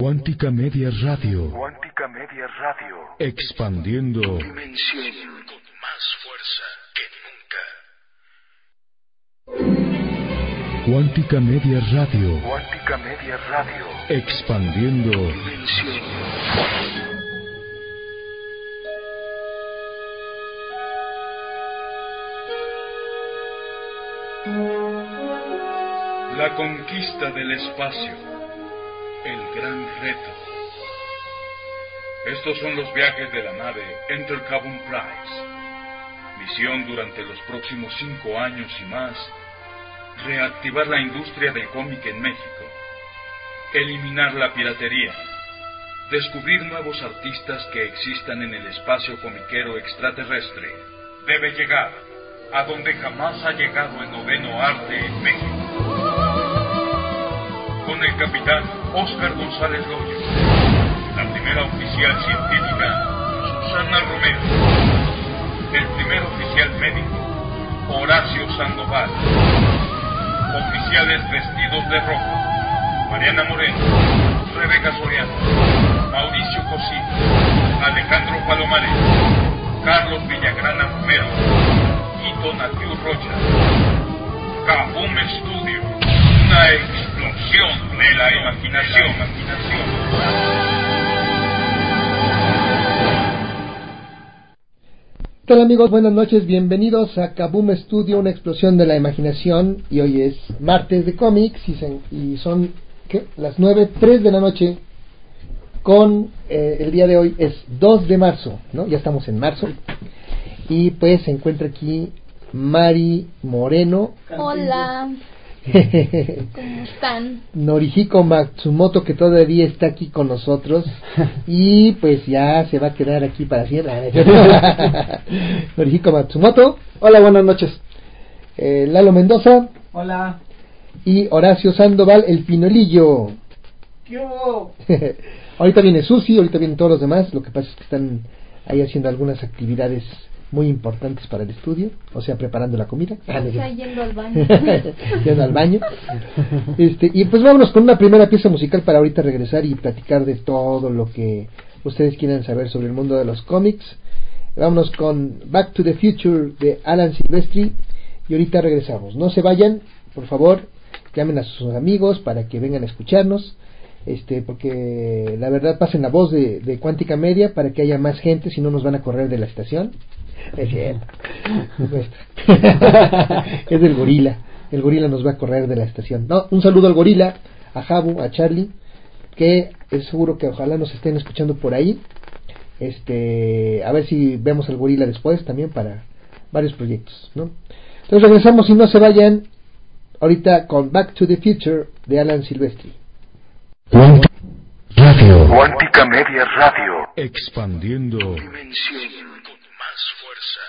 Cuántica Media Radio. Cuántica Media Radio. Expandiendo. Dimensión con más fuerza que nunca. Cuántica Media Radio. Cuántica Media Radio. Expandiendo. Dimensión. La conquista del espacio. El gran reto. Estos son los viajes de la nave Enter Cabum Prize. Misión durante los próximos cinco años y más. Reactivar la industria del cómic en México. Eliminar la piratería. Descubrir nuevos artistas que existan en el espacio comiquero extraterrestre. Debe llegar a donde jamás ha llegado el noveno arte en México el capitán Oscar González Loyo, la primera oficial científica Susana Romero, el primer oficial médico Horacio Sandoval, oficiales vestidos de rojo Mariana Moreno, Rebeca Soriano, Mauricio Cosío, Alejandro Palomares, Carlos Villagrana Romero y Donatiu Rocha. Kabum Studio, una explosión de la imaginación. ¿Qué tal amigos? Buenas noches, bienvenidos a Kaboom Studio, una explosión de la imaginación. Y hoy es martes de cómics y, se- y son ¿qué? las 9.03 de la noche. Con eh, el día de hoy es 2 de marzo, ¿no? Ya estamos en marzo. Y pues se encuentra aquí Mari Moreno, Hola, ¿cómo están? Norihiko Matsumoto que todavía está aquí con nosotros y pues ya se va a quedar aquí para siempre. Norihiko Matsumoto, hola, buenas noches. Eh, Lalo Mendoza Hola. y Horacio Sandoval, el Pinolillo. Yo. ahorita viene Susi, ahorita vienen todos los demás, lo que pasa es que están ahí haciendo algunas actividades muy importantes para el estudio, o sea, preparando la comida. Está yendo al baño. yendo al baño. Este, y pues vámonos con una primera pieza musical para ahorita regresar y platicar de todo lo que ustedes quieran saber sobre el mundo de los cómics. Vámonos con Back to the Future de Alan Silvestri y ahorita regresamos. No se vayan, por favor, llamen a sus amigos para que vengan a escucharnos. Este, porque la verdad pasen la voz de, de Cuántica Media para que haya más gente, si no nos van a correr de la estación. Es cierto. Es del gorila. El gorila nos va a correr de la estación. No, un saludo al gorila, a Jabu, a Charlie, que es seguro que ojalá nos estén escuchando por ahí. Este, a ver si vemos al gorila después también para varios proyectos, ¿no? Entonces regresamos y no se vayan ahorita con Back to the Future de Alan Silvestri. Cuántica Radio. Cuántica Media Radio. Expandiendo. Dimensión con más fuerza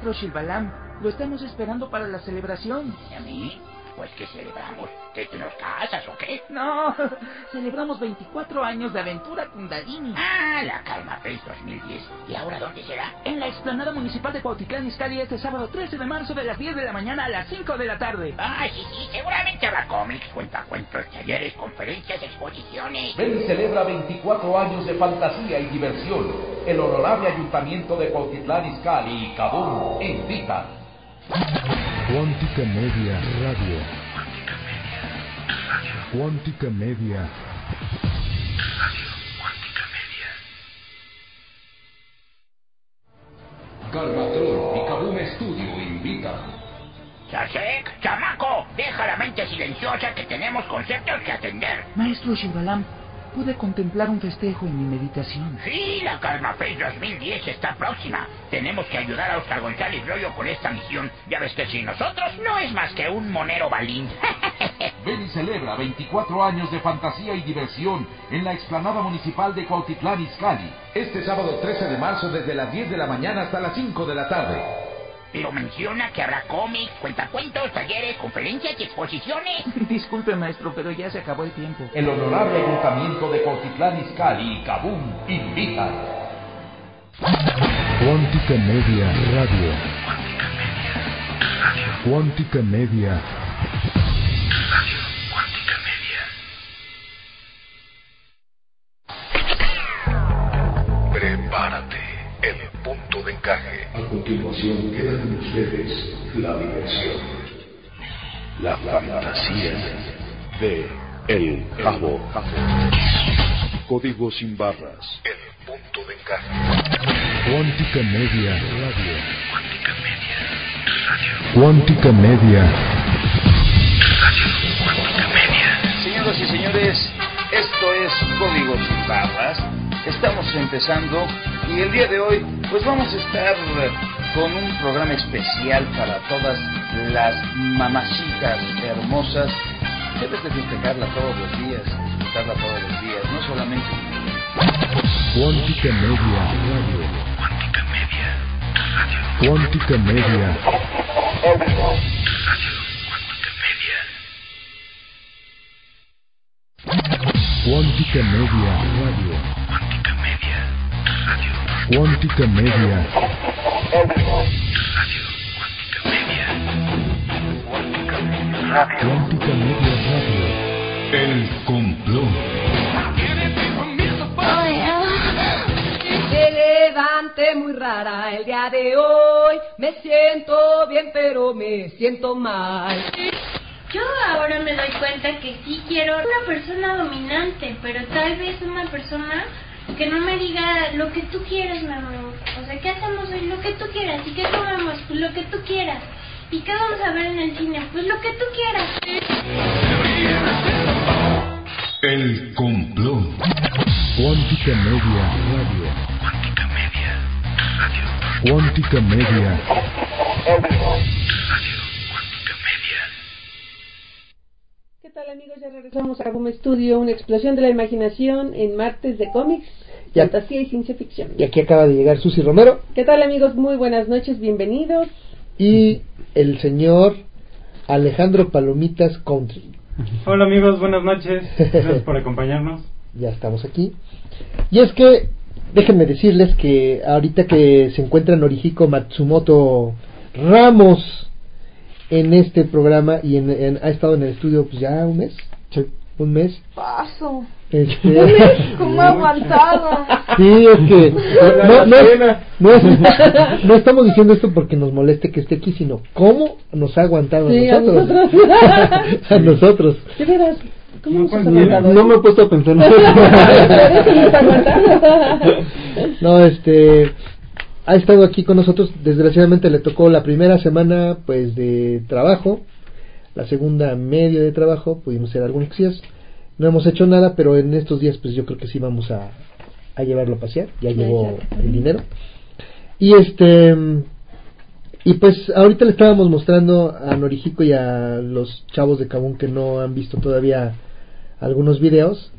Maestro Shilbalam, lo estamos esperando para la celebración. ¿Y a mí? Pues que celebramos. ¿Que tú nos casas o qué? No, celebramos 24 años de aventura Kundalini. Ah, la Calma Fest 2010. ¿Y ahora dónde será? En la explanada municipal de Cuautitlán Izcalli este sábado 13 de marzo de las 10 de la mañana a las 5 de la tarde. Ah, sí, sí, seguramente habrá cómics, cuentacuentos, talleres, conferencias, exposiciones. Ven y celebra 24 años de fantasía y diversión. El honorable ayuntamiento de Cuautitlán Izcalli y Cabum invita. Cuántica Media Radio. Cuántica Media. Galvatron y Cabum Studio invitan. Chamaco, deja la mente silenciosa que tenemos conceptos que atender. Maestro Shilbalam, pude contemplar un festejo en mi meditación. Sí, la Calma Fest 2010 está próxima. Tenemos que ayudar a Oscar González Rollo con esta misión. Ya ves que sin nosotros no es más que un monero balín. Ven y celebra 24 años de fantasía y diversión en la explanada municipal de Cuautitlán Izcalli. Este sábado 13 de marzo desde las 10 de la mañana hasta las 5 de la tarde. Pero menciona que habrá cómics, cuentacuentos, talleres, conferencias y exposiciones. Disculpe, maestro, pero ya se acabó el tiempo. El honorable ayuntamiento de Cuautitlán Izcalli y Cabum invitan. Cuántica Media Radio. Cuántica Media. Prepárate, el punto de encaje. A continuación queda con ustedes la diversión, la fantasía de El Cabo. Código sin barras. El punto de encaje. Cuántica Media Radio. Cuántica Media. Señoras y señores, esto es Código sin Barras. Estamos empezando y el día de hoy pues vamos a estar con un programa especial para todas las mamacitas hermosas. Debes de festejarla todos los días, disfrutarla todos los días, no solamente un día. Cuántica Media Radio. Cuántica Media. Cuántica Media Radio. Cuántica Media. Cuántica Media Radio. El complot. Me levanté muy rara el día de hoy. Me siento bien, pero me siento mal. Yo ahora me doy cuenta que sí quiero una persona dominante, pero tal vez una persona que no me diga lo que tú quieras, mi amor. O sea, ¿qué hacemos hoy? Lo que tú quieras. ¿Y qué comemos? Pues lo que tú quieras. ¿Y qué vamos a ver en el cine? Pues lo que tú quieras. El complot. Cuántica Media Radio. Cuántica Media. ¿Qué tal amigos? Ya regresamos a Home Studio, una explosión de la imaginación en martes de cómics, Ya. fantasía y ciencia ficción. Y aquí acaba de llegar Susi Romero ¿Qué tal amigos? Muy buenas noches, bienvenidos. y el señor Alejandro Palomitas Country. Hola amigos, buenas noches. Gracias por acompañarnos. Ya estamos aquí. Y es que, déjenme decirles que ahorita que se encuentra Norihiko Matsumoto Ramos en este programa y en, en- ha estado en el estudio pues ya un mes, un mes. Paso. Este, ¿Cómo aguantado? Sí, es que no, no, no es- no estamos diciendo esto porque nos moleste que esté aquí, sino cómo nos ha aguantado Sí, a a nosotros. nosotros. a nosotros. ¿De veras? ¿Cómo No, nos pues? No me he puesto a pensar. No, este ha estado aquí con nosotros. Desgraciadamente le tocó la primera semana, pues, de trabajo, la segunda medio de trabajo. Pudimos hacer algunas cosillas. No hemos hecho nada, pero en estos días, pues, yo creo que sí vamos a, a llevarlo a pasear. Ya llevó el dinero. Y este y pues ahorita le estábamos mostrando a Norihiko y a los chavos de Kabum que no han visto todavía algunos videos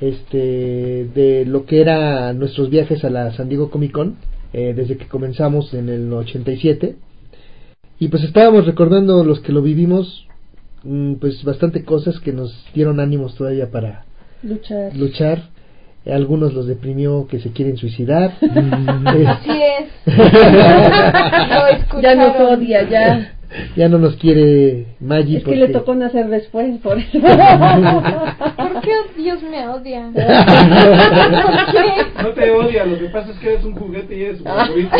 este de lo que era nuestros viajes a la San Diego Comic Con eh, desde que comenzamos en el 87. Y pues estábamos recordando los que lo vivimos, mm, pues bastante cosas que nos dieron ánimos todavía para Luchar. luchar. Algunos los deprimió que se quieren suicidar. Así es. Lo ya nos odia, ya. Ya no nos quiere Maggie Es que porque le tocó nacer después, por eso. ¿Por qué Dios me odia? ¿Por qué? No te odia, lo que pasa es que eres un juguete y eres su favorito.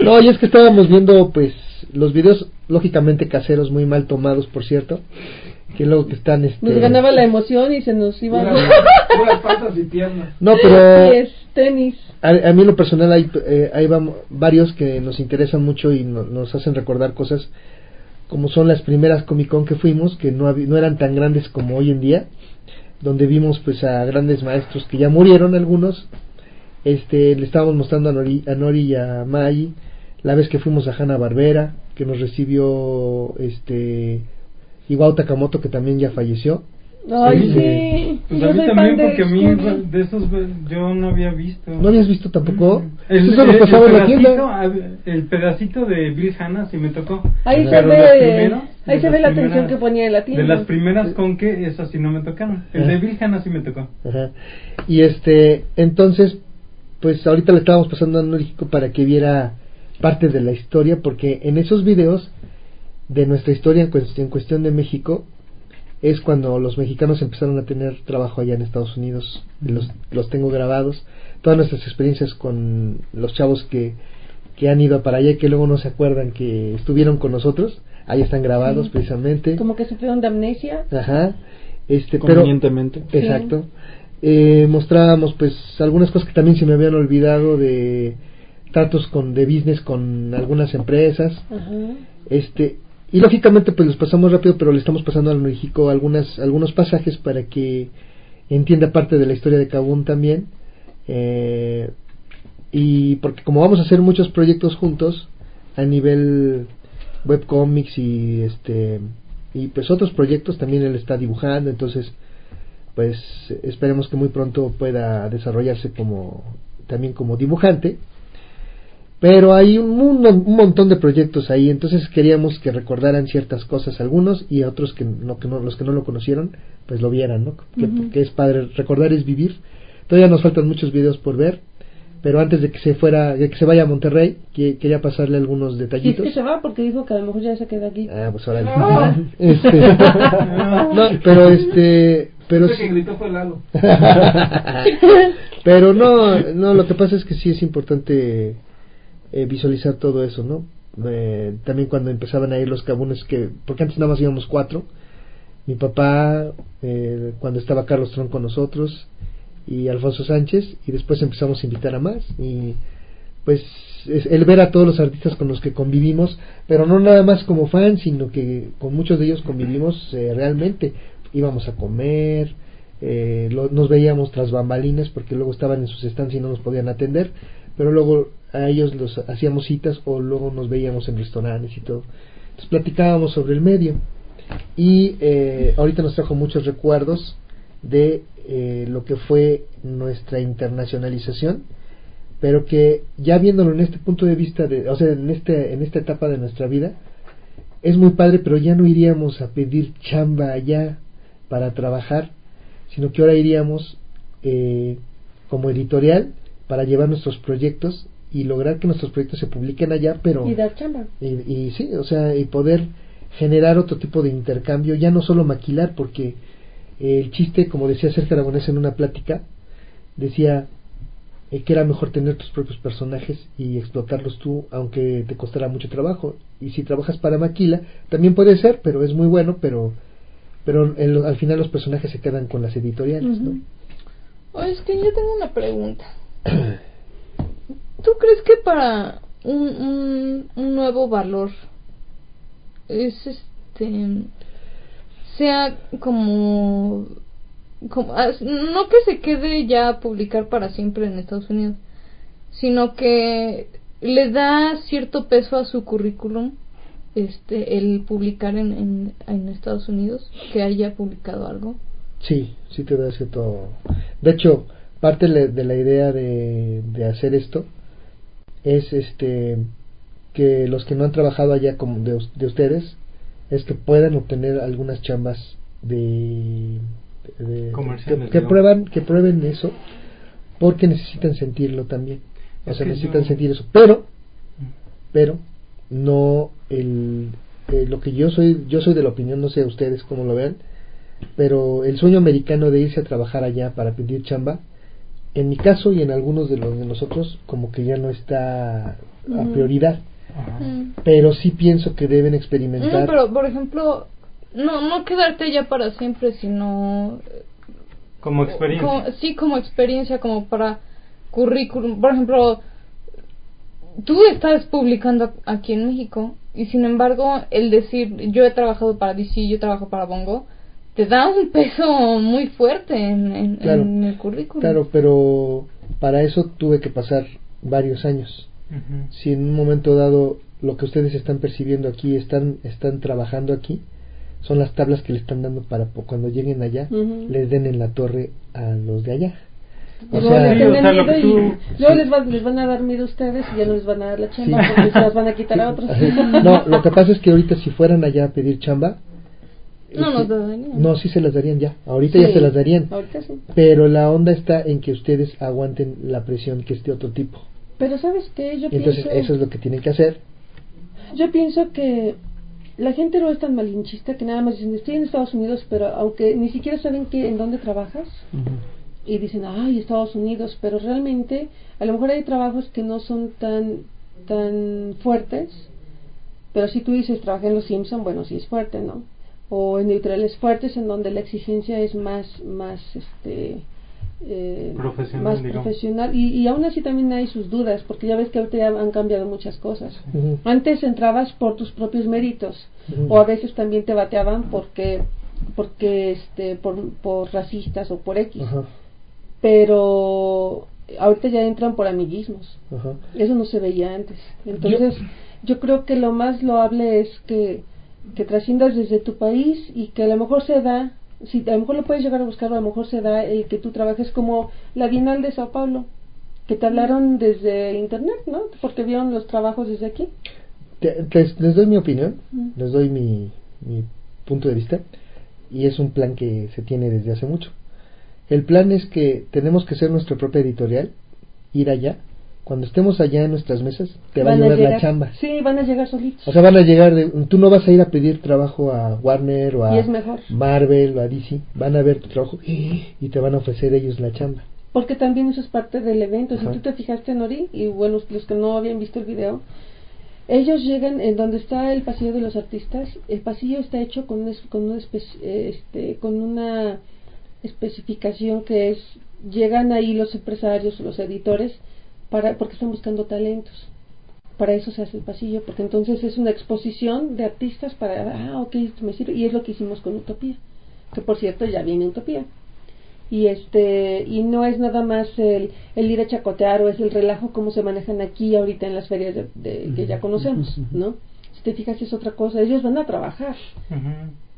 no, y es que estábamos viendo pues los videos lógicamente caseros muy mal tomados, por cierto, que luego que están este Nos ganaba la emoción y se nos iba. Puras, puras patas y piernas. No, pero es tenis. a, a mí en lo personal hay, eh, hay varios que nos interesan mucho y no- nos hacen recordar cosas como son las primeras Comic Con que fuimos, que no, habi- no eran tan grandes como hoy en día, donde vimos pues a grandes maestros que ya murieron algunos. Este, le estábamos mostrando a Nori, a Nori y a Mai la vez que fuimos a Hanna Barbera, que nos recibió este Iwao Takamoto que también ya falleció. Ay, Sí. sí. Pues Yo a mí soy también, de porque a mí de esos yo no había visto. ¿No habías visto tampoco? El, Eso nos el- pasaba el en la tienda. pedacito, a- el pedacito de Bill Hanna sí me tocó. Ahí se ve, las primeras- ahí de se ve la atención que ponía en la tienda. De las primeras con que esas sí no me tocaron. El de Ah. Bill Hanna sí me tocó. Ajá. Y este, entonces, pues ahorita le estábamos pasando a México para que viera parte de la historia, porque en esos videos de nuestra historia en cuestión, en cuestión de México, es cuando los mexicanos empezaron a tener trabajo allá en Estados Unidos. Los, los tengo grabados. Todas nuestras experiencias con los chavos que, que han ido para allá y que luego no se acuerdan que estuvieron con nosotros, ahí están grabados Sí. precisamente. Como que sufrieron de amnesia. Ajá. Este, pero Convenientemente. Sí. Exacto. Eh, mostrábamos pues algunas cosas que también se me habían olvidado de tratos con de business con algunas empresas. Ajá. Este, y lógicamente pues los pasamos rápido, pero le estamos pasando al México algunas algunos pasajes para que entienda parte de la historia de Kabun también. Eh, y porque como vamos a hacer muchos proyectos juntos a nivel webcomics y este y pues otros proyectos también él está dibujando entonces pues esperemos que muy pronto pueda desarrollarse como también como dibujante pero hay un, un, un montón de proyectos ahí entonces queríamos que recordaran ciertas cosas algunos y otros que no, que no los que no lo conocieron pues lo vieran no que, Ujú. que es padre recordar es vivir todavía nos faltan muchos videos por ver pero antes de que se fuera de que se vaya a Monterrey que- quería pasarle algunos Si es detallitos que se va porque dijo que a lo mejor ya se queda aquí. Ah, pues órale. No. Este, no, pero este, pero sí. que gritó fue Lalo. pero no, no, lo que pasa es que sí es importante eh, visualizar todo eso, ¿no? Eh, también cuando empezaban a ir los cabunes que, porque antes nada más íbamos cuatro, mi papá, eh, cuando estaba Carlos Tron con nosotros y Alfonso Sánchez, y después empezamos a invitar a más y pues es el ver a todos los artistas con los que convivimos, pero no nada más como fans, sino que con muchos de ellos convivimos eh, realmente. Íbamos a comer, eh, nos veíamos tras bambalinas porque luego estaban en sus estancias y no nos podían atender, pero luego a ellos los hacíamos citas o luego nos veíamos en restaurantes y todo. Entonces platicábamos sobre el medio y eh, ahorita nos trajo muchos recuerdos de eh, lo que fue nuestra internacionalización pero que ya viéndolo en este punto de vista de, o sea en este en esta etapa de nuestra vida es muy padre pero ya no iríamos a pedir chamba allá para trabajar sino que ahora iríamos eh, como editorial para llevar nuestros proyectos y lograr que nuestros proyectos se publiquen allá pero Y dar chamba. y, y sí, o sea, y poder generar otro tipo de intercambio, ya no solo maquilar, porque el chiste, como decía Sergio Aragonés en una plática, decía eh, que era mejor tener tus propios personajes y explotarlos tú, aunque te costará mucho trabajo. Y si trabajas para Maquila, también puede ser, pero es muy bueno, pero pero al final los personajes se quedan con las editoriales, ¿no? Oye, es que yo tengo una pregunta. ¿Tú crees que para un, un, nuevo valor es este sea como como as- no que se quede ya publicar para siempre en Estados Unidos, sino que le da cierto peso a su currículum este el publicar en, en, en Estados Unidos, que haya publicado algo. Sí, sí te da cierto... De hecho, parte de la idea de, de hacer esto es este que los que no han trabajado allá como de, us- de ustedes es que puedan obtener algunas chambas de, de- Comerciales, que, que prueban que prueben eso porque necesitan sentirlo también. O sea necesitan yo- sentir eso. Pero pero no el, eh, lo que yo soy yo soy de la opinión no sé ustedes cómo lo vean pero el sueño americano de irse a trabajar allá para pedir chamba en mi caso y en algunos de los de nosotros como que ya no está a prioridad Mm. pero sí pienso que deben experimentar No, pero por ejemplo, no, no quedarte ya para siempre, sino Como experiencia. como- sí como experiencia, como para currículum. Por ejemplo, tú estás publicando aquí en México y sin embargo el decir yo he trabajado para DC, yo trabajo para Bongo, te da un peso muy fuerte en, en- Claro, en el currículum. claro pero para eso tuve que pasar varios años Ujú. si en un momento dado lo que ustedes están percibiendo aquí están están trabajando aquí son las tablas que le están dando para cuando lleguen allá Ujú. les den en la torre a los de allá o sea, o y va- les van a dar miedo a ustedes y ya no les van a dar la chamba Sí. porque se las van a quitar a otros. no lo que pasa es que ahorita si fueran allá a pedir chamba no nos darían. no sí se las darían ya ahorita Sí. ya se las darían Ahorita sí. pero la onda está en que ustedes aguanten la presión que es de otro tipo Pero ¿sabes qué? Yo entonces pienso, eso es lo que tienen que hacer yo pienso que la gente no es tan malinchista que nada más dicen estoy en Estados Unidos, pero aunque ni siquiera saben que en dónde trabajas y dicen ay Estados Unidos, pero realmente a lo mejor hay trabajos que no son tan tan fuertes, pero si tú dices trabajé en los Simpson, bueno sí es fuerte, ¿no? O en neutrales fuertes en donde la exigencia es más más este eh, Profesional, más digamos. profesional. Y, y aún así también hay sus dudas porque ya ves que ahorita ya han cambiado muchas cosas. Antes entrabas por tus propios méritos o a veces también te bateaban porque porque este por, por racistas o por X. Pero ahorita ya entran por amiguismos. Ajá. eso no se veía antes. Entonces yo, creo que lo más loable es que que trasciendas desde tu país y que a lo mejor se da si a lo mejor lo puedes llegar a buscar a lo mejor se da el que tú trabajes como la Bienal de Sao Paulo que te hablaron desde internet no porque vieron los trabajos desde aquí Te- les, les doy mi opinión, Mm. les doy mi, mi punto de vista y es un plan que se tiene desde hace mucho. El plan es que tenemos que ser nuestra propia editorial, ir allá. Cuando estemos allá en nuestras mesas, te va a llegar la chamba. sí van a llegar solitos O sea, van a llegar, de, tú no vas a ir a pedir trabajo a Warner o a Y es mejor. Marvel o a DC, van a ver tu trabajo y te van a ofrecer ellos la chamba. Porque también eso es parte del evento. Ajá. Si tú te fijaste, Nori, y bueno, los que no habían visto el video, ellos llegan en donde está el pasillo de los artistas. El pasillo está hecho con una, con una, espe- este, con una especificación que es, llegan ahí los empresarios los editores para porque están buscando talentos. Para eso se hace el pasillo, porque entonces es una exposición de artistas para, ah, ok, esto me sirve. Y es lo que hicimos con Utopía, que por cierto ya viene Utopía. Y este y no es nada más el, el ir a chacotear o es el relajo como se manejan aquí ahorita en las ferias de, de- que ya conocemos no si te fijas es otra cosa ellos van a trabajar.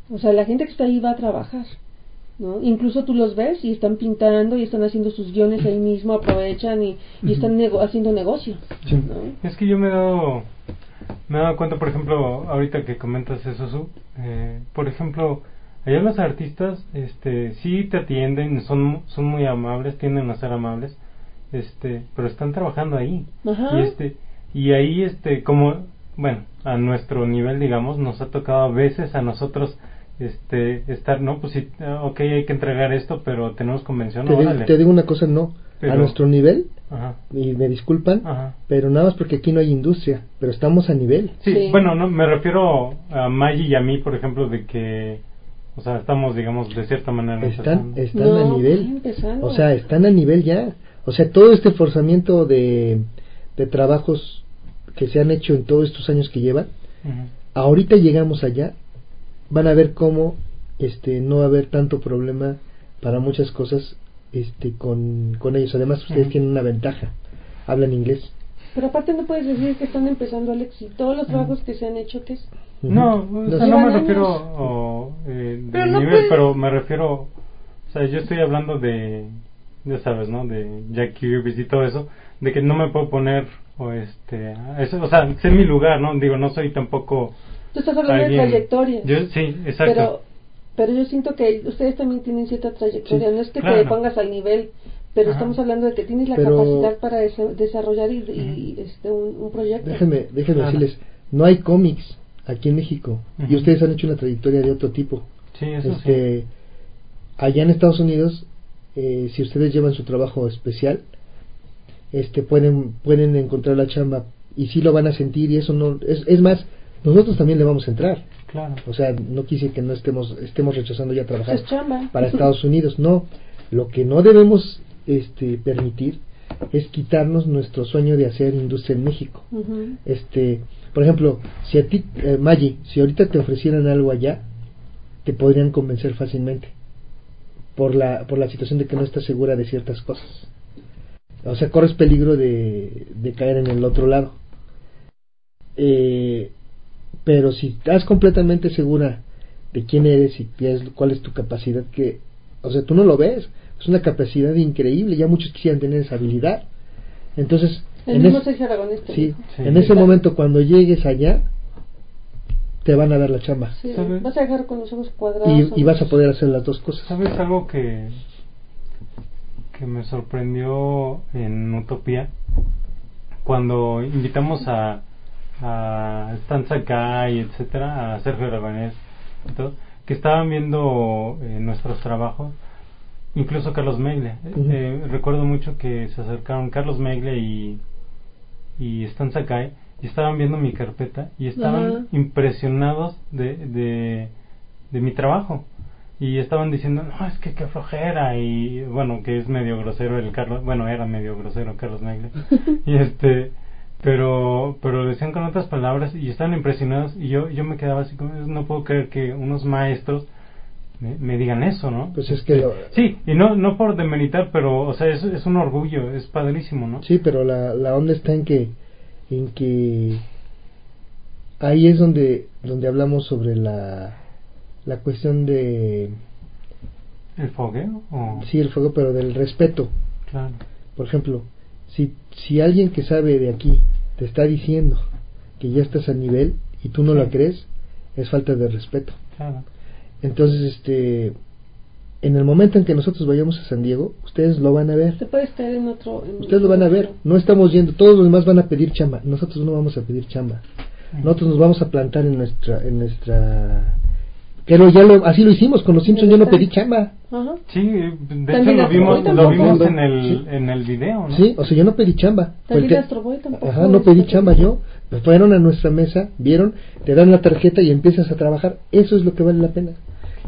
O sea la gente que está ahí va a trabajar no incluso tú los ves y están pintando y están haciendo sus guiones ahí mismo aprovechan y, y están nego- haciendo negocio ¿no? Es que yo me he dado, me he dado cuenta, por ejemplo, ahorita que comentas eso, Su, eh, por ejemplo, allá los artistas, este, sí te atienden, son, son muy amables, tienden a ser amables, este, pero están trabajando ahí. Ajá. Y este, y ahí, este, como, bueno, a nuestro nivel, digamos, nos ha tocado a veces a nosotros, este, estar, no, pues sí, ah, ok, hay que entregar esto, pero tenemos convención, te, di- órale. te digo una cosa, no. Pero- a nuestro nivel, Ajá. y me disculpan, Ajá. pero nada más porque aquí no hay industria, pero estamos a nivel. Sí, bueno, no, me refiero a Maggie y a mí, por ejemplo, de que, o sea, estamos, digamos, de cierta manera Están, están a nivel. O sea, están a nivel ya. O sea, todo este forzamiento de, de trabajos que se han hecho en todos estos años que llevan, ahorita llegamos allá, van a ver cómo este no va a haber tanto problema para muchas cosas este con, con ellos. Además, ustedes tienen una ventaja. Hablan inglés. pero aparte no puedes decir que están empezando Alex y todos los trabajos que se han hecho que es No, o No sea, no me refiero años. o, eh, de Pero no nivel, puedes- pero me refiero, o sea, yo estoy hablando de, ya sabes, ¿no? De Jack Kirby y todo eso, de que no me puedo poner, o este, eso, o sea, sé mi lugar, ¿no? Digo, no soy tampoco... Tú estás hablando alguien- de trayectorias. Yo, sí, exacto. Pero, pero yo siento que ustedes también tienen cierta trayectoria. Sí, no es que te claro. pongas al nivel, pero Ajá. estamos hablando de que tienes la Pero- capacidad para desa- desarrollar y, y, este, un, un proyecto. Déjenme, déjenme Claro. decirles, no hay cómics aquí en México y Ujú. ustedes han hecho una trayectoria de otro tipo. Sí, eso este, Allá en Estados Unidos, eh, si ustedes llevan su trabajo especial, este, pueden, pueden encontrar la chamba y sí lo van a sentir y eso no, es, es más, nosotros también le vamos a entrar. Claro. O sea, no quise que no estemos, estemos rechazando ya trabajar Es para Estados Unidos, no. Lo que no debemos este, permitir es quitarnos nuestro sueño de hacer industria en México. Este, por ejemplo, si a ti, eh, Maggi, si ahorita te ofrecieran algo allá, te podrían convencer fácilmente por la por la situación de que no estás segura de ciertas cosas. O sea, corres peligro de, de caer en el otro lado. Eh, pero si estás completamente segura de quién eres y qué es, cuál es tu capacidad, que, o sea, tú no lo ves, es una capacidad increíble, ya muchos quisieran tener esa habilidad. Entonces, El en mismo es- Sergio Sí, en ese momento cuando llegues allá, te van a dar la chamba. Sí, vas a dejar con los ojos cuadrados. Y, y vas a poder hacer las dos cosas. ¿Sabes algo que, que me sorprendió en Utopía? Cuando invitamos a, a Stan Sakai, etcétera, a Sergio Aragonés, que estaban viendo eh, nuestros trabajos, incluso Carlos Megle. Ujú. Eh, recuerdo mucho que se acercaron Carlos Megle y, y Stan Sakai y estaban viendo mi carpeta y estaban impresionados de, de, de mi trabajo y estaban diciendo no es que qué flojera y bueno que es medio grosero el Carlos bueno era medio grosero Carlos Megle y este pero pero lo decían con otras palabras y estaban impresionados y yo yo me quedaba así como no puedo creer que unos maestros me, me digan eso no Pues es que lo- sí y no no por demeritar pero o sea es, es un orgullo es padrísimo no Sí, pero la, la onda está en que en que ahí es donde donde hablamos sobre la la cuestión de el fogueo o sí el fuego, pero del respeto. claro. Por ejemplo, si si alguien que sabe de aquí te está diciendo que ya estás a nivel y tú no Sí. la crees, es falta de respeto. claro Entonces, este en el momento en que nosotros vayamos a San Diego, ustedes lo van a ver. En otro. en Ustedes lo van a ver, no estamos yendo, todos los demás van a pedir chamba, nosotros no vamos a pedir chamba. Nosotros nos vamos a plantar en nuestra en nuestra pero ya lo así lo hicimos con los Simpsons, yo no pedí chamba. Ajá. sí de hecho lo vimos lo vimos en el Sí. en el video no Sí, o sea, yo no pedí chamba. Ajá, no pedí chamba yo. Fueron a nuestra mesa, vieron, te dan la tarjeta y empiezas a trabajar. Eso es lo que vale la pena.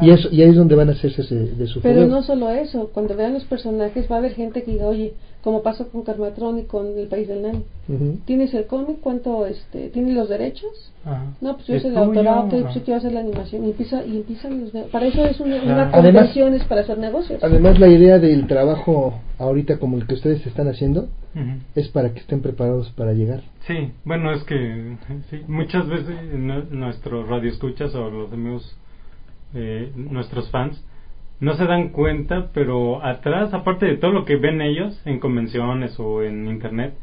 Y eso y ahí es donde van a hacerse de, de su Pero no solo eso, cuando vean los personajes va a haber gente que diga, oye, como pasó con Carmatron y con El País del Nani, Ujú. ¿tienes el cómic? ¿Cuánto, este, tienes los derechos? Ajá. No, pues yo hice el autorado, pues yo quiero hacer la animación y empieza y empiezan los para eso es una, una Además- convención, es para hacer negocios. Además la idea del trabajo ahorita como el que ustedes están haciendo Ujú. es para que estén preparados para llegar. Sí, bueno, es que sí, muchas veces nu- nuestros radioescuchas o los amigos, eh, nuestros fans, no se dan cuenta, pero atrás, aparte de todo lo que ven ellos en convenciones o en internet,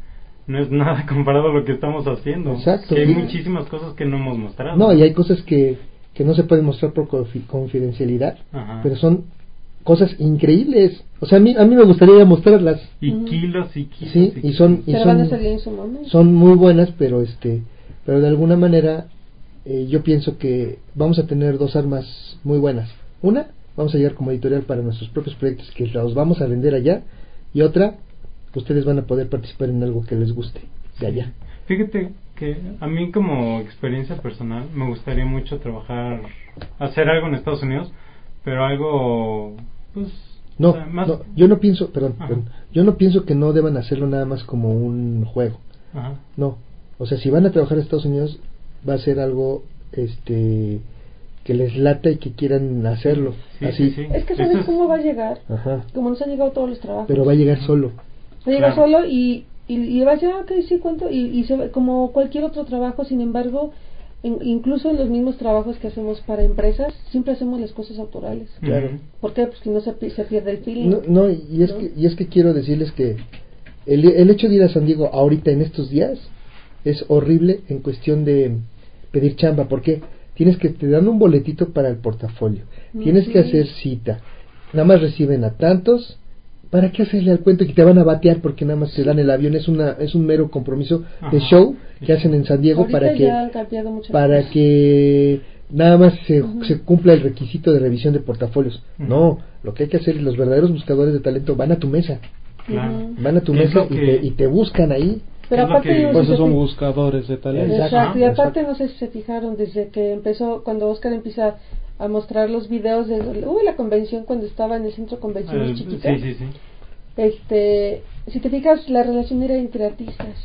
no es nada comparado a lo que estamos haciendo. Exacto. Que hay muchísimas cosas que no hemos mostrado. No, y hay cosas que, que no se pueden mostrar por confi- confidencialidad, Ajá. pero son cosas increíbles. O sea, a mí, a mí me gustaría mostrarlas. Y kilos y kilos. Sí, y son, y Pero van a son, salir en su momento. son muy buenas, pero este, pero de alguna manera eh, yo pienso que vamos a tener dos armas muy buenas. Una, vamos a llegar como editorial para nuestros propios proyectos que los vamos a vender allá, y otra, ustedes van a poder participar en algo que les guste de allá. Fíjate que a mí como experiencia personal me gustaría mucho trabajar, hacer algo en Estados Unidos, pero algo, pues, No, o sea, más... no, yo no pienso, perdón, perdón, yo no pienso que no deban hacerlo nada más como un juego. Ajá. No, o sea, si van a trabajar a Estados Unidos, va a ser algo, este, que les lata y que quieran hacerlo, Sí, así. sí, sí. Es que sabes es- cómo va a llegar, Ajá. como nos han llegado todos los trabajos. Pero va a llegar solo. Va a llegar Claro. solo y, y, y va a decir, ah, ok, sí, ¿cuánto? Y, y se ve como cualquier otro trabajo, sin embargo, in- incluso en los mismos trabajos que hacemos para empresas, siempre hacemos las cosas autorales. Claro. ¿Por qué? Pues que no se, se pierde el feeling. No, no, y es, ¿no? Que, y es que quiero decirles que el, el hecho de ir a San Diego ahorita en estos días es horrible en cuestión de pedir chamba. ¿Por qué? Tienes que te dan un boletito para el portafolio. Tienes que hacer cita. Nada más reciben a tantos. ¿Para qué hacerle al cuento que te van a batear porque nada más te dan el avión? Es una es un mero compromiso de show que hacen en San Diego Ahorita para que para que nada más se, se cumpla el requisito de revisión de portafolios. No, lo que hay que hacer es los verdaderos buscadores de talento van a tu mesa. Claro. Van a tu Es mesa y, que- te, y te buscan ahí. Pero aparte no si son se- buscadores de talento. Exacto, y aparte no sé si se fijaron desde que empezó, cuando Oscar empieza a mostrar los videos de la convención cuando estaba en el centro de convenciones Eh, chiquita. sí, sí, sí. Este, si te fijas, la relación era entre artistas.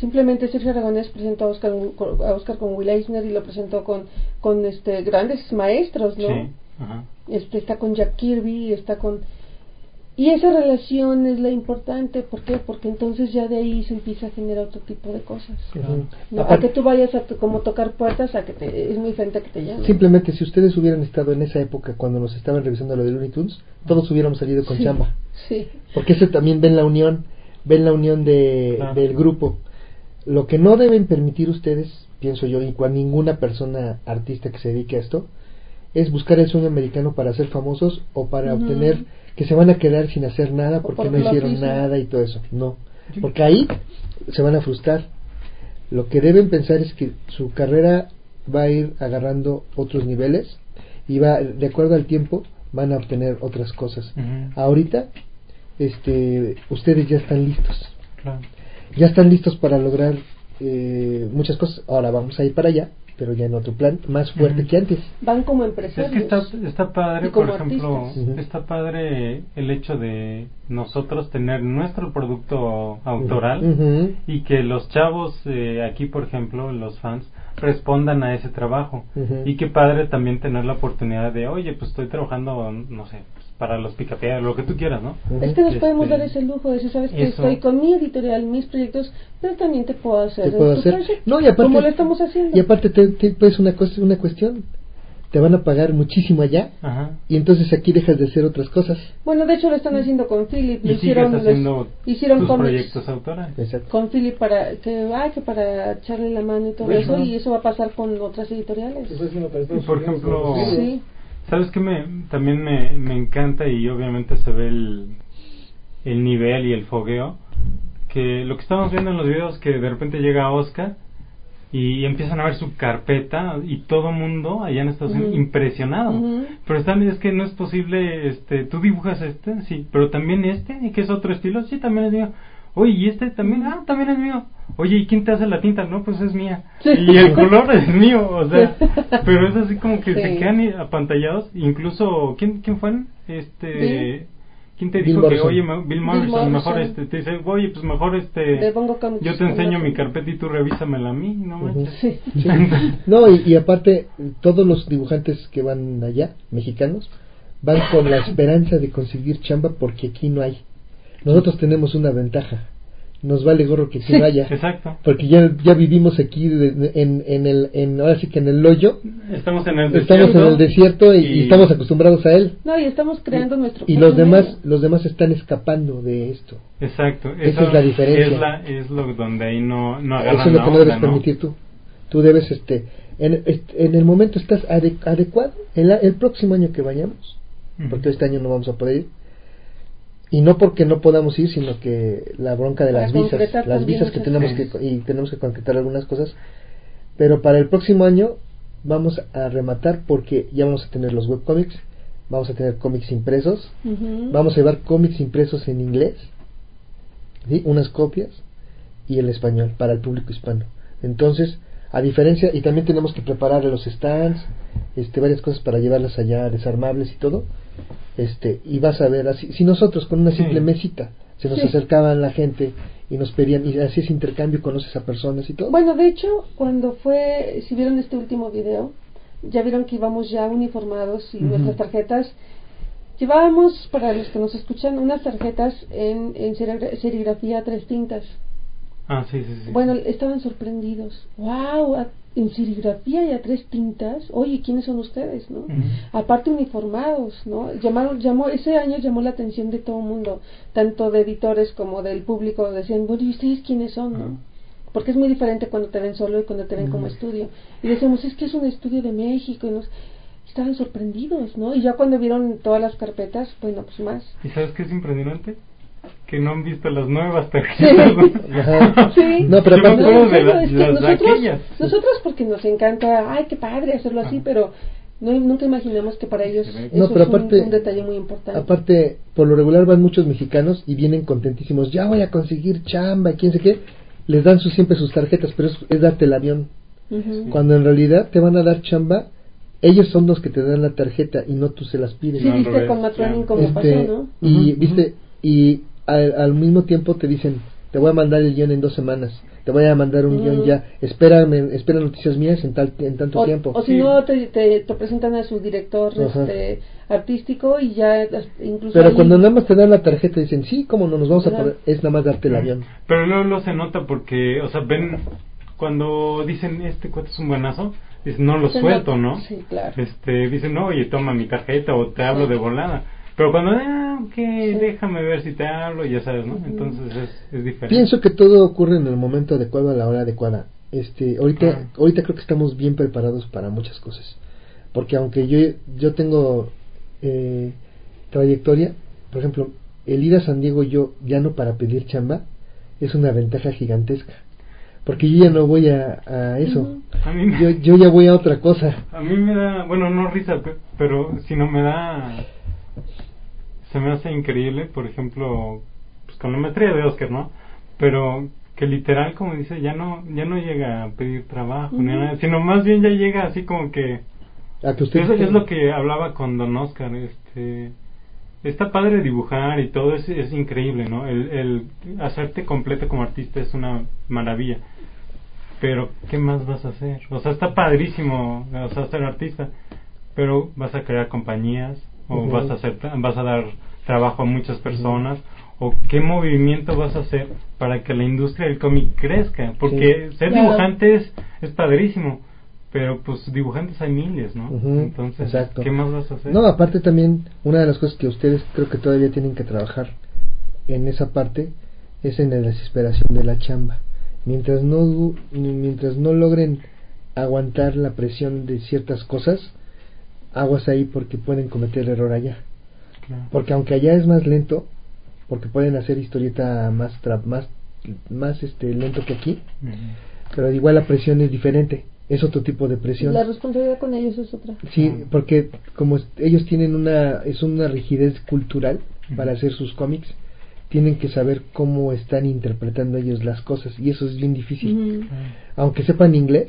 Simplemente Sergio Aragonés presentó a Oscar, con- a Oscar con Will Eisner y lo presentó con, con este grandes maestros, ¿no? Sí. Ajá. Este, está con Jack Kirby, está con... Y esa relación es la importante, ¿por qué? Porque entonces ya de ahí se empieza a generar otro tipo de cosas. Ujú. No, a que tú vayas a to- como tocar puertas, a que te, es muy diferente a que te llamen. Simplemente si ustedes hubieran estado en esa época cuando nos estaban revisando lo de Looney Tunes, todos hubiéramos salido con Sí. chamba. Sí. Porque ese también ven la unión, ven la unión de, Claro. del grupo. Lo que no deben permitir ustedes, pienso yo, y con ninguna persona artista que se dedique a esto, es buscar el sueño americano para ser famosos o para Ujú. obtener que se van a quedar sin hacer nada porque por no hicieron nada y todo eso. No, porque ahí se van a frustrar. Lo que deben pensar es que su carrera va a ir agarrando otros niveles y va de acuerdo al tiempo van a obtener otras cosas. Ahorita este ustedes ya están listos. Claro. Ya están listos para lograr eh, muchas cosas. Ahora vamos a ir para allá, pero ya en otro plan más fuerte que antes. Van como Es empresarios. que está, está padre, por ejemplo, artistas. Está padre el hecho de nosotros tener nuestro producto autoral y que los chavos eh, aquí, por ejemplo, los fans, respondan a ese trabajo. Y qué padre también tener la oportunidad de, oye, pues estoy trabajando, no sé, pues, para los picapiedras, lo que tú quieras, ¿no? Es que nos Este, podemos dar ese lujo de decir, sabes que estoy con mi editorial, mis proyectos, pero también te puedo hacer, Te puedo tu hacer. proyecto, No, y aparte, como lo estamos haciendo. Y aparte, te, te- pues una, cosa, una cuestión. Te van a pagar muchísimo allá Ajá. y entonces aquí dejas de hacer otras cosas. Bueno, de hecho lo están haciendo con Philip, lo Y hicieron, los- haciendo hicieron tus proyectos autorales. Exacto. con Philip para que, ay, que para echarle la mano y todo eso, y eso va a pasar con otras editoriales. Y por ejemplo, Sí. ¿Sabes qué me, también me, me encanta y obviamente se ve el, el nivel y el fogueo? Que lo que estamos viendo en los videos que de repente llega Oscar y empiezan a ver su carpeta y todo mundo allá en Estados Unidos impresionado. Pero están, es que no es posible, este, tú dibujas este, sí, pero también este, y que es otro estilo, sí, también es mío. Oye, y este también, ah, también es mío. Oye, ¿y quién te hace la tinta? No, pues es mía. Sí. Y el color es mío, o sea, pero es así como que Sí. se quedan apantallados. Incluso, ¿quién, quién fue? Este, Bill. ¿quién te Bill dijo que, Morrison. oye, Bill Morrison, Morrison. mejor este, te dice, oye, pues mejor este, yo te enseño mi carpeta y tú revísamela a mí, no manches. Sí. Sí. No, y, y aparte, todos los dibujantes que van allá, mexicanos, van con la esperanza de conseguir chamba porque aquí no hay. Nosotros tenemos una ventaja. Nos vale gorro que no haya. Exacto. Porque ya, ya vivimos aquí de- en, en el, en, ahora sí que en el hoyo. Estamos en el Estamos en el desierto y, y y- estamos acostumbrados a él. No, y estamos creando nuestro Y los demás, medio. los demás están escapando de esto. Exacto. Esa es la diferencia. Es, la, es lo donde ahí no, no agarran Eso es lo que no onda, debes permitir tú. Tú debes, este, en, en el momento estás ade- adecuado. El, el próximo año que vayamos, porque este año no vamos a poder ir. Y no porque no podamos ir, sino que la bronca de las visas, las visas que tenemos que y tenemos que concretar algunas cosas. Pero para el próximo año vamos a rematar porque ya vamos a tener los webcomics, vamos a tener cómics impresos, vamos a llevar cómics impresos en inglés, ¿sí? unas copias y el español para el público hispano. Entonces, a diferencia, y también tenemos que preparar los stands, este, varias cosas para llevarlas allá desarmables y todo, este, y vas a ver así, si nosotros con una Sí. simple mesita se nos Sí. acercaban la gente y nos pedían, y así ese intercambio, conoces a personas y todo. Bueno, de hecho, cuando fue, si vieron este último video, ya vieron que íbamos ya uniformados y nuestras tarjetas. Llevábamos, para los que nos escuchan, unas tarjetas en, en serigra- serigrafía a tres tintas. Ah, sí, sí, sí. Bueno, estaban sorprendidos. ¡Wow! En serigrafía y a tres tintas, oye, ¿quiénes son ustedes, no? Aparte uniformados, ¿no? Llamaron, llamó, ese año llamó la atención de todo el mundo, tanto de editores como del público, decían, bueno, ¿y ustedes quiénes son, no? Porque es muy diferente cuando te ven solo y cuando te ven como estudio. Y decíamos, es que es un estudio de México, y nos estaban sorprendidos, ¿no? Y ya cuando vieron todas las carpetas, bueno, pues más. ¿Y sabes qué es impresionante? Que no han visto las nuevas tarjetas. Sí, no, pero aparte, no, no, de no, la- es que las nosotros, nosotros porque nos encanta, ay, qué padre hacerlo así, pero no, nunca imaginamos que para ellos No, eso pero es un- aparte- un, detalle muy importante. Aparte, por lo regular van muchos mexicanos y vienen contentísimos. Ya voy a conseguir chamba y quién sé qué. Les dan sus, siempre sus tarjetas, pero es, es darte el avión. Cuando en realidad te van a dar chamba, ellos son los que te dan la tarjeta y no tú se las pides. Sí, viste con Matronin como Este, pasó, ¿no? Y viste, y al, al mismo tiempo te dicen, te voy a mandar el guion en dos semanas, te voy a mandar un guion ya, espérame, espera noticias mías en tal en tanto O, tiempo. o si no, te, te, te presentan a su director Ajá. este, artístico y ya incluso Pero ahí- cuando nada más te dan la tarjeta dicen, sí, cómo no nos vamos a poner, es nada más darte el avión. Pero luego, luego se nota porque, o sea, ven, cuando dicen, este cuate es un buenazo, dicen, no lo suelto, ¿no? sí, claro. Este, dicen, no, oye, toma mi tarjeta o te hablo de volada. Pero cuando, ah, ok, déjame ver si te hablo, ya sabes, ¿no? Entonces es, es diferente. Pienso que todo ocurre en el momento adecuado a la hora adecuada. Este, ahorita, Ah. ahorita creo que estamos bien preparados para muchas cosas. Porque aunque yo, yo tengo eh, trayectoria, por ejemplo, el ir a San Diego yo ya no para pedir chamba es una ventaja gigantesca. Porque yo ya no voy a, a eso. A mí me- Yo, yo ya voy a otra cosa. A mí me da, bueno, no risa, pe- pero si no me da, se me hace increíble, por ejemplo, pues con la maestría de Oscar, ¿no? Pero que literal, como dice, ya no, ya no llega a pedir trabajo, ni nada, sino más bien ya llega así como que, A que usted eso es lo que hablaba con Don Oscar, este, está padre dibujar y todo es, es increíble, ¿no? El, el hacerte completo como artista es una maravilla. Pero, ¿qué más vas a hacer? O sea, está padrísimo, o sea, ser artista, pero vas a crear compañías, o vas a hacer, vas a dar trabajo a muchas personas, o qué movimiento vas a hacer para que la industria del cómic crezca, porque Sí. ser Claro. dibujante es, es padrísimo, pero pues dibujantes hay miles, ¿no? Entonces, exacto. ¿qué más vas a hacer? No, aparte también, una de las cosas que ustedes creo que todavía tienen que trabajar en esa parte es en la desesperación de la chamba. Mientras no, du- mientras no logren aguantar la presión de ciertas cosas, aguas ahí porque pueden cometer error allá. Claro. Porque aunque allá es más lento, porque pueden hacer historieta más tra- más más este lento que aquí, pero igual la presión es diferente, es otro tipo de presión. La responsabilidad con ellos es otra. Sí, porque como ellos tienen una es una rigidez cultural para hacer sus cómics, tienen que saber cómo están interpretando ellos las cosas y eso es bien difícil. Aunque sepan inglés,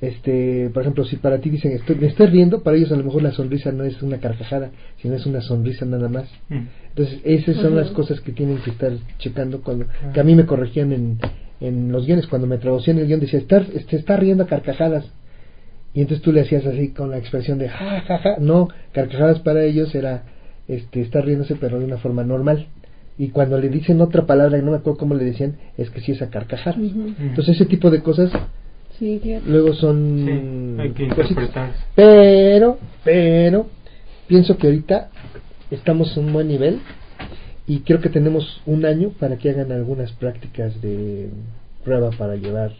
este, por ejemplo, si para ti dicen estoy, me estoy riendo, para ellos a lo mejor la sonrisa no es una carcajada, sino es una sonrisa nada más. Ujú. Entonces, esas son las cosas que tienen que estar checando cuando que a mí me corregían en, en los guiones cuando me traducían el guion decía, "Está se está riendo a carcajadas." Y entonces tú le hacías así con la expresión de ja ja ja, no, carcajadas para ellos era este está riéndose pero de una forma normal. Y cuando le dicen otra palabra, no me acuerdo cómo le decían, es que sí es a carcajadas. Ujú. Entonces ese tipo de cosas Sí, luego son Sí, hay que cositas. interpretarse. Pero, pero, pienso que ahorita estamos en un buen nivel y creo que tenemos un año para que hagan algunas prácticas de prueba para llevar.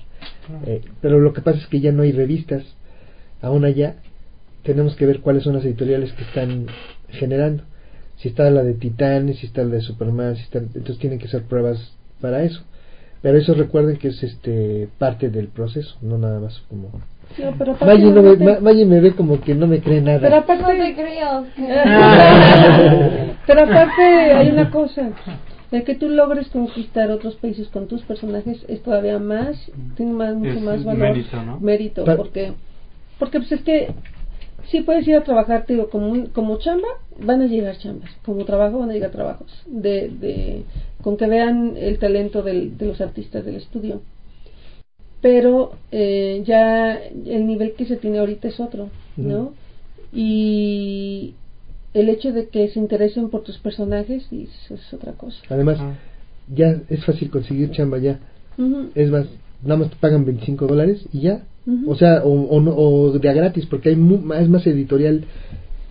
eh, pero lo que pasa es que ya no hay revistas, aún allá tenemos que ver cuáles son las editoriales que están generando. Si está la de Titanes, si está la de Superman, si está, entonces tienen que hacer pruebas para eso. Pero eso recuerden que es este parte del proceso, no nada más como No, pero aparte, Maggie, no me, Maggie ve como que no me cree nada. Pero aparte, No te creo. pero aparte hay una cosa, el que tú logres conquistar otros países con tus personajes es todavía más, tiene más, mucho Es más valor, mérito, ¿no? mérito, porque, porque pues es que sí puedes ir a trabajar, te digo, como, un- como chamba, van a llegar chambas, como trabajo van a llegar trabajos, de, de, con que vean el talento del, de los artistas del estudio. Pero eh, ya el nivel que se tiene ahorita es otro, ¿no? Y el hecho de que se interesen por tus personajes y eso es otra cosa Además, Ah. ya es fácil conseguir chamba ya. Es más, nada más te pagan 25 dólares y ya. O sea, o, o, no- o de a gratis, porque hay mu- es más editorial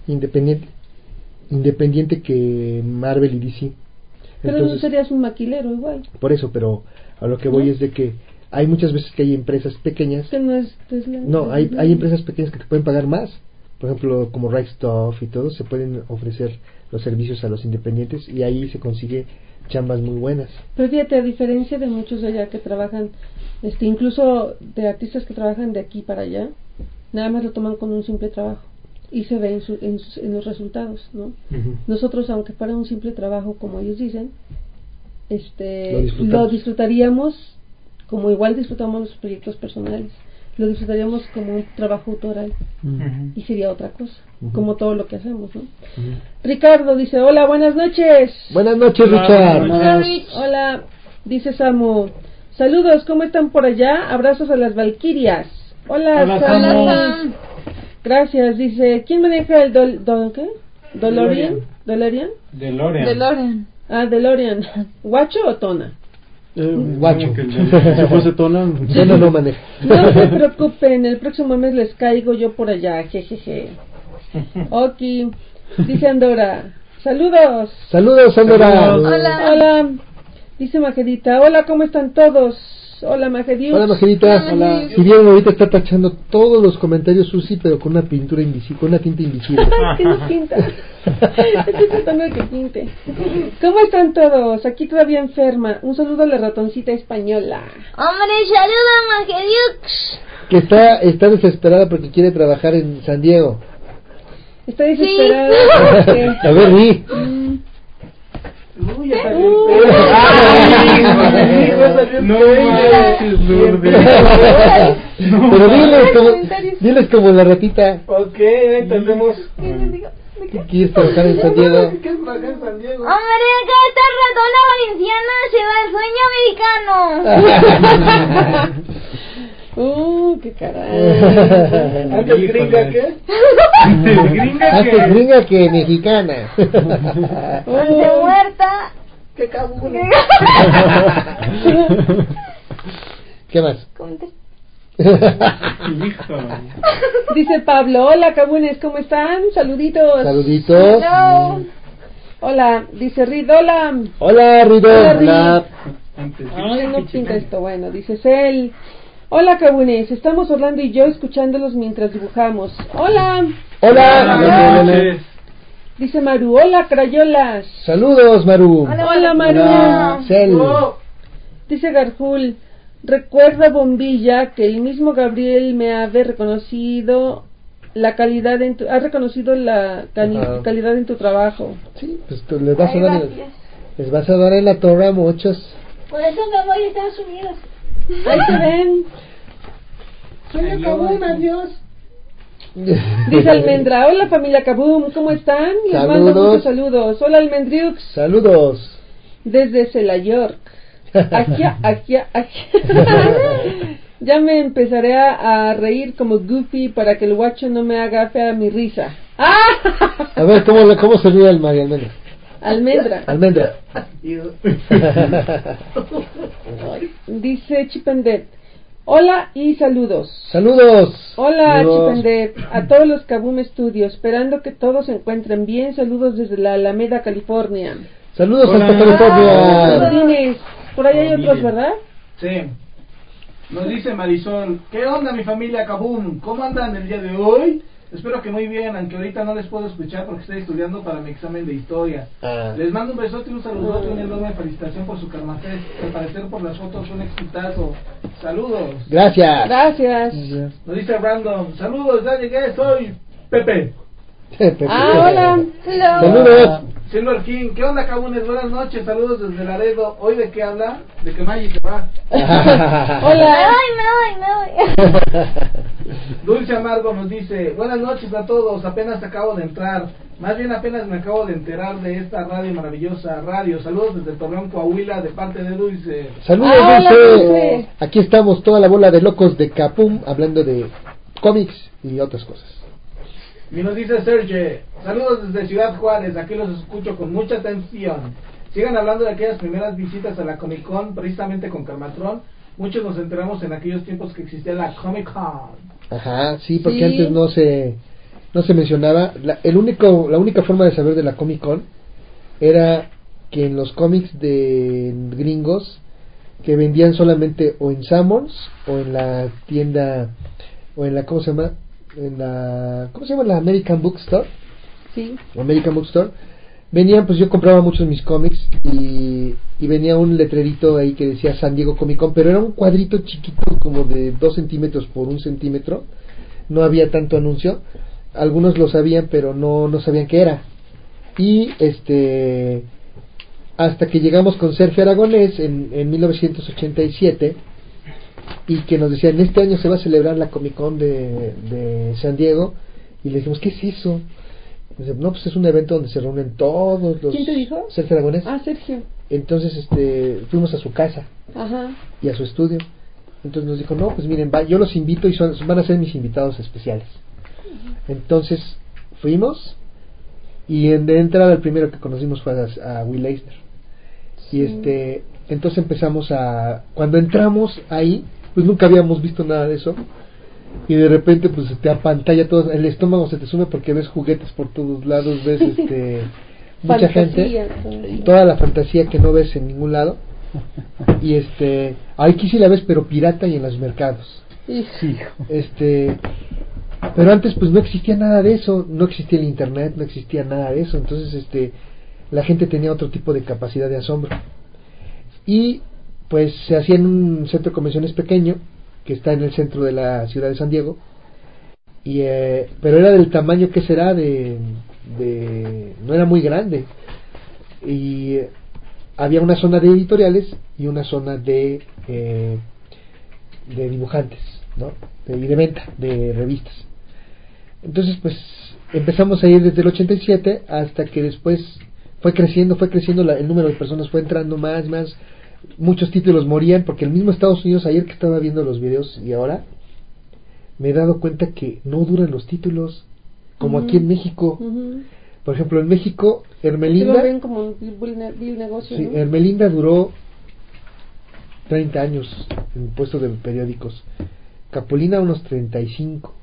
independiente independiente que Marvel y DC. Pero Entonces, serías un maquilero igual. por eso, pero a lo que voy ¿No? es de que hay muchas veces que hay empresas pequeñas. Que no es Tesla. No, hay, hay empresas pequeñas que te pueden pagar más. Por ejemplo, como Right Stuff y todo, se pueden ofrecer los servicios a los independientes y ahí se consigue chambas muy buenas. Pero fíjate, a diferencia de muchos de allá que trabajan, este, incluso de artistas que trabajan de aquí para allá, nada más lo toman con un simple trabajo y se ve en, su- en sus- en los resultados, ¿no? Nosotros, aunque fuera un simple trabajo, como ellos dicen, este, Lo disfrutaríamos como igual disfrutamos los proyectos personales, lo disfrutaríamos como un trabajo autoral y sería otra cosa, como todo lo que hacemos, ¿no? Ricardo dice, hola, buenas noches. Buenas noches, Richard. Hola, dice Samu. Saludos, ¿cómo están por allá? Abrazos a las Valquirias. Hola, Hola, Samu. Samu. Hola, Sam. Gracias, dice. ¿Quién maneja el dol, dol- qué? Ah, DeLorean. ¿Guacho o Tona? Guacho. que Si fuese Tona, Tona no maneja. No se preocupen, el próximo mes les caigo yo por allá, jejeje. Ok, dice Andora. Saludos. Saludos, Sandra. Hola. Hola. Dice Majedita. Hola, ¿cómo están todos? Hola, Majedius. Hola, Majerita. Si vieron, ahorita está tachando todos los comentarios Susi, pero con una pintura invisible, con una tinta invisible. Ay, que no pinta. Estoy tratando de que pinte. ¿Cómo están todos? Aquí todavía enferma. Un saludo a la ratoncita española. Hombre, saluda, Magediux. que está, está desesperada porque quiere trabajar en San Diego. Está desesperada. porque- A ver, Ri. Uy, ya salió el Uy. pelo. Ay, hijo, salió el No pelo. Pero diles como, diles como la ratita Ok, trabajar en San Diego. ¿Qué es trabajar en San Diego? Hombre, acá esta ratona valenciana se va al sueño americano. Uh, qué caray. ¿Antes gringa qué? Gringa Antes que... gringa que mexicana. Antes muerta. ¿Qué cabrón? ¿Qué más? Hijo. Dice Pablo, hola cabunes, ¿cómo están? Saluditos. Saluditos. Hello. Hola, dice Rid, hola. Hola, Rido. Hola, Rid. Ay, no pinta esto, bueno, dice Cel. Hola cabunes, estamos Orlando y yo escuchándolos mientras dibujamos. Hola. Hola. Noches. Dice Maru, hola crayolas. Saludos, Maru. Hola, Maru. Hola. Oh. Dice Garjul, recuerda bombilla que el mismo Gabriel me ha reconocido la calidad en tu, ha reconocido la cali- calidad en tu trabajo. Sí, pues tú les vas a dar gracias. les vas a dar en la torre a muchos. Por eso me voy a Estados Unidos. Ahí se ven. Sueño cabún, adiós. Dice Almendra, hola familia Kaboom, ¿cómo están? Les mando Saludos. muchos saludos. Hola Almendriux, Saludos. desde Cela York. Aquí, aquí, aquí. ya me empezaré a, a reír como Goofy para que el guacho no me haga fea mi risa. ¡Ah! A ver, ¿cómo, le- cómo se ríe el Mario Almendra? Almendra. Almendra. Dice Chipendet. Hola y saludos. Saludos. Hola Saludos. Chipendet, a todos los Kaboom Studio, esperando que todos se encuentren bien. Saludos desde la Alameda, California. Saludos Hola. hasta California. Saludines. Por ahí hay otros, ¿verdad? Sí. Nos dice Marisol, ¿qué onda mi familia Kabum? ¿Cómo andan el día de hoy? Espero que muy bien, aunque ahorita no les puedo escuchar porque estoy estudiando para mi examen de historia. Ah. Les mando un besote y un saludote una enorme felicitación por su Carmafest. Al parecer por las fotos un exitazo. Saludos. Gracias. Gracias. Nos dice Random, saludos, ya llegué, soy Pepe. Pepe. Ah, hola. Saludos. Silver King, ¿qué onda cabunes? Buenas noches, saludos desde Laredo. ¿Hoy de qué habla? De que Maggie se va. Hola. Voy, me voy. Dulce Amargo nos dice, buenas noches a todos, apenas acabo de entrar, más bien apenas me acabo de enterar de esta radio maravillosa radio. Saludos desde Torreón, Coahuila, de parte de Dulce. Saludos, Ah, hola, Dulce. Dulce. Aquí estamos toda la bola de locos de Capum hablando de cómics y otras cosas. Y nos dice Serge, saludos desde Ciudad Juárez, aquí los escucho con mucha atención. Sigan hablando de aquellas primeras visitas a la Comic Con, precisamente con Carmatron. muchos nos enteramos en aquellos tiempos que existía la Comic Con. Ajá, sí, porque Sí. antes no se no se mencionaba la, el único la única forma de saber de la Comic Con era que en los cómics de gringos que vendían solamente o en Sammons o en la tienda o en la cómo se llama en la cómo se llama la American Bookstore. Sí. American Bookstore. Venían pues yo compraba muchos mis cómics y, y venía un letrerito ahí que decía San Diego Comic Con pero era un cuadrito chiquito como de dos centímetros por un centímetro. No había tanto anuncio. Algunos lo sabían pero no no sabían qué era. Y este hasta que llegamos con Sergio Aragonés en, en 1987 y que nos decían este año se va a celebrar la Comic Con de, de San Diego y le dijimos ¿qué es eso? Dice, no pues es un evento donde se reúnen todos los ¿Quién te dijo? Sergio Aragonés Ah, Sergio. entonces este fuimos a su casa Ajá. y a su estudio entonces nos dijo no pues miren va, yo los invito y son, van a ser mis invitados especiales entonces fuimos y en, de entrada el primero que conocimos fue a, a Will Eisner y este entonces empezamos a cuando entramos ahí pues nunca habíamos visto nada de eso. Y de repente pues te apantalla todo el estómago se te sube porque ves juguetes por todos lados ves este mucha Fantasía, gente toda la fantasía que no ves en ningún lado. Y este aquí sí la ves pero pirata y en los mercados. Sí. este pero antes pues no existía nada de eso no existía el internet no existía nada de eso. Entonces este la gente tenía otro tipo de capacidad de asombro y pues se hacía en un centro de convenciones pequeño que está en el centro de la ciudad de San Diego y eh, pero era del tamaño que será de, no era muy grande y había una zona de editoriales y una zona de eh, de dibujantes ¿no? de, y de venta de revistas entonces pues empezamos a ir desde el 87 hasta que después fue creciendo fue creciendo la- el número de personas fue entrando más más muchos títulos morían porque el mismo Estados Unidos ayer que estaba viendo los videos y ahora me he dado cuenta que no duran los títulos como aquí en México por ejemplo en México Hermelinda lo ven como un negocio, Sí, ¿no? Hermelinda duró 30 años en puestos de periódicos. Capulina unos 35.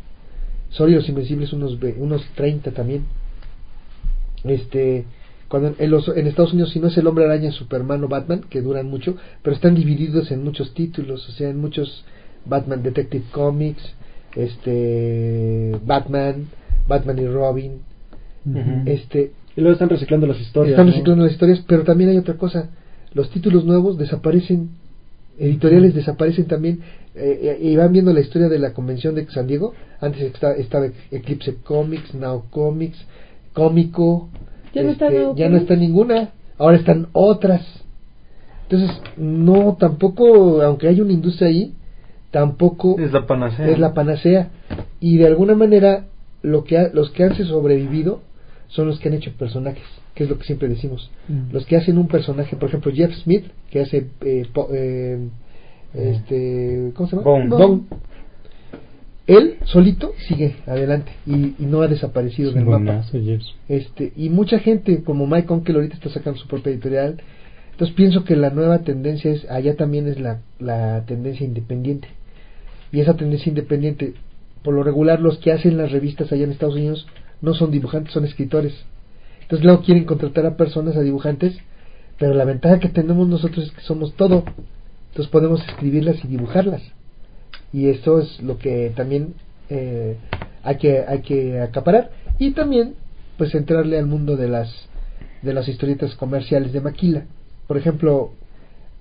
Sori y los Invencibles unos, unos 30 también. Este, cuando en, los, en Estados Unidos, si no es el Hombre Araña, Superman o Batman, que duran mucho, pero están divididos en muchos títulos, o sea, en muchos Batman Detective Comics, este, Batman, Batman y Robin, este, Y luego están reciclando las historias. están ¿no? reciclando las historias, pero también hay otra cosa. Los títulos nuevos desaparecen, editoriales desaparecen también. eh, eh, y van viendo la historia de la convención de San Diego. Antes estaba, estaba Eclipse Comics, Now Comics, Cómico. Ya no está este, ya no está ninguna. Ahora están otras. Entonces, no, tampoco, aunque hay una industria ahí, tampoco Es la panacea. es la panacea. Y de alguna manera, lo que ha- los que han sobrevivido son los que han hecho personajes, que es lo que siempre decimos. Mm. Los que hacen un personaje, por ejemplo, Jeff Smith, que hace. eh, po- eh, este, ¿Cómo se llama? Bone. Bone. Él solito sigue adelante y, y no ha desaparecido Es del mapa. Este, y mucha gente como Mike Onkel ahorita está sacando su propia editorial. Entonces pienso que la nueva tendencia es, allá también es la, la tendencia independiente. Y esa tendencia independiente, por lo regular los que hacen las revistas allá en Estados Unidos no son dibujantes, son escritores. Entonces luego quieren contratar a personas, a dibujantes, pero la ventaja que tenemos nosotros es que somos todo. Entonces podemos escribirlas y dibujarlas. Y eso es lo que también eh, hay que hay que acaparar y también pues entrarle al mundo de las de las historietas comerciales de Maquila. Por ejemplo,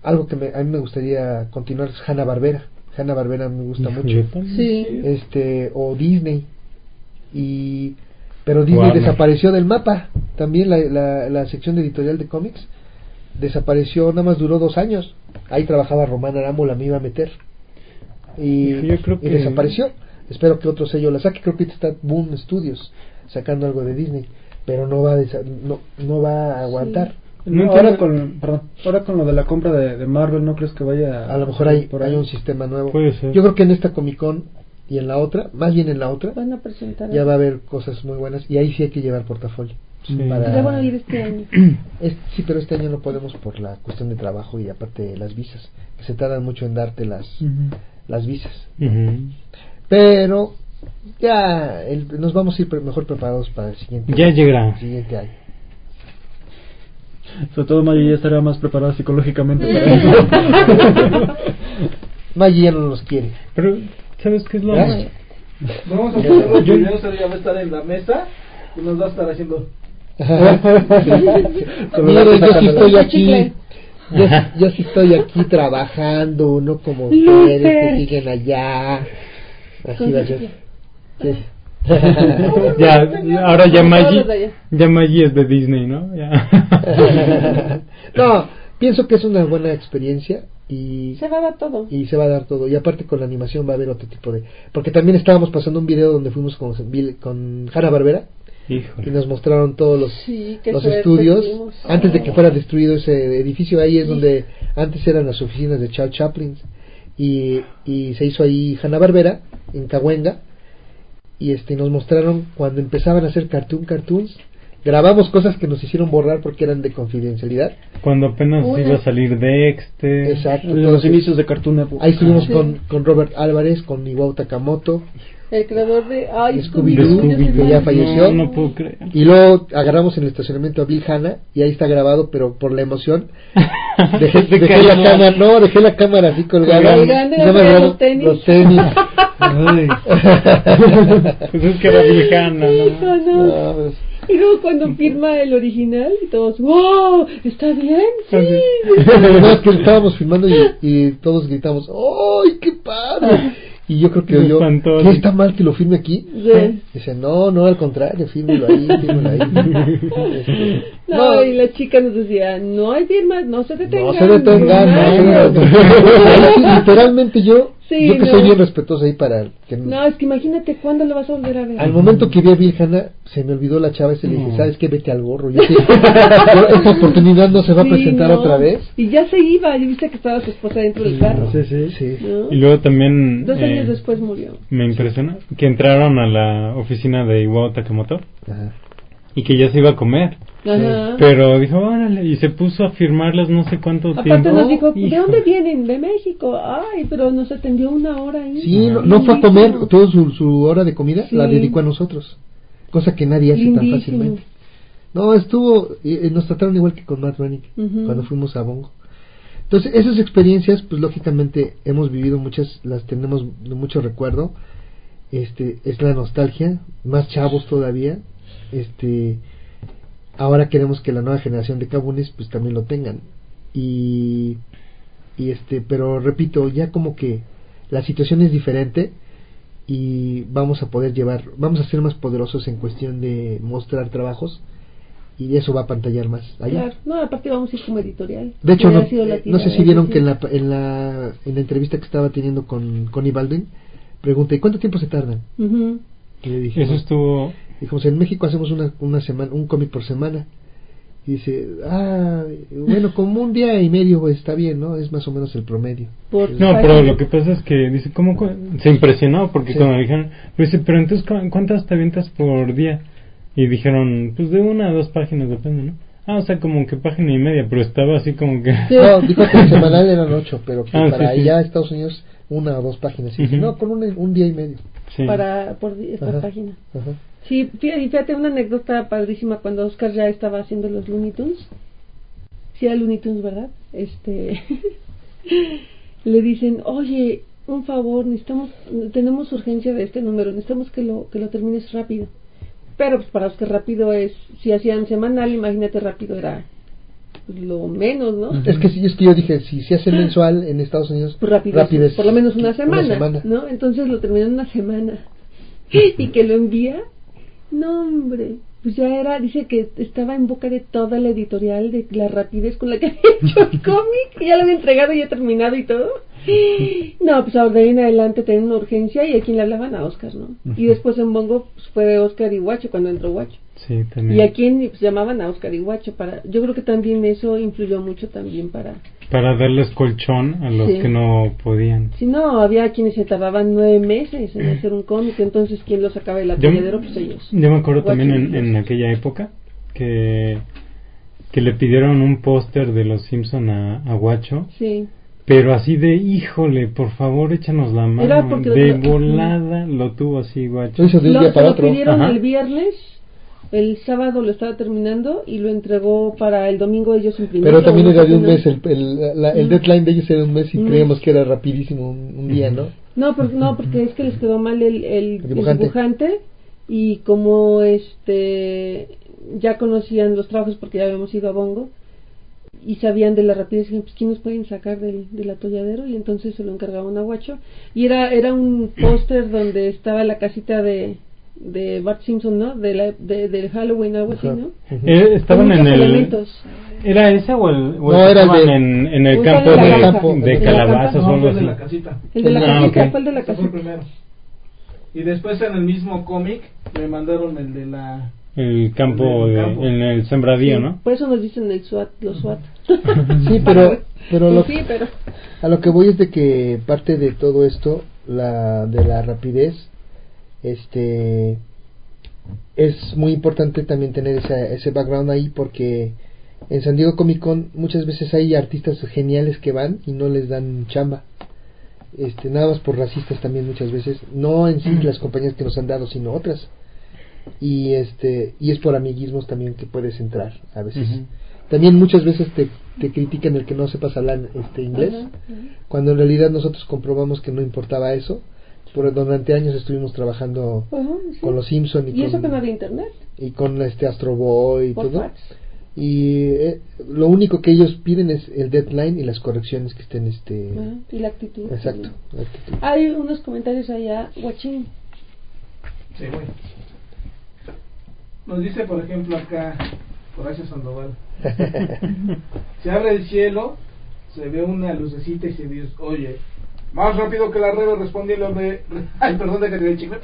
algo que me, a mí me gustaría continuar es Hanna Barbera. Hanna Barbera me gusta mucho. Sí. Este o Disney y pero Disney Warner. desapareció del mapa. También la, la, la sección de editorial de cómics desapareció, nada más duró dos años. Ahí trabajaba Román Aramo, la me iba a meter. Y, Yo creo y que- desapareció. Espero que otro sello la saque. Creo que está Boom Studios sacando algo de Disney, pero no va a, desa- no, no va a aguantar. No ahora, con, perdón, ahora con lo de la compra de, de Marvel, ¿no crees que vaya A lo mejor hay, por hay ahí? un sistema nuevo. Puede ser. Yo creo que en esta Comic Con y en la otra, más bien en la otra, Van a presentar. ya va a haber cosas muy buenas y ahí sí hay que llevar portafolio. Sí. Sería bueno ir este año. Es- sí, pero este año no podemos por la cuestión de trabajo y aparte de las visas, que se tardan mucho en darte las. Las visas. Ujú. Pero ya el- nos vamos a ir mejor preparados para el siguiente, Ya llegará. el siguiente año. Sobre todo Mayo ya estará más preparada psicológicamente para eso. Maggie ya no nos quiere. Pero, ¿sabes qué es lo ¿Verdad? Vamos a hacer los Yo- videos, ella va a estar en la mesa y nos va a estar haciendo. Mire, yo sí estoy aquí. Yo, sí- yo sí estoy aquí trabajando, no como ustedes que siguen allá. Así va a ser. Sí. ya, ahora ya Todos Maggie, de allá. ya Maggie es de Disney, ¿no? Ya. no, pienso que es una buena experiencia y Se va a dar todo. y se va a dar todo. Y aparte con la animación va a haber otro tipo de... Porque también estábamos pasando un video donde fuimos con, con Hanna Barbera y nos mostraron todos los, Sí, estudios. tuvimos. Antes de que fuera destruido ese edificio, ahí es donde antes eran las oficinas de Charles Chaplin. Y, y se hizo ahí Hanna Barbera en Cahuenga. Y este nos mostraron cuando empezaban a hacer cartoon cartoons. Grabamos cosas que nos hicieron borrar porque eran de confidencialidad. Cuando apenas iba a salir Dexter. Exacto. Los inicios de Cartoon Network. Ahí estuvimos Sí. con, con Robert Álvarez, con Iwao Takamoto. El creador de. Ay, De Scooby-Doo, soy que ya falleció. No, no puedo creer. Y luego agarramos en el estacionamiento a Bill Hanna y ahí está grabado, pero por la emoción dejé, Se dejé la cámara, no, dejé la cámara así colgada. Colgando, no me los tenis. Los tenis. Ay. Pues es que era viejana, Hijo, ¿no? no. Pues, Y luego cuando firma el original y todos, ¡wow! ¿Está bien? Sí. no, es que estábamos filmando y, y todos gritamos, ¡ay, qué padre! Y yo creo que espantó. ¿qué está mal que lo firme aquí? Sí. Dice, no, no, al contrario, fírmelo ahí, fírmelo ahí. Este, No, y la chica nos decía, no hay firmas, no se detengan. No se detengan, no no. detengan. Literalmente yo, Sí, yo que no. soy bien respetuoso ahí para que No, es que imagínate cuándo lo vas a volver a ver. Al momento que vi a Hanna, se me olvidó la chava y se le dije, No. ¿sabes qué? Vete al gorro. Yo, esta oportunidad no se va a Sí, presentar no. otra vez. Y ya se iba, y viste que estaba su esposa dentro del carro. Sí, sí. Sí. ¿no? Y luego también Dos años eh, después murió. me impresiona que entraron a la oficina de Iwao Takamoto Ajá. Y que ya se iba a comer. Ajá. Pero dijo, órale, y se puso a firmarlas no sé cuánto Aparte tiempo. nos dijo, ¿de Hijo. dónde vienen? De México. Ay, pero nos atendió una hora ahí. Sí, no, no fue a comer, toda su, su hora de comida Sí. la dedicó a nosotros. Cosa que nadie hace tan fácilmente. No, estuvo, y- y nos trataron igual que con Matt Rennick cuando fuimos a Bongo. Entonces, esas experiencias, pues lógicamente hemos vivido muchas, las tenemos de mucho recuerdo. Este, es la nostalgia, más chavos todavía. Este, ahora queremos que la nueva generación de cabunes pues también lo tengan. Y, y este, pero repito, ya como que la situación es diferente y vamos a poder llevar, vamos a ser más poderosos en cuestión de mostrar trabajos y eso va a pantallar más allá. Claro. No, aparte vamos a ir como editorial. De hecho, no, no sé si vieron sí. que en la, en la, en la entrevista que estaba teniendo con Connie Baldwin, pregunté, ¿y cuánto tiempo se tardan? Ujú. Y le dije, Eso estuvo... dijimos, en México hacemos una, una semana, un cómic por semana. Y dice, ah, bueno, como un día y medio pues, está bien, ¿no? Es más o menos el promedio. Por No, pero lo que pasa es que dice, ¿cómo? cu- Se impresionó porque Sí. cuando le dijeron, pero dice, pero entonces, ¿cu- ¿cuántas te avientas por día? Y dijeron, pues de una a dos páginas, depende, ¿no? Ah, o sea, como que página y media, pero estaba así como que... No, dijo que el semanal eran ocho, pero que Ah, para sí, sí. allá Estados Unidos una o dos páginas. Y dice, no, con un, un día y medio. Sí. Para, por, Ajá. página. Ajá. Sí, fíjate, una anécdota padrísima cuando Oscar ya estaba haciendo los Looney Tunes. Sí, era Looney Tunes, ¿verdad? Este. le dicen, oye, un favor, necesitamos, tenemos urgencia de este número, necesitamos que lo, que lo termines rápido. Pero pues para Oscar rápido es, si hacían semanal, imagínate rápido era pues, lo menos, ¿no? Es que sí, es que yo dije, si se hace mensual en Estados Unidos, Pues rápido, rápido es por lo menos una semana, semana. ¿no? Entonces lo terminó en una semana. y que lo envía, no hombre, pues ya era, dice que estaba en boca de toda la editorial de la rapidez con la que había hecho el cómic, ya lo había entregado y ya terminado y todo. No, pues ahora de ahí en adelante tenían una urgencia y a quien le hablaban a Oscar, ¿no? Y después en Bongo pues, fue Oscar y Guacho cuando entró Guacho. Sí, también. Y a quien pues, llamaban a Oscar y Guacho para, yo creo que también eso influyó mucho también para Para darles colchón a los Sí. que no podían. Si no, había quienes se tardaban nueve meses en hacer un cómic, entonces ¿quién lo sacaba del atolladero? Pues ellos. yo me acuerdo también en, en aquella época que que le pidieron un póster de los Simpson a, a Guacho. Sí. Pero así de, híjole, por favor, échanos la mano. Era porque de lo- volada lo tuvo así, Guacho. Lo hizo de un Lo, día para lo otro. pidieron Ajá. el viernes, el sábado lo estaba terminando y lo entregó para el domingo ellos imprimieron. Pero también era de un mes, el, el, la- el Ujú. deadline de ellos era un mes y Un creíamos que era rapidísimo un, un día, ¿no? No, porque, no, porque es que les quedó mal el, el, el dibujante. dibujante. y como este ya conocían los trabajos porque ya habíamos ido a Bongo y sabían de la rapidez, dijeron, pues ¿quién nos pueden sacar del, del atolladero? Y entonces se lo encargaban a Guacho. Y era, era un póster donde estaba la casita de, de Bart Simpson, ¿no? De la, de, del Halloween, algo así, ¿no? Eh, estaban en el. elementos. ¿Era ese o el.? o No, era el estaban de- en, en el Fue campo de la de, granja. de calabazas o algo No, fue de así? la casita. El de la Ah, casita, ok. fue el de la fue casita. el primero. Y después en el mismo cómic me mandaron el de la... El campo, El de, campo. en el sembradío, Sí, ¿no? Por eso nos dicen el SWAT, los SWAT. Sí, pero, pero lo, sí, pero... a lo que voy es de que parte de todo esto, la de la rapidez, este es muy importante también tener esa, ese background ahí porque en San Diego Comic Con muchas veces hay artistas geniales que van y no les dan chamba. Este, nada más por racistas también muchas veces, no en sí las compañías que nos han dado, sino otras. Y este y es por amiguismos también que puedes entrar a veces. También muchas veces te, te critican el que no sepas hablar este inglés, cuando en realidad nosotros comprobamos que no importaba eso. Por durante años estuvimos trabajando Ajá, sí. con los Simpson y, Y eso con, que no había internet. y con este Astro Boy y Por todo. fax. Y eh, lo único que ellos piden es el deadline y las correcciones que estén este Ajá, Y la actitud. exacto. la actitud. Hay unos comentarios allá, guachín. Sí, güey. Nos dice, por ejemplo, acá Horacio Sandoval. se abre el cielo, se ve una lucecita y se dice, oye, más rápido que la rebe respondiéndole, ay, perdón, el chicle.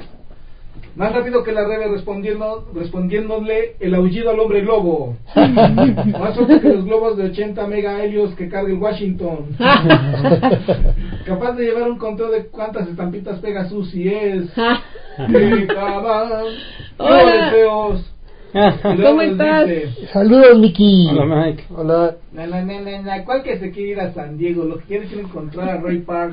Más rápido que la rebe respondiendo, respondiéndole el aullido al hombre globo. Más fuerte que los globos de 80 mega helios que carga el Washington. Capaz de llevar un conteo de cuántas estampitas pega Susi es. Deseos! ¿Cómo estás? dice, Saludos, Miki. Hola, Mike. Hola. Na, na, na, ¿Cuál que se quiere ir a San Diego? Lo que quiere es ir a encontrar a Ray Park.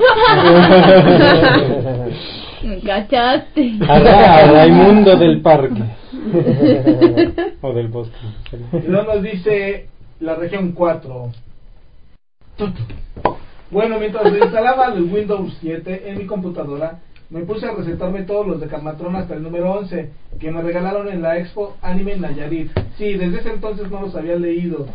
Me cachaste. A, Ra- a Raimundo del Parque. o del bosque. Y luego nos dice la región 4. Bueno, mientras instalaba el Windows 7 en mi computadora, me puse a recetarme todos los de Carmatron hasta el número 11, que me regalaron en la Expo Anime Nayarit. Sí, desde ese entonces no los había leído.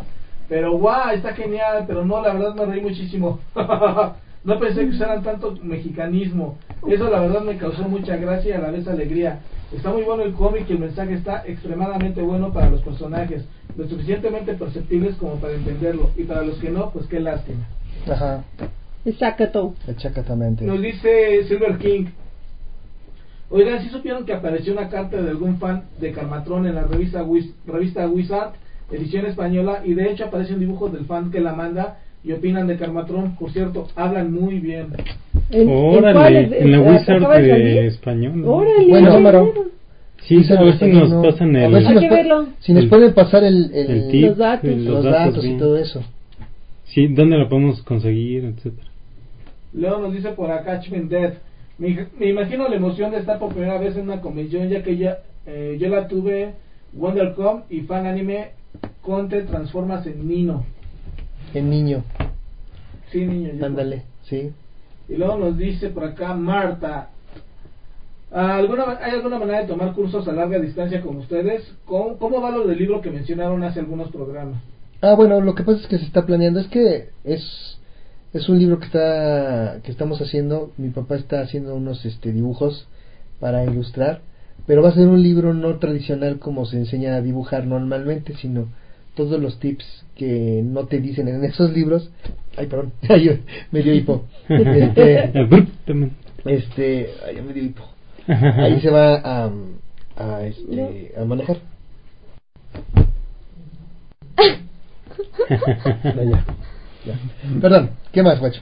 Pero guau, está genial, pero no, la verdad me reí muchísimo. no pensé que usaran tanto mexicanismo. Eso la verdad me causó mucha gracia y a la vez alegría. Está muy bueno el cómic y el mensaje está extremadamente bueno para los personajes, lo suficientemente perceptibles como para entenderlo, y para los que no, pues qué lástima. Ajá. Exacto. Exactamente. Nos dice Silver King. Oigan, si supieron que apareció una carta de algún fan de Carmatron en la revista, Wiz- revista Wizard, edición española, y de hecho aparece un dibujo del fan que la manda y opinan de Carmatron. Por cierto, hablan muy bien. ¿En, Órale, en, en la ¿Acaba Wizard de de español. ¿no? Órale, Bueno, número. Sí, a ver si nos pasan A el, ver si nos, verlo. si nos El- pueden pasar el, el- el tip, Los datos. el- los datos y todo eso. Sí, dónde lo podemos conseguir, etcétera. Luego nos dice por acá Death. Me, me imagino la emoción de estar por primera vez en una convención, ya que ya, eh, yo la tuve WonderCom y fan anime con te transformas en Nino. El niño. Sí, niño. Ándale, sí. Y luego nos dice por acá Marta. ¿Alguna, ¿Hay alguna manera de tomar cursos a larga distancia con ustedes? ¿Cómo, cómo va lo del libro que mencionaron hace algunos programas? Ah, bueno, lo que pasa es que se está planeando, es que es es un libro que está que estamos haciendo, mi papá está haciendo unos este dibujos para ilustrar, pero va a ser un libro no tradicional como se enseña a dibujar normalmente, sino todos los tips que no te dicen en esos libros. Ay, perdón, ay, me dio hipo. Este, este, ay, me dio hipo. Ahí se va a, a, este, a manejar. Ya, ya. Perdón, ¿qué más, guacho?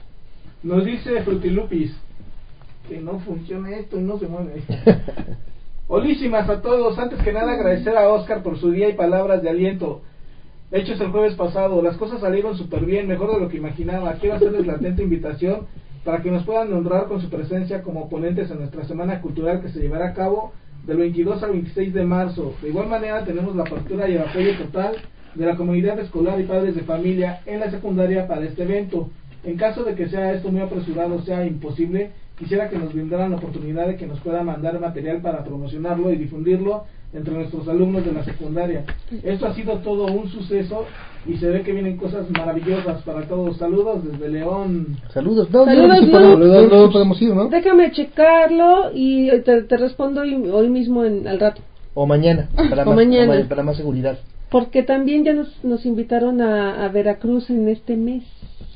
Nos dice Frutilupis que no funciona esto y no se mueve. Holísimas a todos. Antes que nada agradecer a Oscar por su día y palabras de aliento. Hechos el jueves pasado. Las cosas salieron súper bien, mejor de lo que imaginaba. Quiero hacerles la atenta invitación para que nos puedan honrar con su presencia como ponentes en nuestra semana cultural que se llevará a cabo del 22 al 26 de marzo. De igual manera tenemos la apertura y el apoyo total de la comunidad escolar y padres de familia en la secundaria para este evento. En caso de que sea esto muy apresurado, sea imposible, quisiera que nos brindaran la oportunidad de que nos puedan mandar material para promocionarlo y difundirlo entre nuestros alumnos de la secundaria. Esto ha sido todo un suceso y se ve que vienen cosas maravillosas para todos. Saludos desde León. Saludos. No, Saludos, no, podemos, no, no podemos ir, ¿no? Déjame checarlo y te, te respondo hoy, hoy mismo en, al rato. O mañana, para, O más, mañana. ma- para más seguridad. Porque también ya nos, nos invitaron a, a Veracruz en este mes.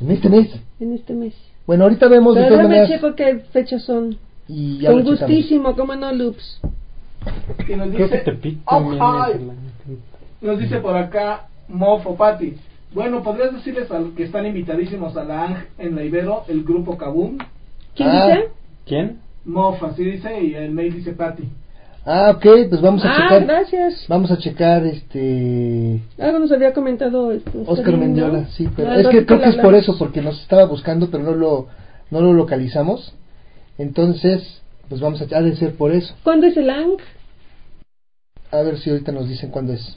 En este mes. En este mes. Bueno, ahorita vemos de Pero todas déjame maneras. checo qué fechas son. Y ya Con gustísimo, como no, Loops. Y nos Creo que dice, Tepic "Oh, también hi". es el- Nos dice por acá Mofo Pati. Bueno, ¿podrías decirles al que están invitadísimos a la ANG en la Ibero, el grupo Kabum? ¿Quién Ah. dice? ¿Quién? Mof, así dice, y el mail dice Pati. Ah, ok, pues vamos a Ah, checar. gracias. Vamos a checar este. Algo nos había comentado este, Oscar ¿no? Mendiola, sí, pero Ah, es que creo que es por eso, porque nos estaba buscando, pero no lo, no lo localizamos. Entonces, pues vamos a, ha de ser por eso. ¿Cuándo es el ANC? A ver si ahorita nos dicen cuándo es.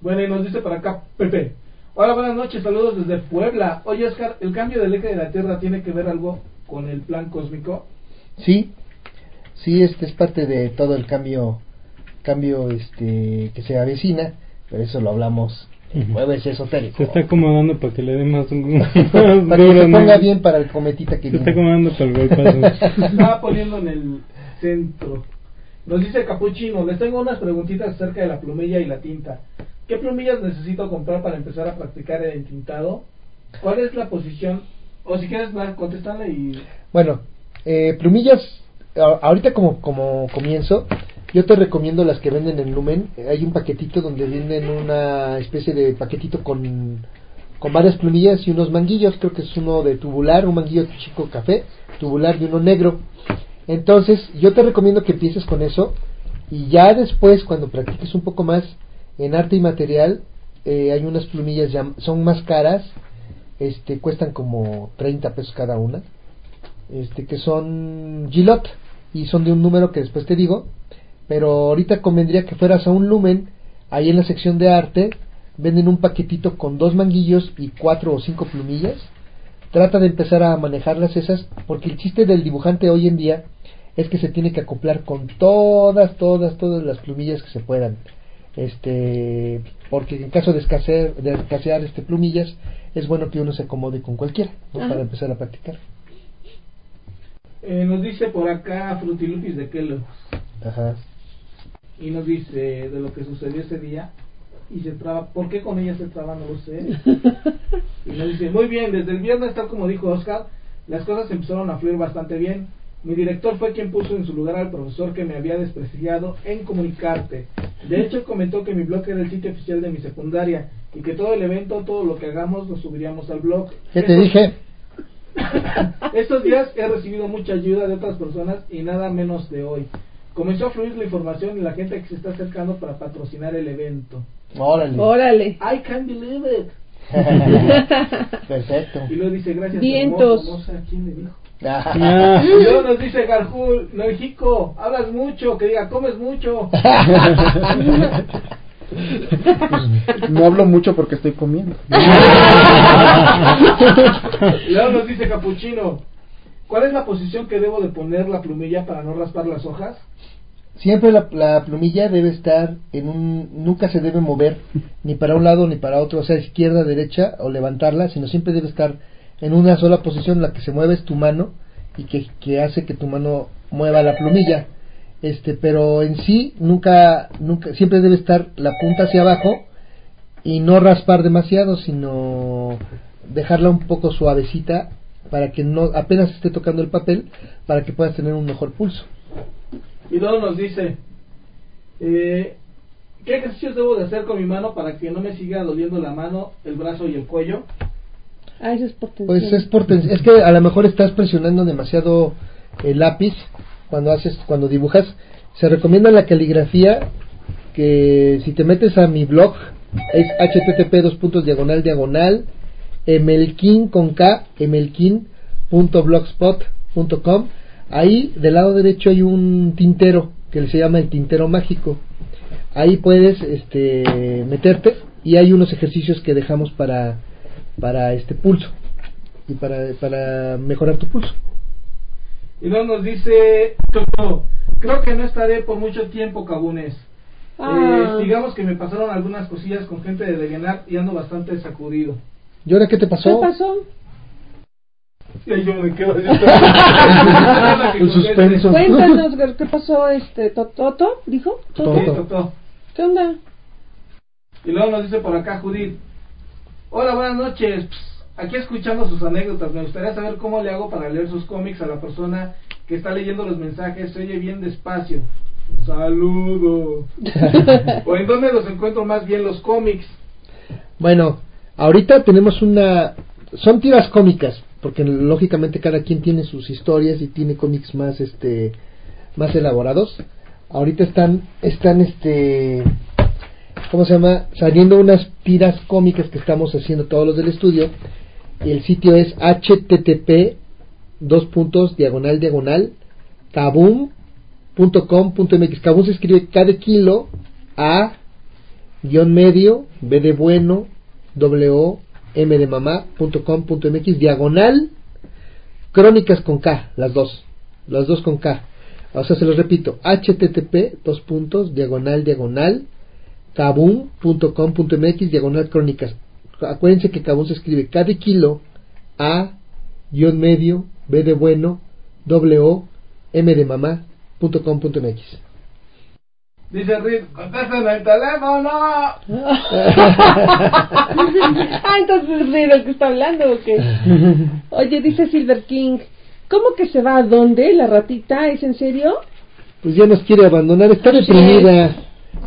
Bueno, y nos dice por acá Pepe. Hola, buenas noches, saludos desde Puebla. Oye, Oscar, ¿el cambio del eje de la Tierra tiene que ver algo con el plan cósmico? Sí, sí, este es parte de todo el cambio, cambio este que se avecina, pero eso lo hablamos el jueves esotérico. Se está acomodando para que le dé más un para que se ponga bien para el cometita que Se está acomodando para el bypass. Se estaba poniendo en el centro. Nos dice Capuchino, les tengo unas preguntitas acerca de la plumilla y la tinta. ¿Qué plumillas necesito comprar para empezar a practicar el entintado? ¿Cuál es la posición? O si quieres, va, contéstale y... Bueno, eh, plumillas, ahorita como, como comienzo, yo te recomiendo las que venden en Lumen. Hay un paquetito donde venden una especie de paquetito con, con varias plumillas y unos manguillos. Creo que es uno de tubular, un manguillo chico café, tubular y uno negro. Entonces, yo te recomiendo que empieces con eso y ya después, cuando practiques un poco más en arte y material, eh, hay unas plumillas ya son más caras, este cuestan como 30 pesos cada una este que son Gillot y son de un número que después te digo pero ahorita convendría que fueras a un lumen ahí en la sección de arte venden un paquetito con dos manguillos y cuatro o cinco plumillas. Trata de empezar a manejarlas esas porque el chiste del dibujante hoy en día es que se tiene que acoplar con todas todas todas las plumillas que se puedan. Este porque en caso de escasear, de escasear este plumillas es bueno que uno se acomode con cualquiera para empezar a practicar Eh, nos dice por acá Frutilupis de Kellogg's. Ajá. Y nos dice de lo que sucedió ese día. Y se traba. ¿Por qué con ella se traba? No lo sé. Y nos dice, muy bien, desde el viernes, tal como dijo Oscar, las cosas empezaron a fluir bastante bien. Mi director fue quien puso en su lugar al profesor que me había desprestigiado en comunicarte. De hecho, comentó que mi blog era el sitio oficial de mi secundaria y que todo el evento, todo lo que hagamos, lo subiríamos al blog. ¿Qué te dije? Estos días he recibido mucha ayuda de otras personas y nada menos de hoy. Comenzó a fluir la información y la gente que se está acercando para patrocinar el evento. Órale. Órale. I can't believe it. Perfecto. Y luego dice, gracias. Vientos. hermoso, no sé a quién le dijo. Y luego nos dice Garjul, México, hablas mucho, que diga, comes mucho. No hablo mucho porque estoy comiendo. Y luego nos dice Capuchino, ¿cuál es la posición que debo de poner la plumilla para no raspar las hojas? Siempre la, la plumilla debe estar en un... Nunca se debe mover ni para un lado ni para otro, o sea, izquierda, derecha o levantarla, sino siempre debe estar en una sola posición. La que se mueve es tu mano y que, que hace que tu mano mueva la plumilla. Este, pero en sí nunca, nunca, siempre debe estar la punta hacia abajo y no raspar demasiado, sino dejarla un poco suavecita para que no apenas esté tocando el papel para que puedas tener un mejor pulso. Y luego nos dice, eh, ¿qué ejercicios debo de hacer con mi mano para que no me siga doliendo la mano, el brazo y el cuello? Ah, eso es por tensión. Pues es por tens- es que a lo mejor estás presionando demasiado el lápiz cuando haces cuando dibujas Se recomienda la caligrafía que si te metes a mi blog es http dos puntos diagonal diagonal emelkin con ahí del lado derecho hay un tintero que se llama el tintero mágico. Ahí puedes este meterte y hay unos ejercicios que dejamos para para este pulso y para, para mejorar tu pulso Y luego nos dice Toto, creo que no estaré por mucho tiempo, cabunes. Ah. Eh, digamos que me pasaron algunas cosillas con gente de Degenar y ando bastante sacudido. ¿y ahora qué te pasó? ¿Qué pasó? Y ahí yo me quedo así. El suspenso. Cuéntanos qué pasó, este, To- Toto, dijo. Toto. Sí, Toto. ¿Qué onda? Y luego nos dice por acá Judith. Hola, buenas noches. Aquí escuchando sus anécdotas, me gustaría saber cómo le hago para leer sus cómics a la persona que está leyendo los mensajes. Se oye bien despacio. Saludos. o en dónde los encuentro más bien los cómics. Bueno, ahorita tenemos una... Son tiras cómicas, porque lógicamente cada quien tiene sus historias y tiene cómics más, este, más elaborados. Ahorita están, están, este, ¿cómo se llama? Saliendo unas tiras cómicas que estamos haciendo todos los del estudio. Y el sitio es http dos puntos diagonal diagonal kabum.com.mx. Kabum se escribe K de kilo A guion medio B de bueno W M de mamá punto com punto mx diagonal crónicas con K, las dos, las dos con K. O sea, se los repito, http dos puntos diagonal diagonal kabum.com.mx diagonal crónicas. Acuérdense que Kabum se escribe K de kilo A guion medio B de bueno W M de mamá punto com punto mx. Dice Reed, contesten el teléfono. ah, entonces es Reed el que está hablando o qué? Oye, dice Silver King, ¿cómo que se va a dónde la ratita? ¿Es en serio? Pues ya nos quiere abandonar, está deprimida.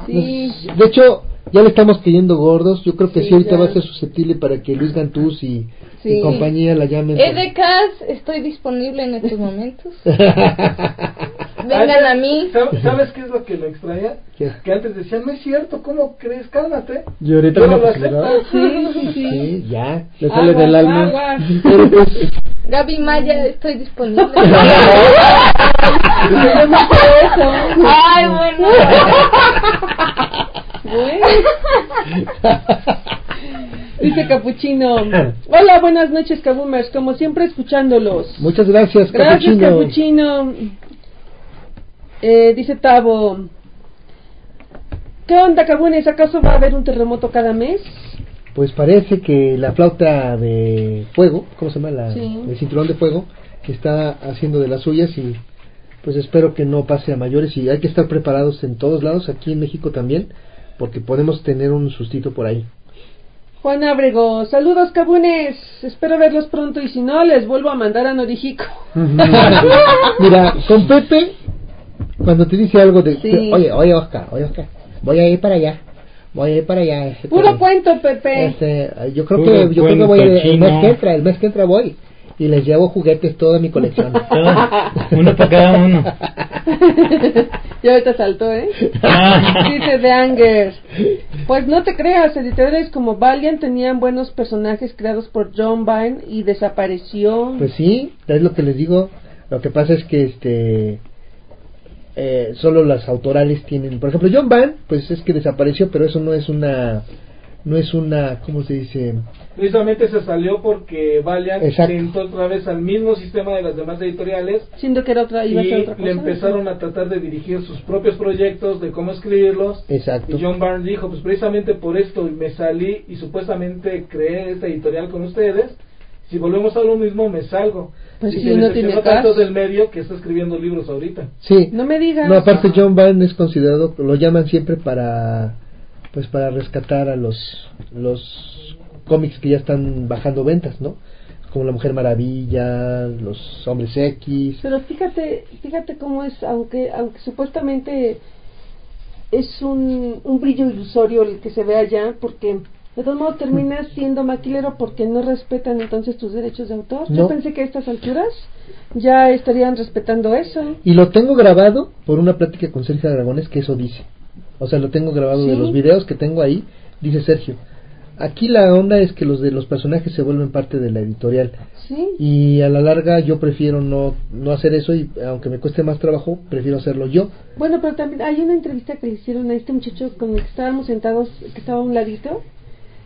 Sí. De hecho, ya le estamos cayendo gordos. Yo creo que sí, Sí, ahorita ya. va a ser susceptible para que Luis Gantús y, Sí. y compañía la llamen. EDCAS, estoy disponible en estos momentos. Vengan a mí. ¿Sab- ¿Sabes qué es lo que me extraña? ¿Qué? Que antes decían, no es cierto, ¿cómo crees? Cálmate. Y ahorita no lo acepto. Sí, sí, sí. Sí, ya. Le sale Aguas, del alma. pues, Gaby Maya, estoy disponible. Tenemos eso. Ay, bueno. Dice Capuchino. Hola, buenas noches, Cabumers. Como siempre, escuchándolos. muchas gracias, Gracias, Capuchino. Capuchino. Eh, dice Tavo. ¿Qué onda, Cabunes? ¿Acaso va a haber un terremoto cada mes? Pues parece que la flauta de fuego, ¿cómo se llama? La, Sí. El cinturón de fuego, está haciendo de las suyas y pues espero que no pase a mayores y hay que estar preparados en todos lados, aquí en México también, porque podemos tener un sustito por ahí. Juan Abrego. Saludos, Cabunes. Espero verlos pronto y si no, les vuelvo a mandar a Norijico. Mira, con Pepe, cuando te dice algo de, Sí. oye, oye Oscar, oye Oscar, voy a ir para allá, voy a ir para allá. este, Puro pero, cuento, Pepe. este, yo creo Puro que yo creo que voy el mes que entra, el mes que entra voy y les llevo juguetes toda mi colección. Uno para cada uno. ya ahorita saltó, ¿eh? Ah. Dice The Anger. Pues no te creas, editoriales como Valiant tenían buenos personajes creados por John Byrne y desapareció. Pues sí, es lo que les digo. Lo que pasa es que este eh, solo las autorales tienen, por ejemplo, John Van, pues es que desapareció, pero eso no es una no es una, ¿cómo se dice? Precisamente se salió porque Valiant entró otra vez al mismo sistema de las demás editoriales Siendo que era otra, iba a y ser otra cosa. le empezaron a tratar de dirigir sus propios proyectos, de cómo escribirlos. Exacto. Y John Barnes dijo, pues precisamente por esto me salí y supuestamente creé esta editorial con ustedes. Si volvemos a lo mismo, me salgo. Pues y sí, se no tiene tanto del medio que está escribiendo libros ahorita. Sí. No me digas. No, aparte John Van es considerado, lo llaman siempre para pues para rescatar a los los cómics que ya están bajando ventas, ¿no? Como La Mujer Maravilla, Los Hombres X. Pero fíjate, fíjate cómo es, aunque, aunque supuestamente es un, un brillo ilusorio el que se ve allá, porque de todos modos terminas siendo maquilero porque no respetan entonces tus derechos de autor. No. Yo pensé que a estas alturas ya estarían respetando eso. Y lo tengo grabado por una plática con Sergio Aragones que eso dice. O sea, lo tengo grabado de los videos que tengo ahí, dice Sergio. Aquí la onda es que los de los personajes se vuelven parte de la editorial. Sí. Y a la larga yo prefiero no, no hacer eso y aunque me cueste más trabajo, prefiero hacerlo yo. Bueno, pero también hay una entrevista que le hicieron a este muchacho con el que estábamos sentados, que estaba a un ladito.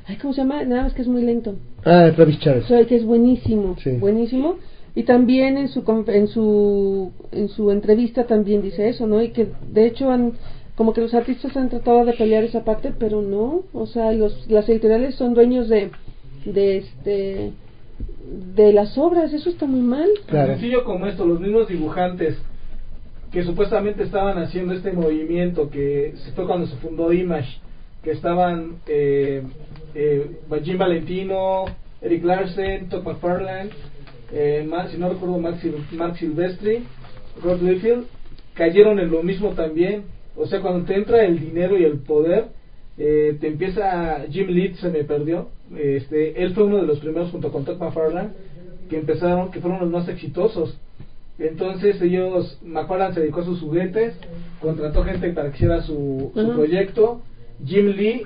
Ay, ¿cómo se llama? Nada más que es muy lento. Ah, Travis Charles. O sea, que es buenísimo, Sí. buenísimo. Y también en su en su en su entrevista también dice eso, ¿no? Y que de hecho han como que los artistas han tratado de pelear esa parte, pero no, o sea, los las editoriales son dueños de de este de las obras, eso está muy mal. Tan sencillo como esto, los mismos dibujantes que supuestamente estaban haciendo este movimiento que se fue cuando se fundó Image, que estaban eh, eh, Jim Valentino, Eric Larsen, Todd McFarlane, eh, si no recuerdo Mark Silvestri, Rod Liefeld, cayeron en lo mismo también. O sea, cuando te entra el dinero y el poder, eh, te empieza Jim Lee se me perdió este él fue uno de los primeros junto con Todd McFarlane que empezaron que fueron los más exitosos. Entonces ellos McFarlane se dedicó a sus juguetes contrató gente para que hiciera su, su proyecto. Jim Lee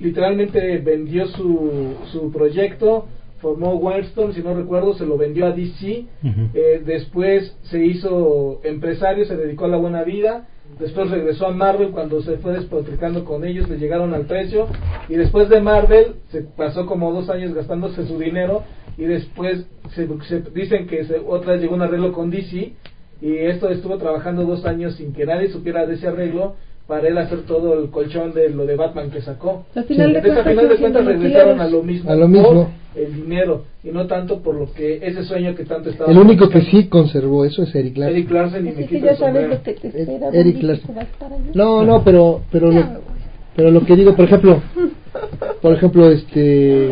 literalmente vendió su, su proyecto formó Wildstorm si no recuerdo se lo vendió a DC eh, después se hizo empresario, se dedicó a la buena vida. Después regresó a Marvel cuando se fue despotricando con ellos, le llegaron al precio. Y después de Marvel se pasó como dos años gastándose su dinero. Y después se, dicen que se, otra llegó un arreglo con DC. Y esto estuvo trabajando dos años sin que nadie supiera de ese arreglo para él hacer todo el colchón de lo de Batman que sacó. Al final de cuentas, final de siguen cuentas siendo regresaron a lo mismo. A lo por mismo. El dinero y no tanto por lo que ese sueño que tanto estaba. El único que sí conservó eso es Eric Larsen. Eric Larsen y me ya sabes lo que te espera. Eric Larsen. No, no, pero pero lo, pero lo que digo, por ejemplo, por ejemplo, este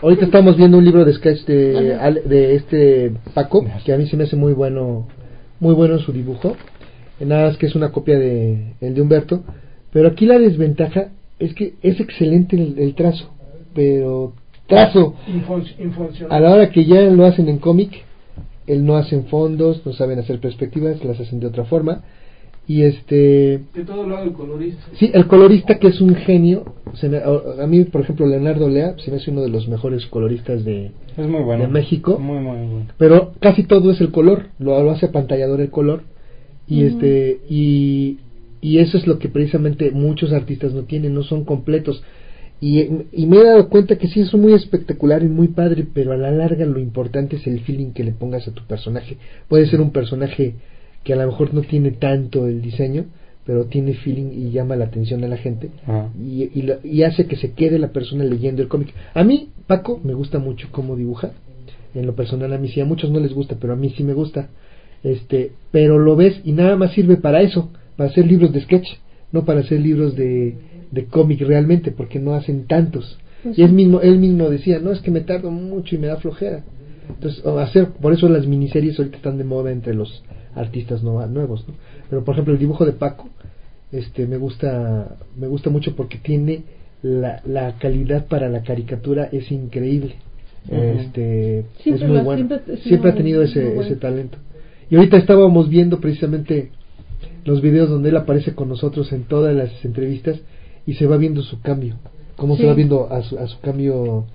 ahorita estamos viendo un libro de sketch de Ale- de este Paco que a mí se me hace muy bueno, muy bueno en su dibujo. Nada más que es una copia de el de Humberto, pero aquí la desventaja es que es excelente el, el trazo, pero trazo Infun- a la hora que ya lo hacen en cómic, él no hacen fondos, no saben hacer perspectivas, las hacen de otra forma. Y este, Que todo lo haga el colorista. sí, el colorista que es un genio, se me- a a mí, por ejemplo, Leonardo Lea se me hace uno de los mejores coloristas de, Es muy bueno. de México. Muy, muy bueno. Pero casi todo es el color, lo, lo hace apantallador el color. Y este, y, y eso es lo que precisamente muchos artistas no tienen, no son completos. Y, y me he dado cuenta que sí es muy espectacular y muy padre, pero a la larga lo importante es el feeling que le pongas a tu personaje. Puede ser un personaje que a lo mejor no tiene tanto el diseño, pero tiene feeling y llama la atención a la gente Ah. y, y, lo- y hace que se quede la persona leyendo el cómic. A mí, Paco, me gusta mucho cómo dibuja. En lo personal, a mí sí, a muchos no les gusta, pero a mí sí me gusta. Este, pero lo ves y nada más sirve para eso, para hacer libros de sketch, no para hacer libros de, de cómic realmente, porque no hacen tantos. Pues y él mismo, él mismo decía, no, es que me tardo mucho y me da flojera. Entonces, hacer, por eso las miniseries ahorita están de moda entre los artistas no- nuevos, ¿no? Pero por ejemplo, el dibujo de Paco, este, me gusta, me gusta mucho porque tiene la, la calidad para la caricatura es increíble. Este, Siempre es muy bueno. siempre- ha tenido ese, bueno. ese talento. Y ahorita estábamos viendo precisamente los videos donde él aparece con nosotros en todas las entrevistas y se va viendo su cambio, cómo se va viendo a su, a su cambio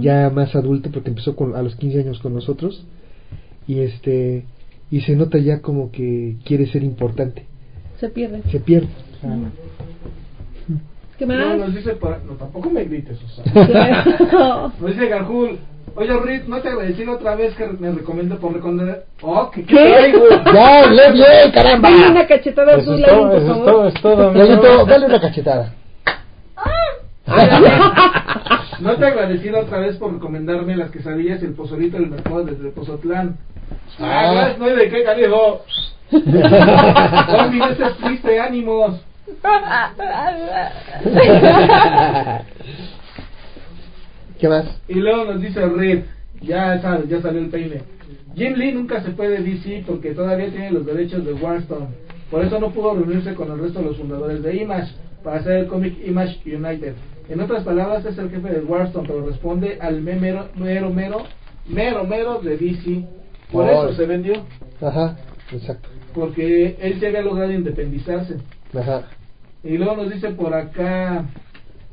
ya más adulto porque empezó con, a los 15 años con nosotros y este y se nota ya como que quiere ser importante, Se pierde. se pierde. ¿Qué No, más? nos dice por- no, tampoco me grites. Susana. nos dice Garjul, oye Rit, no te agradecí la otra vez que me recomendó por recomendar. Oh, ¿qué, qué. Ya, lee bien, caramba. Dale una cachetada a Eso todo, por eso es favor. todo, es todo, amigo. Layito, dale una cachetada. No te agradecí la otra vez por recomendarme las quesadillas y el pozolito del mercado desde Pozotlán. Ah. Ah, no hay de qué, canijo. No estés triste, ánimos. ¿Qué más? Y luego nos dice Red, ya sabes, ya salió el peine. Jim Lee nunca se fue de DC porque todavía tiene los derechos de Warstorm. Por eso no pudo reunirse con el resto de los fundadores de Image para hacer el cómic Image United. En otras palabras, es el jefe de Warston, pero responde al mero, mero, mero, mero, mero de DC. Por Oh. eso se vendió, Ajá, exacto. porque él ya había logrado independizarse. Ajá. Y luego nos dice por acá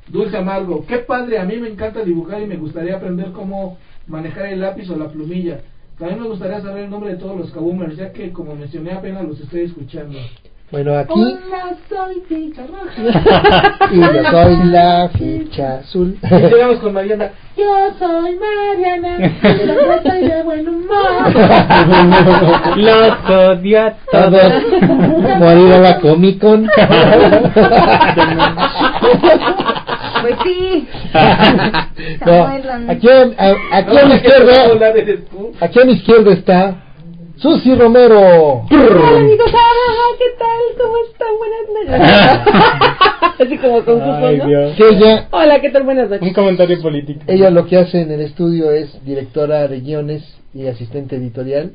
Dulce Amargo, qué padre, a mí me encanta dibujar y me gustaría aprender cómo manejar el lápiz o la plumilla. También me gustaría saber el nombre de todos los kaboomers, ya que como mencioné apenas los estoy escuchando. Bueno, aquí. Hola, soy ficha roja. Y yo soy la ficha azul. Y llegamos con Mariana. Yo soy Mariana, yo estoy de buen humor. Los odio a todos. Todos. Morir a la Comic Con. Pues sí. No, aquí, a, aquí a mi izquierda, aquí a mi izquierda está Susi Romero. Hola amigos, ah, ¿qué tal? ¿Cómo están? Buenas noches. Así como con su Ay, fondo. Dios. Que ella, Hola, ¿qué tal? Buenas noches. Un comentario político. ella lo que hace en el estudio es directora de guiones y asistente editorial.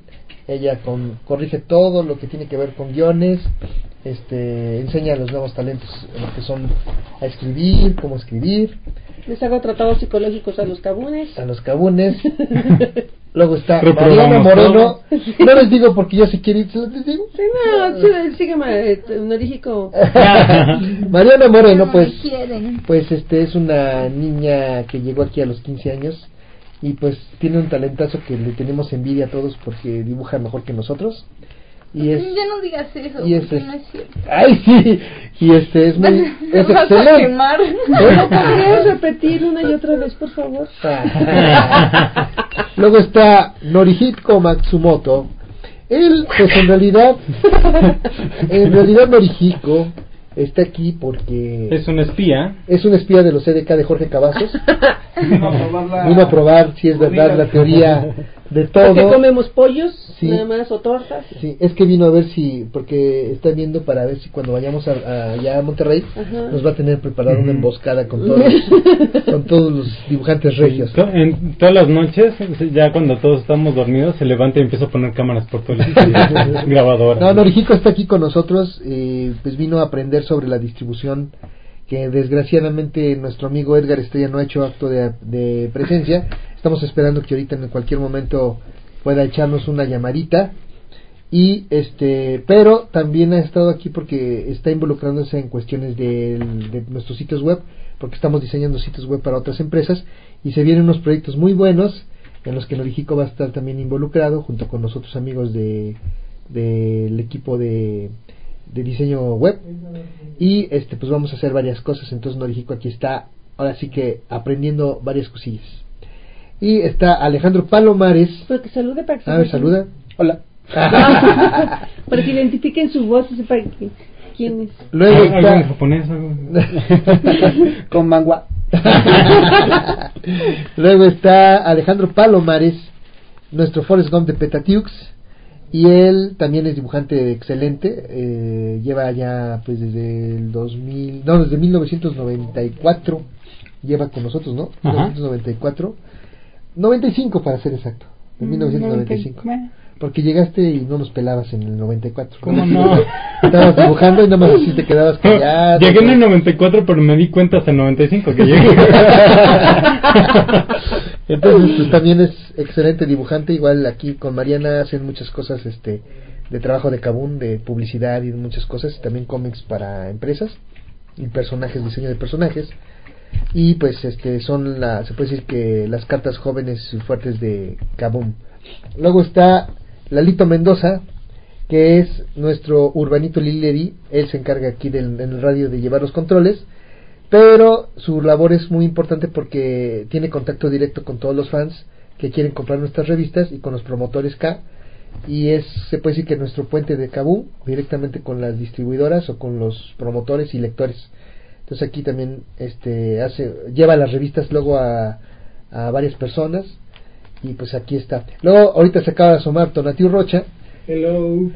Ella con, corrige todo lo que tiene que ver con guiones, este, enseña a los nuevos talentos lo que son a escribir, cómo escribir, Les hago tratados psicológicos a los cabunes. a los cabunes. Luego está Mariana Moreno. No les digo porque yo sí quiero ir, se los digo. Sí, no, sí, sígueme, eh, honorífico. Mariana Moreno, No pues, pues este es una niña que llegó aquí a los 15 años y pues tiene un talentazo que le tenemos envidia a todos porque dibuja mejor que nosotros. Y es Ya no digas eso, y es- porque no es cierto. Ay, sí. Y este es muy es vas a excelente. quemar. ¿No podrías repetir una y otra vez, por favor? Luego está Norihiko Matsumoto. Él, pues en realidad, en realidad Norihiko está aquí porque Es un espía. es un espía de los CDK de Jorge Cavazos. Vino a probar si es verdad la teoría de todo. comemos pollos, Sí. nada más, o tortas. Sí, es que vino a ver si, porque está viendo para ver si cuando vayamos a, a- allá a Monterrey Ajá. nos va a tener preparada una emboscada con todos, con todos los dibujantes regios. To- En todas las noches, ya cuando todos estamos dormidos, se levanta y empieza a poner cámaras por todo el sitio. Grabadoras. No, Norihiko está aquí con nosotros, eh, pues vino a aprender sobre la distribución que desgraciadamente nuestro amigo Edgar Estrella no ha hecho acto de, de presencia. Estamos esperando que ahorita en cualquier momento pueda echarnos una llamadita. Y este, pero también ha estado aquí porque está involucrándose en cuestiones de nuestros sitios web, porque estamos diseñando sitios web para otras empresas y se vienen unos proyectos muy buenos en los que Norijico va a estar también involucrado junto con los otros amigos de del equipo de, de diseño web. Y este pues vamos a hacer varias cosas. Entonces Norijico aquí está ahora sí que aprendiendo varias cosillas. Y está Alejandro Palomares. Pero que salude para que a ver sepan- saluda. hola. Para que identifiquen su voz y sepan que- quién es. luego ¿Algo en está japonés? algo? con mangua. Luego está Alejandro Palomares nuestro Forrest Gump de Petatiux y él también es dibujante excelente eh, lleva ya pues desde el 2000 no desde 1994 lleva con nosotros no Ajá. 1994 95 para ser exacto de Mm, 1995 bueno. Porque llegaste y no nos pelabas en el 94 ¿Cómo no? estabas dibujando y nada más así te quedabas callado Llegué en el 94, pero me di cuenta hasta el 95 que llegué. Entonces, pues también es excelente dibujante. Igual aquí con Mariana hacen muchas cosas este de trabajo de Kabum, de publicidad y de muchas cosas. También cómics para empresas y personajes, diseño de personajes. Y pues este son la, se puede decir que las cartas jóvenes y fuertes de Kabum. Luego está Lalito Mendoza, que es nuestro urbanito Lilleri. Él se encarga aquí del, en el radio de llevar los controles pero su labor es muy importante porque tiene contacto directo con todos los fans que quieren comprar nuestras revistas y con los promotores K y es se puede decir que nuestro puente de Kabum directamente con las distribuidoras o con los promotores y lectores entonces aquí también este hace lleva las revistas luego a, a varias personas y pues aquí está luego ahorita se acaba de asomar Tonatiu Rocha Hello.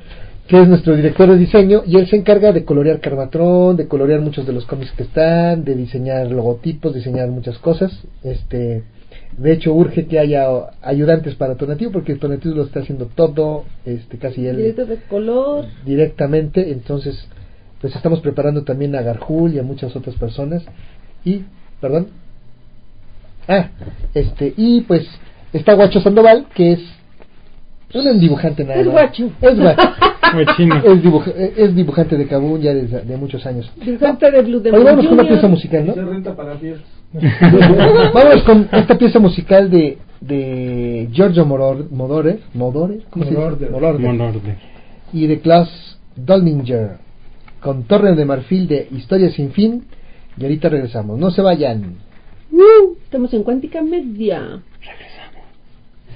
que es nuestro director de diseño, y él se encarga de colorear Carmatrón, de colorear muchos de los cómics que están, de diseñar logotipos, diseñar muchas cosas. Este, de hecho, urge que haya ayudantes para Tonatiuh, porque Tonatiuh lo está haciendo todo, este, casi él Directo de color. directamente. Entonces, pues estamos preparando también a Garjul y a muchas otras personas. Y Perdón. Ah, este, y pues está Guacho Sandoval, que es un dibujante nada Es más. guacho. Es guacho. Es, dibuja- es dibujante de Kabum ya desde de muchos años. Dibujante de Blue Demon vámonos con una pieza musical, ¿no? Se renta para. Vámonos con esta pieza musical de, de Giorgio Moror, Modore, Modore, ¿cómo se dice? Mororder. Mororder. Mororder. Y de Klaus Dolninger, con Torre de Marfil de Historia sin fin. Y ahorita regresamos. No se vayan. Uh, Estamos en Cuántica Media.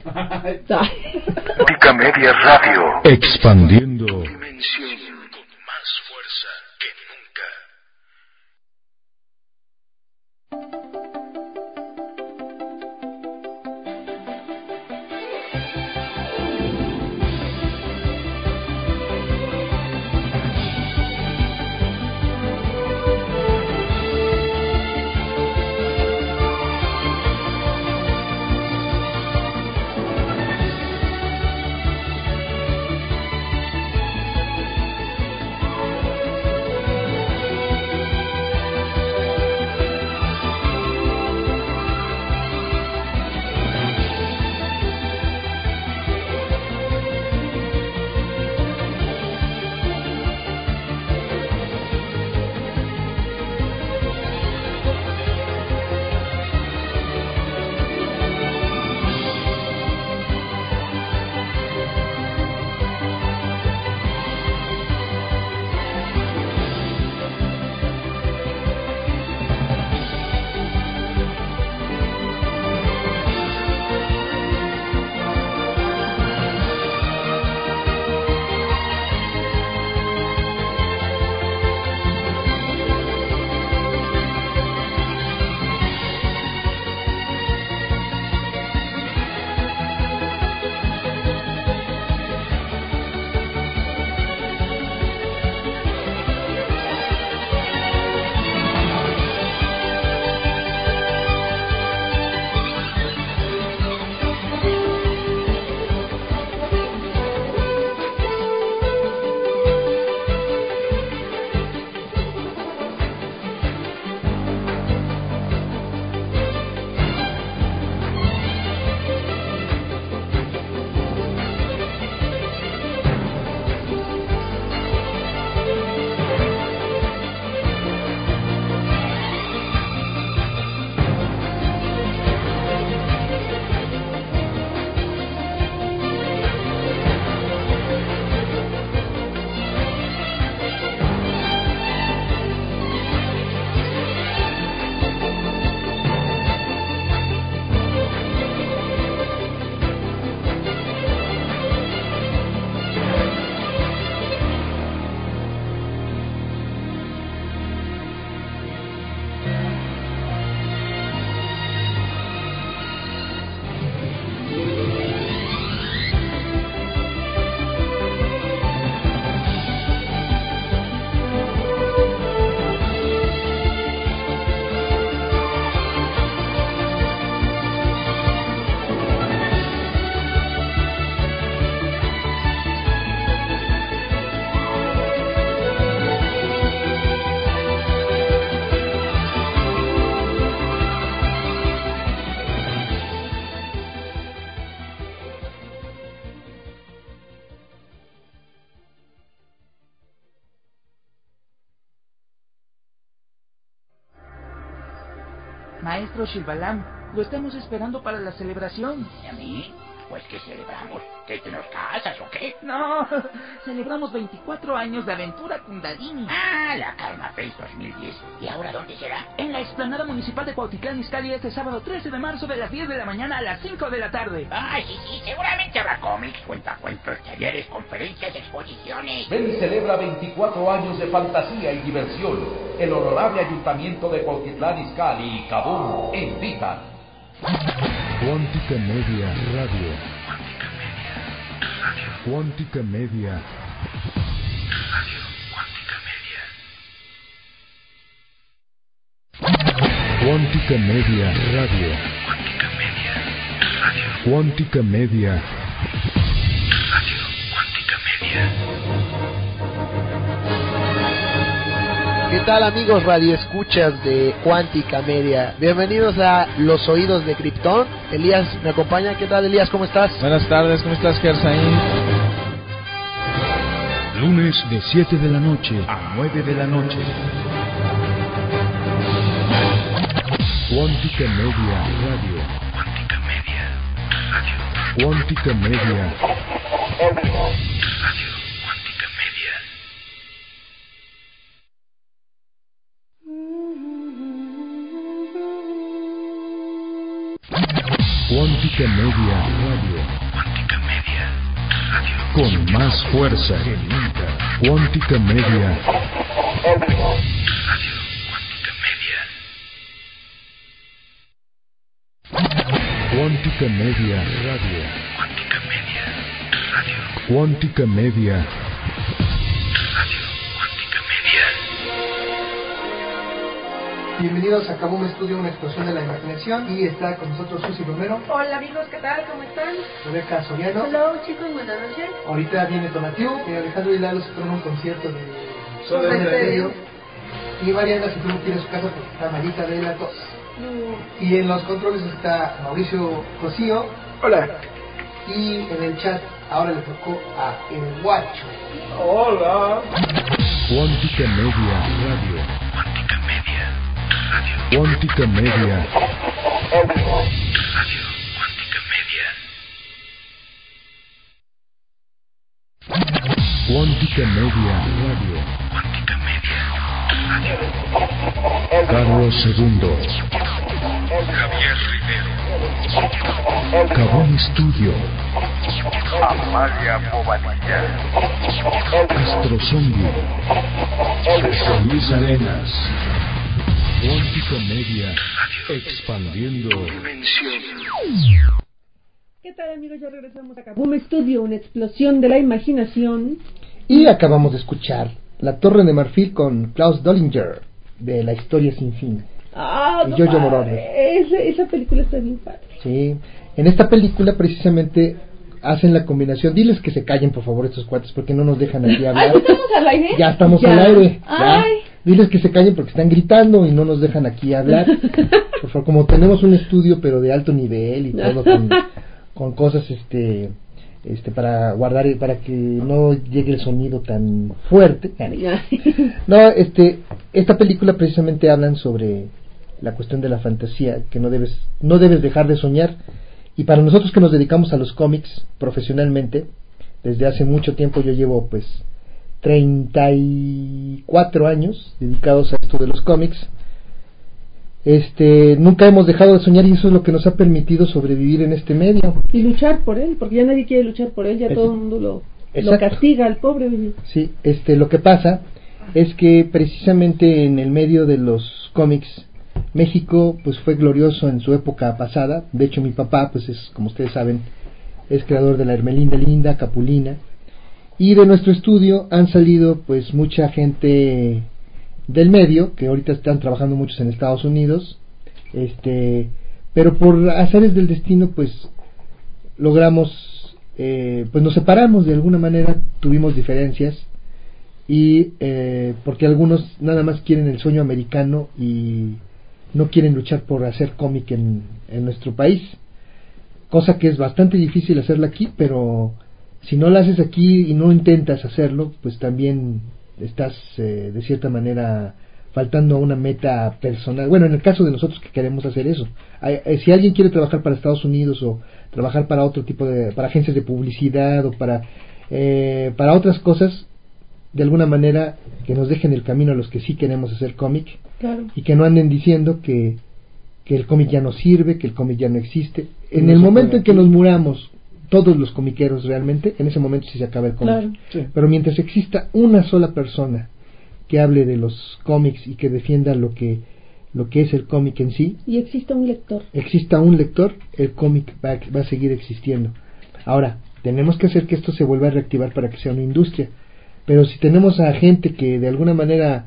Media Radio. Expandiendo. Dimensión Shilbalam, lo estamos esperando para la celebración. ¿Y a mí? Pues que celebramos. ¿Que te nos casas o qué? No, celebramos 24 años de aventura Kundalini. Ah, la Karma Fest 2010. ¿Y ahora dónde será? En la explanada municipal de Cuautitlán Izcalli este sábado 13 de marzo de las 10 de la mañana a las 5 de la tarde. Ay, sí, sí, seguramente habrá cómics, cuentacuentos, talleres, conferencias, exposiciones. Ven y celebra 24 años de fantasía y diversión. El honorable Ayuntamiento de Cuautitlán Izcalli y Kabum invitan. Cuántica Media Radio. Cuántica Media. Cuántica Media Radio. Cuántica Media. ¿Qué tal amigos radioescuchas de Cuántica Media? Bienvenidos a Los Oídos de Krypton. Elías me acompaña. ¿Qué tal Elías? ¿Cómo estás? Buenas tardes, ¿cómo estás, Gersaín? Lunes de 7 de la noche a 9 de la noche. Cuántica Media Radio. Cuántica Media Radio. Cuántica Media. Radio. Cuántica Media Radio. Cuántica Media Radio. Con más fuerza que nunca. Cuántica Media. Radio. Cuántica Media. Cuántica Media Radio. Cuántica Media Radio. Cuántica Media. Radio. Cuántica Media. Bienvenidos a Kaboom Studio, una explosión de la imaginación. Y está con nosotros Susi Romero, Hola amigos, ¿qué tal? ¿Cómo están? Rebeca Soriano. Hello chicos, buenas noches. Ahorita viene Tonatiu, y Alejandro y Lalo se fueron a un concierto de. Stereo. Y Mariana se tuvo que ir a su casa porque está malita de la tos. No. Y en los controles está Mauricio Cosío. Hola. Y en el chat ahora le tocó a El Guacho. Hola. Cuántica Media Radio. Cuántica Media. Cuántica Media. Radio. Cuántica Media. Cuántica Media Radio. Cuántica Media Radio. Carlos II. Javier Rivero. Cabón Studio. Amalia Bobadilla. Astro Zombie. Luis Arenas. Cuántica Media. Expandiendo ¿Qué tal amigos? Ya regresamos a Kaboom Studio, una explosión de la imaginación. Y acabamos de escuchar La Torre de Marfil con Klaus Dollinger de La Historia Sin Fin. Ah, Y padre. Moroder. Esa, esa película está bien padre. Sí. En esta película precisamente hacen la combinación. Diles que se callen por favor estos cuates porque no nos dejan aquí Ay, hablar. ¿estamos al aire? Ya estamos Ya. al aire. ya. Diles que se callen porque están gritando y no nos dejan aquí hablar. Por favor, como tenemos un estudio pero de alto nivel y todo con, con cosas este este para guardar para que no llegue el sonido tan fuerte. No, este esta película precisamente hablan sobre la cuestión de la fantasía que no debes no debes dejar de soñar y para nosotros que nos dedicamos a los cómics profesionalmente desde hace mucho tiempo yo llevo pues 34 años dedicados a esto de los cómics. Este, nunca hemos dejado de soñar y eso es lo que nos ha permitido sobrevivir en este medio. Y luchar por él, porque ya nadie quiere luchar por él, ya todo el mundo lo, lo castiga al pobre. Sí, este, lo que pasa es que precisamente en el medio de los cómics México pues fue glorioso en su época pasada. De hecho mi papá pues es como ustedes saben es creador de la Hermelinda Linda, Capulina y de nuestro estudio han salido pues mucha gente del medio que ahorita están trabajando muchos en Estados Unidos. Este, pero por azares del destino pues logramos eh, pues nos separamos de alguna manera, tuvimos diferencias y eh, porque algunos nada más quieren el sueño americano y no quieren luchar por hacer cómic en, en nuestro país, cosa que es bastante difícil hacerla aquí, pero si no la haces aquí y no intentas hacerlo, pues también estás eh, de cierta manera faltando a una meta personal. Bueno, en el caso de nosotros que queremos hacer eso, Hay- eh, si alguien quiere trabajar para Estados Unidos o trabajar para otro tipo de, para agencias de publicidad o para eh, para otras cosas, de alguna manera que nos dejen el camino a los que sí queremos hacer cómic Claro. y que no anden diciendo que, que el cómic ya no sirve, que el cómic ya no existe. En No el momento en que nos muramos, todos los comiqueros realmente, en ese momento sí se acaba el cómic. Claro. Sí. Pero mientras exista una sola persona que hable de los cómics y que defienda lo que lo que es el cómic en sí, Y existe un lector. exista un lector, el cómic va, va a seguir existiendo. Ahora, tenemos que hacer que esto se vuelva a reactivar para que sea una industria. Pero si tenemos a gente que de alguna manera,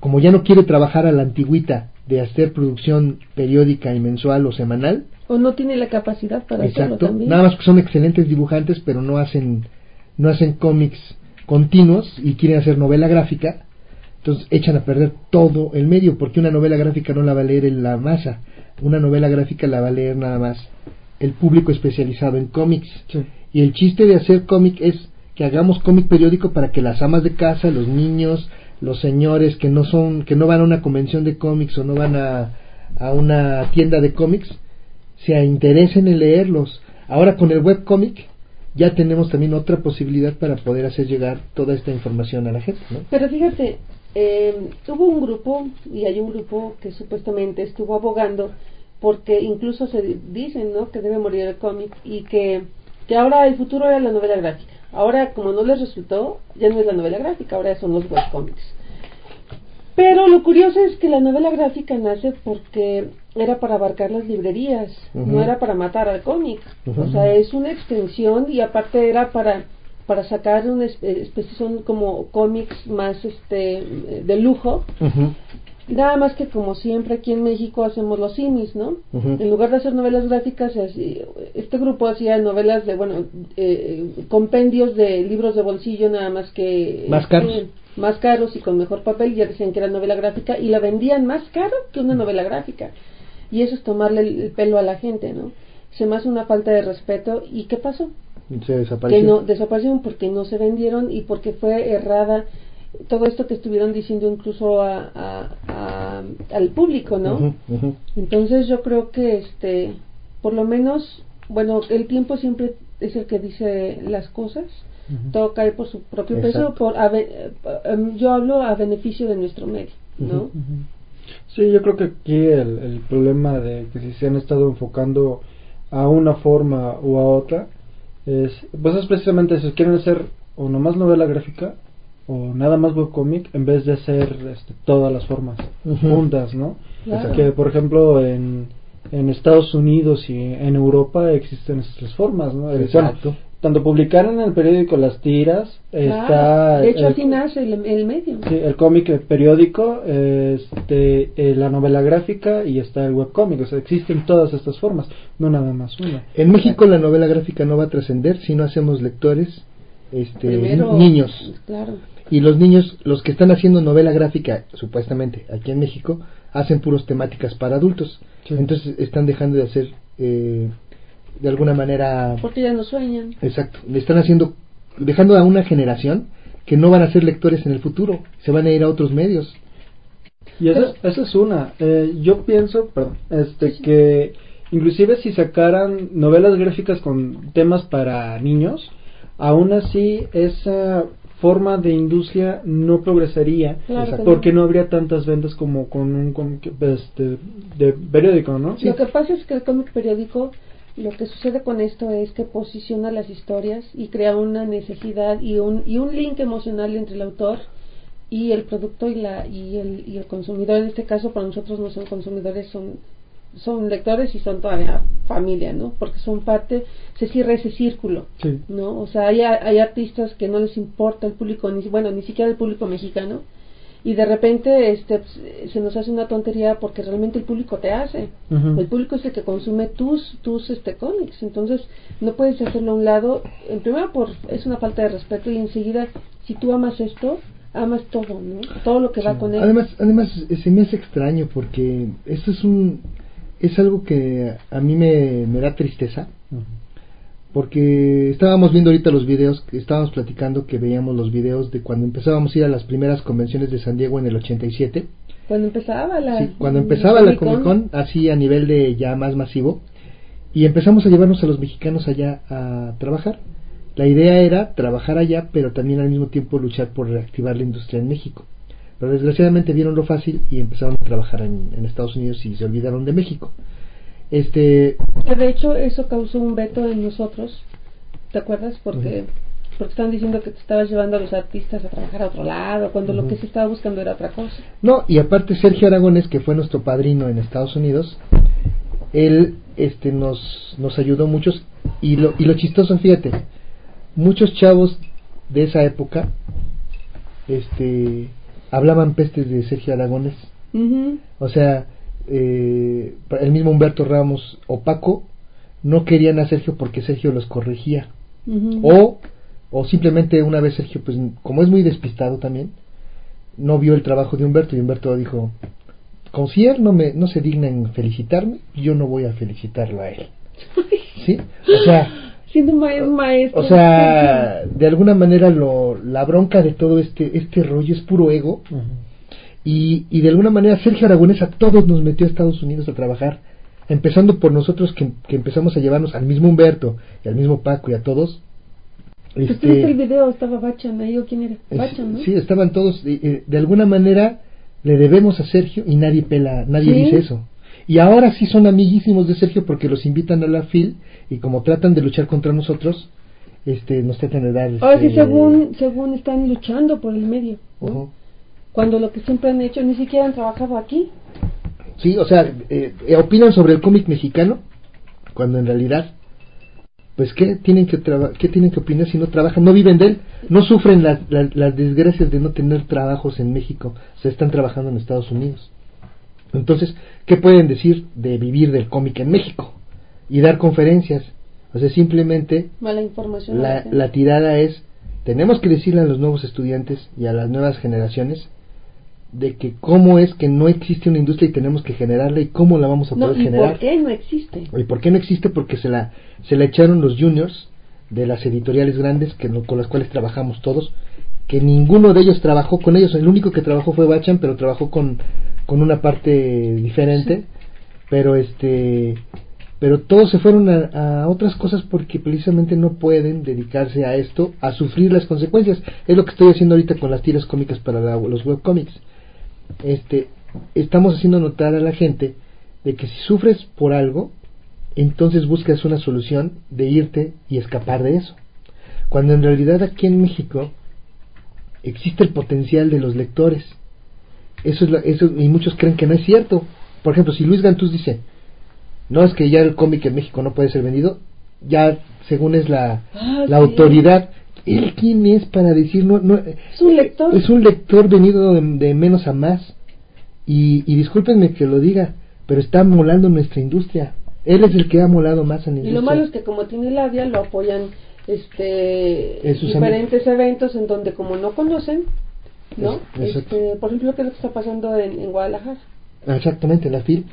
como ya no quiere trabajar a la antigüita de hacer producción periódica y mensual o semanal, O no tiene la capacidad para hacerlo también. nada más que son excelentes dibujantes, pero no hacen no hacen cómics continuos y quieren hacer novela gráfica, Entonces echan a perder todo el medio, porque una novela gráfica no la va a leer en la masa, una novela gráfica la va a leer nada más el público especializado en cómics. Y el chiste de hacer cómic es que hagamos cómic periódico para que las amas de casa, los niños, los señores que no son, que no van a una convención de cómics o no van a, a una tienda de cómics, se interesen en leerlos. Ahora con el webcomic ya tenemos también otra posibilidad para poder hacer llegar toda esta información a la gente. ¿no? Pero fíjate, eh, hubo un grupo, y hay un grupo que supuestamente estuvo abogando, porque incluso se dicen ¿no? que debe morir el cómic y que, que ahora el futuro era la novela gráfica. Ahora, como no les resultó, ya no es la novela gráfica, ahora son los webcomics. Pero lo curioso es que la novela gráfica nace porque era para abarcar las librerías, no era para matar al cómic. O sea, es una extensión y aparte era para para sacar una espe- especie son como cómics más este de lujo. Nada más que como siempre aquí en México hacemos los simis, ¿no? En lugar de hacer novelas gráficas, hacía- este grupo hacía novelas de, bueno, eh, compendios de libros de bolsillo nada más que... Más caros. eh, más caros y con mejor papel, ya decían que era novela gráfica y la vendían más caro que una novela gráfica. Y eso es tomarle el, el pelo a la gente, ¿no? Se me hace una falta de respeto. ¿Y qué pasó? Se desapareció. que no desaparecieron porque no se vendieron y porque fue errada todo esto que estuvieron diciendo incluso a, a- a- al público, ¿no? Ujú. Entonces yo creo que este, por lo menos, bueno, el tiempo siempre es el que dice las cosas. Todo cae por su propio peso. Por, eh, em, yo hablo a beneficio de nuestro medio, ¿no? Sí, yo creo que aquí el, el problema de que si se han estado enfocando a una forma o a otra es, pues es precisamente eso, quieren hacer o nomás novela gráfica o nada más webcomic en vez de hacer este, todas las formas juntas, ¿no? Claro. Que por ejemplo en, en Estados Unidos y en Europa existen estas tres formas, ¿no? Exacto. bueno, tanto publicar en el periódico las tiras, está Claro. De hecho, el- así nace el, el medio. Sí, el cómic periódico, este, eh, la novela gráfica y está el webcómic. O sea, existen todas estas formas, no nada más una. En México la novela gráfica no va a trascender si no hacemos lectores este, Primero, niños. Claro. Y los niños, los que están haciendo novela gráfica, supuestamente, aquí en México, hacen puros temáticas para adultos. Entonces están dejando de hacer, eh, de alguna manera, Porque ya no sueñan. exacto, le están haciendo, dejando a una generación que no van a ser lectores en el futuro, se van a ir a otros medios. Y esa, esa es una. Eh, yo pienso, perdón, este, que inclusive si sacaran novelas gráficas con temas para niños, aún así esa forma de industria no progresaría Claro porque no. habría tantas ventas como con un cómic, este, de periódico, ¿no? Lo que pasa es que el cómic periódico, lo que sucede con esto es que posiciona las historias y crea una necesidad y un, y un link emocional entre el autor y el producto y, la, y, el, y el consumidor. En este caso, para nosotros no son consumidores, son, son lectores y son todavía familia, ¿no? Porque son parte, se cierra ese círculo. Sí. ¿no? O sea, hay, hay artistas que no les importa el público, ni, bueno, ni siquiera el público mexicano, y de repente este pues, se nos hace una tontería porque realmente el público te hace. El público es el que consume tus tus este cómics, entonces no puedes hacerlo a un lado. En primero por es una falta de respeto y enseguida si tú amas esto, amas todo, ¿no? Todo lo que va con él. Además, además se me hace extraño porque esto es un es algo que a mí me, me da tristeza porque estábamos viendo ahorita los videos, que estábamos platicando que veíamos los videos de cuando empezábamos a ir a las primeras convenciones de San Diego en el 87, Cuando empezaba la sí, cuando empezaba la Comic Con, así a nivel de ya más masivo, y empezamos a llevarnos a los mexicanos allá a trabajar. La idea era trabajar allá, pero también al mismo tiempo luchar por reactivar la industria en México. Pero desgraciadamente vieron lo fácil y empezaron a trabajar en, en Estados Unidos y se olvidaron de México. Este, de hecho eso causó un veto en nosotros, ¿te acuerdas? Porque porque estaban diciendo que te estabas llevando a los artistas a trabajar a otro lado, cuando lo que se estaba buscando era otra cosa. No, y aparte Sergio Aragones, que fue nuestro padrino en Estados Unidos, él este nos nos ayudó muchos y lo y lo chistoso, fíjate, muchos chavos de esa época este hablaban pestes de Sergio Aragones. O sea, eh, el mismo Humberto Ramos o Paco no querían a Sergio porque Sergio los corregía. O, o simplemente una vez Sergio, pues como es muy despistado también, no vio el trabajo de Humberto y Humberto dijo, él no, me, no se digna en felicitarme, yo no voy a felicitarlo a él. ¿Sí? O sea, Siendo ma- es maestro. o sea, de alguna manera lo, la bronca de todo este, este rollo es puro ego. Y, y de alguna manera Sergio Aragonés a todos nos metió a Estados Unidos a trabajar, empezando por nosotros que, que empezamos a llevarnos al mismo Humberto y al mismo Paco y a todos. Pues Este, el video, estaba Bachan ahí, ¿o quién era? Bachan, ¿no? Sí, estaban todos. eh, de alguna manera le debemos a Sergio y nadie pela, nadie Sí. dice eso. Y ahora sí son amiguísimos de Sergio porque los invitan a la FIL y como tratan de luchar contra nosotros, este, nos tratan de dar. Ahora sí, este, según, según están luchando por el medio. Cuando lo que siempre han hecho, ni siquiera han trabajado aquí. Sí, o sea, eh, opinan sobre el cómic mexicano cuando en realidad, pues qué tienen que qué tienen que opinar si no trabajan, no viven de él, no sufren las, las, las desgracias de no tener trabajos en México, se están trabajando en Estados Unidos. Entonces, ¿qué pueden decir de vivir del cómic en México y dar conferencias? O sea, simplemente Mala información. la, la tirada es, tenemos que decirle a los nuevos estudiantes y a las nuevas generaciones de que cómo es que no existe una industria y tenemos que generarla y cómo la vamos a no, poder ¿y generar. por qué no existe? ¿Y por qué no existe? Porque se la, se la echaron los juniors de las editoriales grandes que con las cuales trabajamos todos, que ninguno de ellos trabajó con ellos, el único que trabajó fue Bachan, pero trabajó con, con una parte diferente, pero este pero todos se fueron a, a otras cosas porque precisamente no pueden dedicarse a esto, a sufrir las consecuencias. Es lo que estoy haciendo ahorita con las tiras cómicas para la- los webcomics. Este, estamos haciendo notar a la gente de que si sufres por algo, entonces buscas una solución de irte y escapar de eso. Cuando en realidad aquí en México existe el potencial de los lectores. Eso es eso y muchos creen que no es cierto. Por ejemplo, si Luis Gantús dice, no es que ya el cómic en México no puede ser vendido, ya según es la, Ah, la sí. autoridad, él quién es para decir no, no Es un lector. es un lector venido de, de menos a más y, y discúlpenme que lo diga, pero está molando nuestra industria. Él es el que ha molado más a la Y industria. lo malo es que como tiene labia, lo apoyan este En diferentes eventos en donde como no conocen, ¿no? Es-. Este, por ejemplo, ¿qué es lo que está pasando en, en Guadalajara? Ah, Exactamente, en la FIL.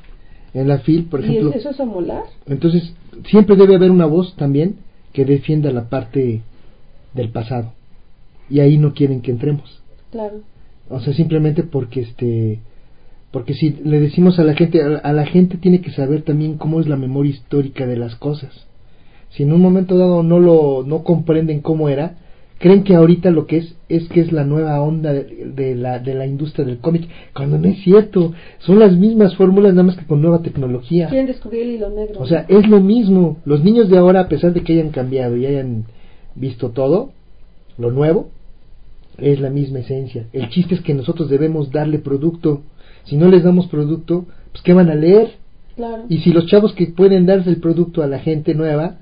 En la FIL, por ¿Y ejemplo. es- eso es amolar? Entonces, siempre debe haber una voz también que defienda la parte del pasado. Y ahí no quieren que entremos. Claro. O sea, simplemente porque este porque si le decimos a la gente a la gente tiene que saber también cómo es la memoria histórica de las cosas. Si en un momento dado no lo no comprenden cómo era, creen que ahorita lo que es es que es la nueva onda de, de la de la industria del cómic, cuando no es cierto, son las mismas fórmulas nada más que con nueva tecnología. Quieren descubrir el hilo negro. O sea, es lo mismo. Los niños de ahora, a pesar de que hayan cambiado y hayan visto todo, lo nuevo, es la misma esencia. El chiste es que nosotros debemos darle producto. Si no les damos producto, pues ¿qué van a leer? Claro. Y si los chavos que pueden darse el producto a la gente nueva,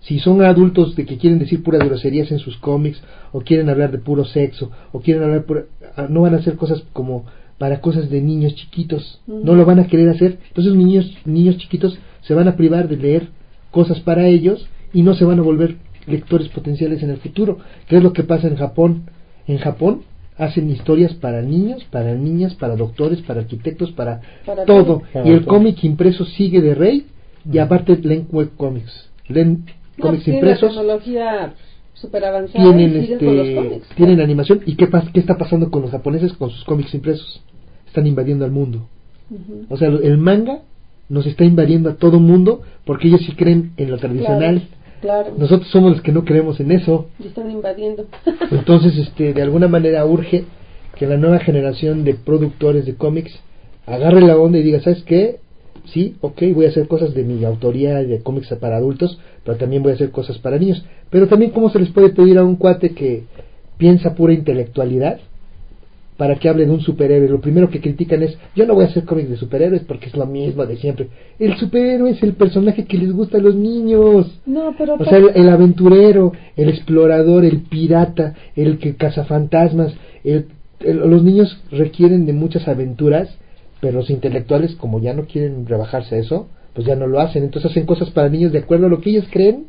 si son adultos de que quieren decir puras groserías en sus cómics, o quieren hablar de puro sexo, o quieren hablar pura- ah, no van a hacer cosas como para cosas de niños chiquitos, no lo van a querer hacer. Entonces niños, niños chiquitos se van a privar de leer cosas para ellos y no se van a volver lectores potenciales en el futuro. ¿Qué es lo que pasa en Japón? En Japón hacen historias para niños, para niñas, para doctores, para arquitectos, para, Para todo. Y el cómic impreso sigue de rey y aparte leen webcomics. Leen No, cómics tienen impresos, la tecnología super avanzada tienen y con los este cómics. tienen animación y qué qué está pasando con los japoneses con sus cómics impresos están invadiendo al mundo o sea el manga nos está invadiendo a todo mundo porque ellos sí creen en lo tradicional Claro. Nosotros somos los que no creemos en eso Y están invadiendo. entonces este de alguna manera urge que la nueva generación de productores de cómics agarre la onda y diga sabes qué sí, ok, voy a hacer cosas de mi autoría de cómics para adultos, pero también voy a hacer cosas para niños. Pero también, ¿cómo se les puede pedir a un cuate que piensa pura intelectualidad para que hable de un superhéroe? Lo primero que critican es, yo no voy a hacer cómics de superhéroes porque es lo mismo de siempre. El superhéroe es el personaje que les gusta a los niños. No, pero O sea, el, el aventurero, el explorador, el pirata, el que cazafantasmas, el, el- los niños requieren de muchas aventuras, pero los intelectuales, como ya no quieren rebajarse a eso, pues ya no lo hacen. Entonces hacen cosas para niños de acuerdo a lo que ellos creen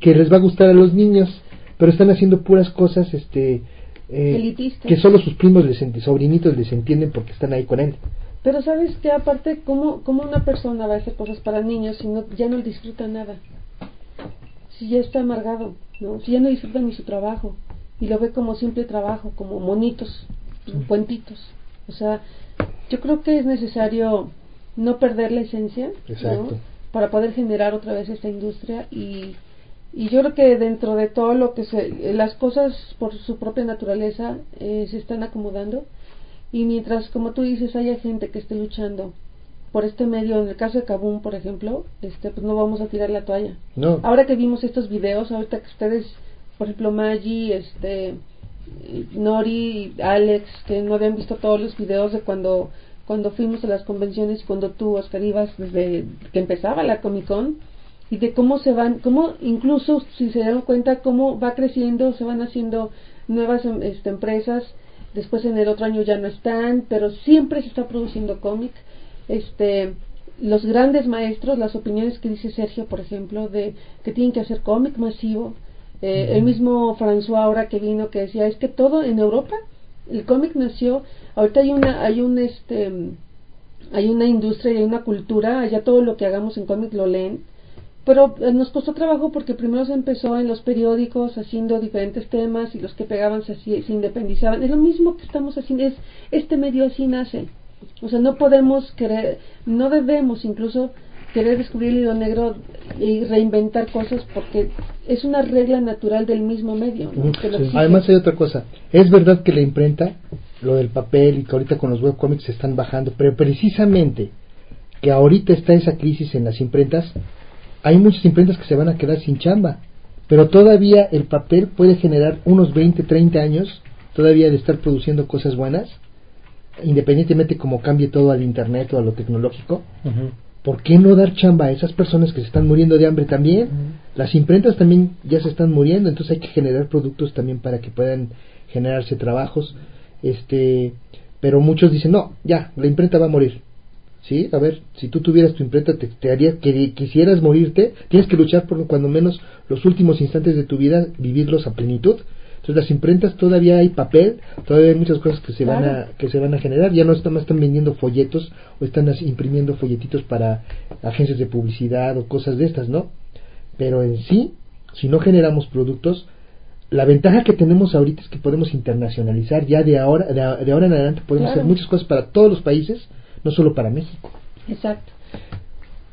que les va a gustar a los niños, pero están haciendo puras cosas, este, eh, Elitista. que solo sus primos, les sobrinitos les entienden porque están ahí con él. Pero sabes que aparte, ¿cómo, ¿cómo una persona va a hacer cosas para niños si no, ya no disfruta nada? Si ya está amargado, ¿no? Si ya no disfruta ni su trabajo y lo ve como simple trabajo, como monitos, cuentitos. O sea, yo creo que es necesario no perder la esencia. Para poder generar otra vez esta industria y, y yo creo que dentro de todo lo que se, las cosas por su propia naturaleza eh, se están acomodando y mientras, como tú dices, haya gente que esté luchando por este medio, en el caso de Kabum, por ejemplo, este, pues no vamos a tirar la toalla. No. Ahora que vimos estos videos, ahorita que ustedes, por ejemplo, Maggie, este, Nori, Alex, que no habían visto todos los videos de cuando cuando fuimos a las convenciones cuando tú, Oscar, ibas desde que empezaba la Comic Con y de cómo se van, cómo incluso si se dan cuenta cómo va creciendo, se van haciendo nuevas em, este, empresas, después en el otro año ya no están, pero siempre se está produciendo cómic. Este, los grandes maestros, las opiniones que dice Sergio, por ejemplo, de que tienen que hacer cómic masivo. Eh, El mismo François ahora que vino que decía, es que todo en Europa, el cómic nació, ahorita hay una, hay un este, hay una industria y hay una cultura, allá todo lo que hagamos en cómic lo leen, pero eh, nos costó trabajo porque primero se empezó en los periódicos haciendo diferentes temas y los que pegaban se, independizaban. Es lo mismo que estamos haciendo, es este medio así nace. O sea, no podemos querer, no debemos incluso querer descubrir el hilo negro y reinventar cosas porque es una regla natural del mismo medio. Además hay otra cosa, es verdad que la imprenta, lo del papel y que ahorita con los webcomics se están bajando, pero precisamente que ahorita está esa crisis en las imprentas, hay muchas imprentas que se van a quedar sin chamba, pero todavía el papel puede generar unos 20, 30 años todavía de estar produciendo cosas buenas, independientemente como cambie todo al internet o a lo tecnológico. ¿Por qué no dar chamba a esas personas que se están muriendo de hambre también? Las imprentas también ya se están muriendo, entonces hay que generar productos también para que puedan generarse trabajos. Este, pero muchos dicen, "No, ya, la imprenta va a morir." Sí, a ver, si tú tuvieras tu imprenta, te, te haría que quisieras morirte, tienes que luchar por cuando menos los últimos instantes de tu vida vivirlos a plenitud. Entonces las imprentas todavía hay papel, todavía hay muchas cosas que se van a que se van a generar, ya no están, están vendiendo folletos o están imprimiendo folletitos para agencias de publicidad o cosas de estas, ¿no? Pero en sí, si no generamos productos, la ventaja que tenemos ahorita es que podemos internacionalizar ya de ahora de, ahora en adelante podemos Claro. hacer muchas cosas para todos los países, no solo para México. Exacto.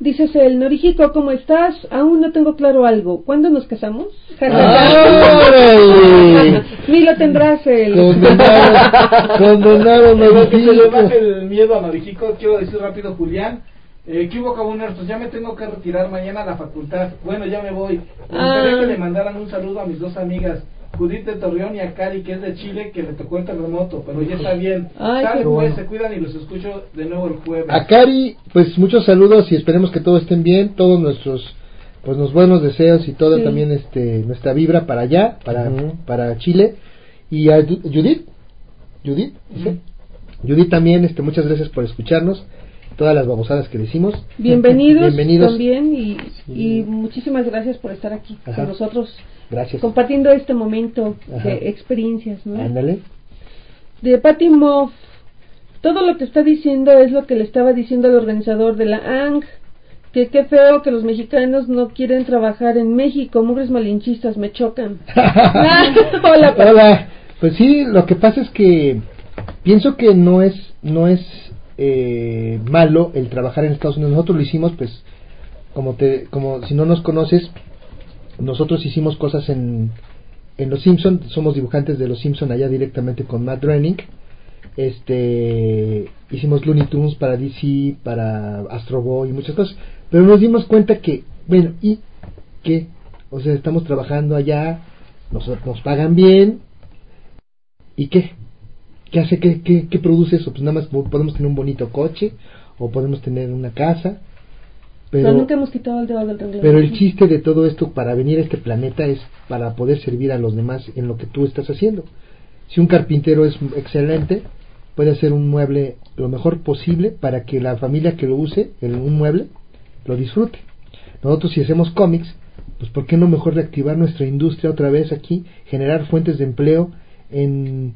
Dices el Norijico, ¿cómo estás? Aún no tengo claro algo. ¿Cuándo nos casamos? Ni lo tendrás el... Condenado, condenado, Para que se le Norijico. baje el miedo a Norijico, quiero decir rápido, Julián. Eh, ¿Qué? Pues ya me tengo que retirar mañana a la facultad. Bueno, ya me voy. Me gustaría Ah. que le mandaran un saludo a mis dos amigas, Judith de Torreón y a Cari, que es de Chile, que le tocó el terremoto, pero ya está bien. Ay, qué pues, bueno. se cuidan y los escucho de nuevo el jueves. A Cari, pues muchos saludos y esperemos que todos estén bien, todos nuestros pues los buenos deseos y toda Sí. también este nuestra vibra para allá, para para Chile y a Ju- Judith, Judith, ¿sí? Judith también este muchas gracias por escucharnos, todas las babosadas que decimos. Bienvenidos, Bienvenidos. también y, y muchísimas gracias por estar aquí Ajá. con nosotros Gracias. compartiendo este momento Ajá. de experiencias, ¿no? Ándale. De Patty Moff, todo lo que está diciendo es lo que le estaba diciendo al organizador de la ANG, que qué feo que los mexicanos no quieren trabajar en México, mugres malinchistas, me chocan. Hola. Hola. Pues sí, lo que pasa es que pienso que no es no es eh, malo el trabajar en Estados Unidos. Nosotros lo hicimos, pues, como te como si no nos conoces, nosotros hicimos cosas en en Los Simpson, somos dibujantes de Los Simpson allá directamente con Matt Groening. Este hicimos Looney Tunes para DC, para Astro Boy y muchas cosas, pero nos dimos cuenta que bueno, y que o sea, estamos trabajando allá, nos, nos pagan bien, ¿y qué? ¿Qué hace? ¿Qué, qué, qué produce eso? Pues nada más po- podemos tener un bonito coche o podemos tener una casa, Pero, pero, nunca hemos quitado el dedo del renglón. pero el chiste de todo esto para venir a este planeta es para poder servir a los demás en lo que tú estás haciendo. Si un carpintero es excelente, puede hacer un mueble lo mejor posible para que la familia que lo use, el, un mueble, lo disfrute. Nosotros si hacemos cómics, pues ¿por qué no mejor reactivar nuestra industria otra vez aquí, generar fuentes de empleo en, en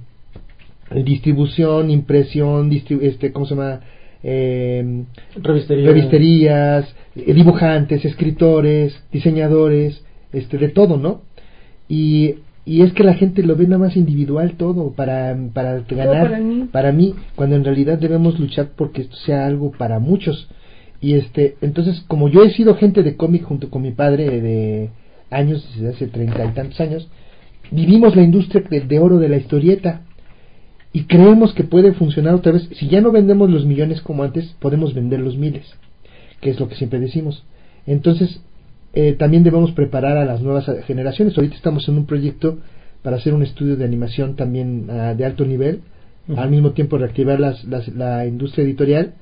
distribución, impresión, distribu- este, ¿cómo se llama? Eh, Revistería. revisterías, eh, dibujantes, escritores, diseñadores, este, de todo, ¿no? Y, y es que la gente lo ve nada más individual todo para, para ganar, para mí. para mí, cuando en realidad debemos luchar porque esto sea algo para muchos. Y este, entonces, como yo he sido gente de cómic junto con mi padre de años, desde hace treinta y tantos años, vivimos la industria de, de oro de la historieta y creemos que puede funcionar otra vez. Si ya no vendemos los millones como antes, podemos vender los miles, que es lo que siempre decimos. Entonces, eh, también debemos preparar a las nuevas generaciones. Ahorita estamos en un proyecto para hacer un estudio de animación también ah, de alto nivel, al mismo tiempo reactivar las, las- la industria editorial,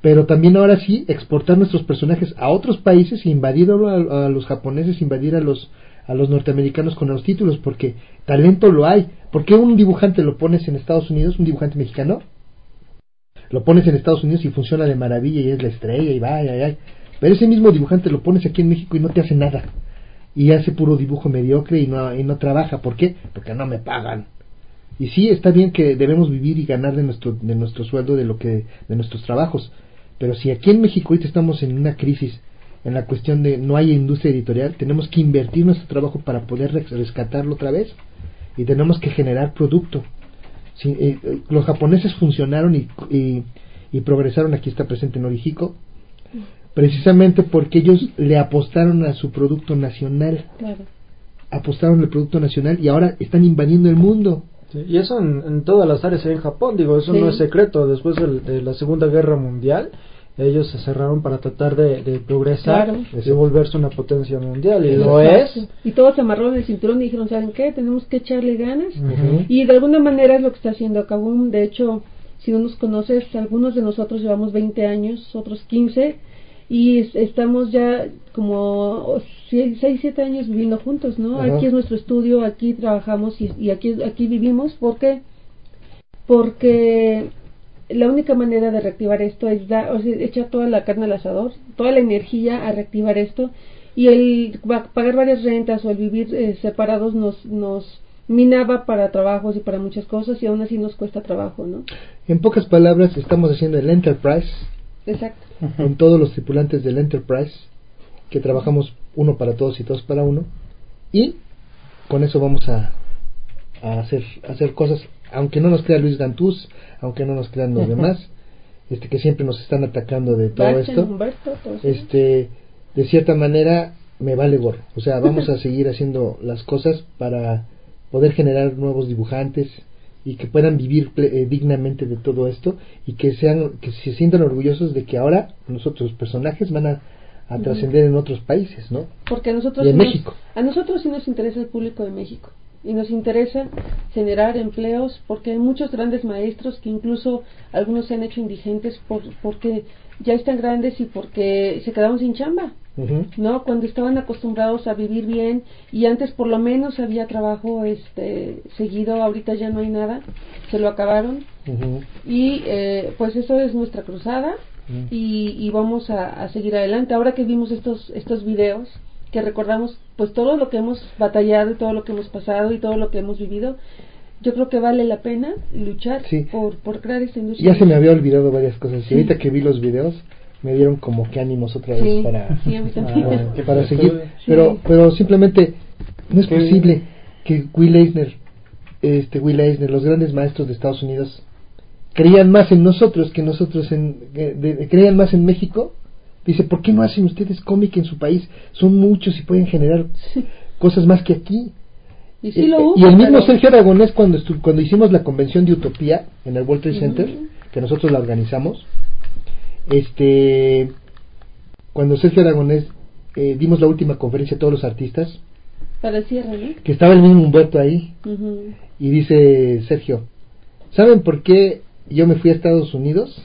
pero también ahora sí exportar nuestros personajes a otros países, invadir a, a los japoneses, invadir a los a los norteamericanos con los títulos, porque talento lo hay. ¿Por qué un dibujante lo pones en Estados Unidos, un dibujante mexicano? Lo pones en Estados Unidos y funciona de maravilla y es la estrella y ay, ay. Pero ese mismo dibujante lo pones aquí en México y no te hace nada. Y hace puro dibujo mediocre y no, y no trabaja. ¿Por qué? Porque no me pagan. Y sí, está bien que debemos vivir y ganar de nuestro, de nuestro sueldo, de lo que, de nuestros trabajos. Pero si aquí en México ahorita estamos en una crisis, en la cuestión de no hay industria editorial, tenemos que invertir nuestro trabajo para poder res- rescatarlo otra vez y tenemos que generar producto. Si, eh, eh, los japoneses funcionaron y, y, y progresaron, aquí está presente Norijico, precisamente porque ellos le apostaron a su producto nacional, Claro. apostaron al producto nacional y ahora están invadiendo el mundo. Sí, y eso en, en todas las áreas en Japón, digo, eso Sí. no es secreto. Después de, la Segunda Guerra Mundial, ellos se cerraron para tratar de, de progresar Claro. y volverse una potencia mundial. Y lo es. Y todos se amarraron el cinturón y dijeron, ¿saben qué? Tenemos que echarle ganas. Y de alguna manera es lo que está haciendo Kabum. De hecho, si no nos conoces, algunos de nosotros llevamos 20 años, otros 15, y es- estamos ya como 6, 7 años viviendo juntos, ¿no? Aquí es nuestro estudio, aquí trabajamos y, y aquí, aquí vivimos. ¿Por qué? Porque la única manera de reactivar esto es dar, o sea, echar toda la carne al asador, toda la energía a reactivar esto y el pagar varias rentas o el vivir eh, separados nos nos minaba para trabajos y para muchas cosas y aún así nos cuesta trabajo, ¿no? En pocas palabras, estamos haciendo el Enterprise Exacto. con todos los tripulantes del Enterprise, que trabajamos uno para todos y todos para uno, y con eso vamos a, a hacer, a hacer cosas, aunque no nos crea Luis Gantús, aunque no nos crean los demás, este que siempre nos están atacando de todo esto, Humberto, este de cierta manera me vale gorro, o sea, vamos a seguir haciendo las cosas para poder generar nuevos dibujantes y que puedan vivir eh, dignamente de todo esto y que sean que se sientan orgullosos de que ahora nosotros personajes van a, a trascender en otros países, ¿no? Porque a nosotros Y en sí nos- México. a nosotros sí nos interesa el público de México y nos interesa generar empleos porque hay muchos grandes maestros que incluso algunos se han hecho indigentes por, porque ya están grandes y porque se quedaron sin chamba. ¿no? Cuando estaban acostumbrados a vivir bien y antes por lo menos había trabajo este seguido, ahorita ya no hay nada, se lo acabaron y eh, pues eso es nuestra cruzada y, y vamos a, a seguir adelante. Ahora que vimos estos estos videos que recordamos pues todo lo que hemos batallado y todo lo que hemos pasado y todo lo que hemos vivido, yo creo que vale la pena luchar Sí. por, por crear esta industria. Ya se me había olvidado varias cosas y ahorita que vi los videos me dieron como que ánimos otra vez Sí, para, para, seguir. Sí. Pero, pero simplemente no es posible que Will Eisner, este Will Eisner, los grandes maestros de Estados Unidos, creían más en nosotros que nosotros en, eh, de- de- creían más en México. Dice, ¿por qué no hacen ustedes cómic en su país? Son muchos y pueden generar cosas más que aquí. Y sí lo Eh, hubo, y el mismo pero- Sergio Aragonés cuando cuando hicimos la convención de Utopía en el World Trade. Center, que nosotros la organizamos, este cuando Sergio Aragonés eh, dimos la última conferencia a todos los artistas, Para el cierre, que estaba el mismo Humberto ahí, y dice Sergio, ¿saben por qué yo me fui a Estados Unidos?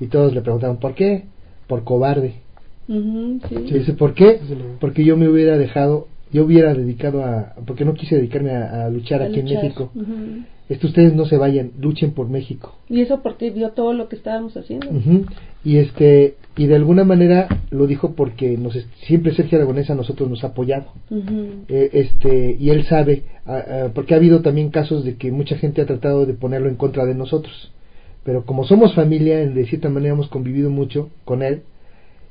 Y todos le preguntaron, ¿por qué? Por cobarde. Sí. Y dice, ¿por qué? Porque yo me hubiera dejado, yo hubiera dedicado a, porque no quise dedicarme a, a luchar A aquí luchar. en México. Este, ustedes no se vayan, luchen por México. Y eso porque vio todo lo que estábamos haciendo. Y este y de alguna manera lo dijo porque nos siempre Sergio Aragonés a nosotros nos ha apoyado. Eh, este y él sabe porque ha habido también casos de que mucha gente ha tratado de ponerlo en contra de nosotros. Pero como somos familia, de cierta manera hemos convivido mucho con él,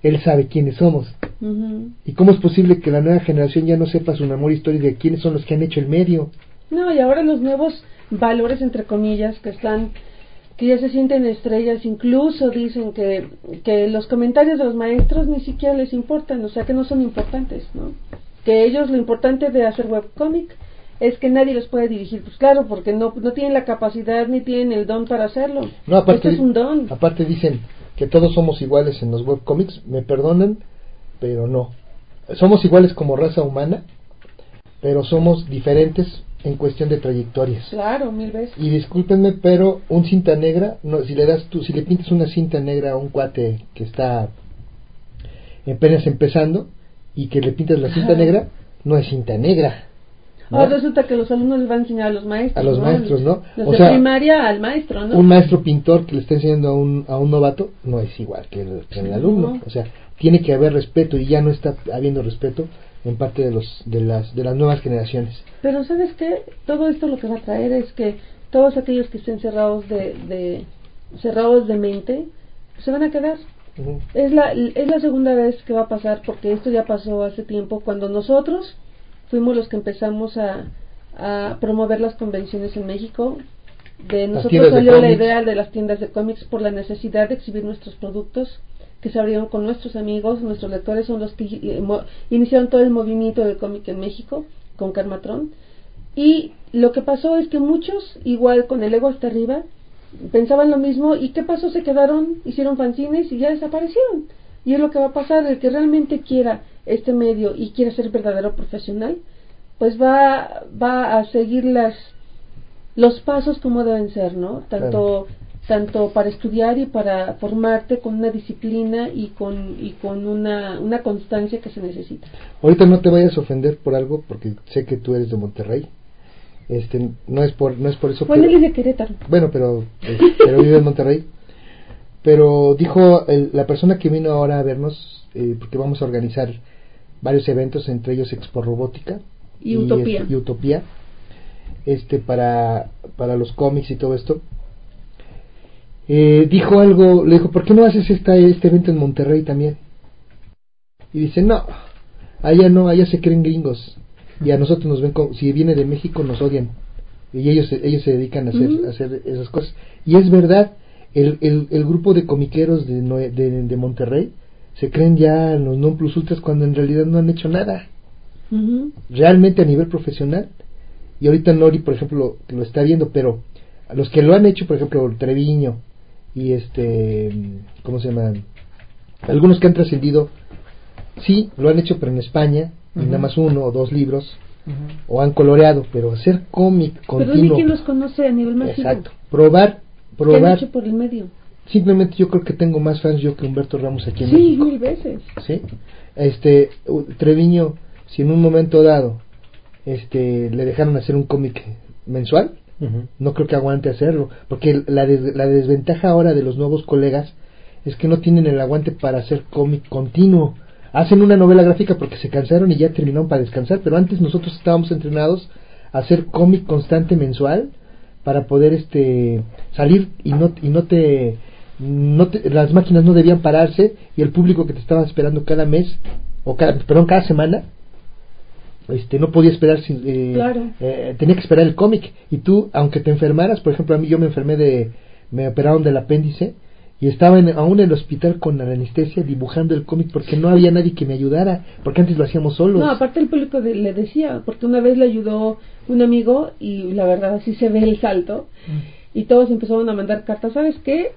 él sabe quiénes somos. ¿Y cómo es posible que la nueva generación ya no sepa su memoria histórica de quiénes son los que han hecho el medio? No, y ahora los nuevos valores, entre comillas, que están, que ya se sienten estrellas, incluso dicen que, que los comentarios de los maestros ni siquiera les importan, o sea que no son importantes, ¿no? Que ellos lo importante de hacer webcomic es que nadie los puede dirigir, pues claro, porque no, no tienen la capacidad ni tienen el don para hacerlo. No, aparte, Este es un don. aparte dicen que todos somos iguales en los webcomics, me perdonan, pero no. Somos iguales como raza humana, pero somos diferentes en cuestión de trayectorias. Claro, mil veces. Y discúlpenme, pero un cinta negra, no, si le das tú, si le pintas una cinta negra a un cuate que está apenas empezando y que le pintas la cinta Ajá. negra, no es cinta negra. ¿No? Ahora resulta que los alumnos les van a enseñar a los maestros. A los maestros, ¿no? Los O sea, primaria al maestro, ¿no? Un maestro pintor que le está enseñando a un, a un novato no es igual que el, que el alumno. No. O sea, tiene que haber respeto y ya no está habiendo respeto en parte de los de las de las nuevas generaciones. Pero ¿sabes qué? Todo esto lo que va a traer es que todos aquellos que estén cerrados de, de cerrados de mente se van a quedar. Es la es la segunda vez que va a pasar porque esto ya pasó hace tiempo cuando nosotros fuimos los que empezamos a, a promover las convenciones en México. De nosotros de salió la idea de las tiendas de cómics por la necesidad de exhibir nuestros productos que se abrieron con nuestros amigos, nuestros lectores son los que eh, iniciaron todo el movimiento del cómic en México con Carmatron. Y lo que pasó es que muchos, igual con el ego hasta arriba, pensaban lo mismo y qué pasó, se quedaron, hicieron fanzines y ya desaparecieron. Y es lo que va a pasar, el que realmente quiera este medio y quiera ser verdadero profesional, pues va, va a seguir las, los pasos como deben ser, ¿no? Tanto, tanto para estudiar y para formarte con una disciplina y con, y con una, una constancia que se necesita. Ahorita no te vayas a ofender por algo porque sé que tú eres de Monterrey. Este no es por no es por eso Bueno, pero- de Querétaro. Bueno, pero, eh, pero vive en Monterrey. Pero dijo el- la persona que vino ahora a vernos, eh, porque vamos a organizar varios eventos, entre ellos Expo Robótica Y Utopía. este, y Utopía, este, para, para los cómics y todo esto. Eh, dijo algo, le dijo, ¿por qué no haces esta, este evento en Monterrey también? Y dice, no, allá no, allá se creen gringos. Y a nosotros nos ven como, si viene de México nos odian. Y ellos, se- ellos se dedican a hacer, a hacer esas cosas. Y es verdad, el, el, el grupo de comiqueros de, de, de Monterrey se creen ya los non plus ultras cuando en realidad no han hecho nada. Realmente a nivel profesional. Y ahorita Nori, por ejemplo, lo, lo está viendo, pero a los que lo han hecho, por ejemplo, Treviño y este, ¿cómo se llama? Algunos que han trascendido, sí, lo han hecho, pero en España, y nada más uno o dos libros, o han coloreado, pero hacer cómic Pero ni continuo. quien los conoce a nivel masivo. Exacto. Probar, ¿Qué han probar. hecho por el medio? Simplemente yo creo que tengo más fans yo que Humberto Ramos aquí en Sí, México. mil veces. ¿sí? Este, Treviño, si en un momento dado este, le dejaron hacer un cómic mensual, no creo que aguante hacerlo, porque la, des- la desventaja ahora de los nuevos colegas es que no tienen el aguante para hacer cómic continuo. Hacen una novela gráfica porque se cansaron y ya terminaron para descansar, pero antes nosotros estábamos entrenados a hacer cómic constante mensual para poder este salir y no y no te no te- las máquinas no debían pararse y el público que te estaba esperando cada mes o cada perdón cada semana este no podía esperar sin, eh, Claro. eh, tenía que esperar el cómic y tú aunque te enfermaras por ejemplo a mí yo me enfermé de me operaron del apéndice y estaba en, aún en el hospital con la anestesia dibujando el cómic porque no había nadie que me ayudara porque antes lo hacíamos solos No, aparte el público de- le decía, porque una vez le ayudó un amigo y la verdad así se ve el salto Mm. y todos empezaron a mandar cartas, ¿sabes qué?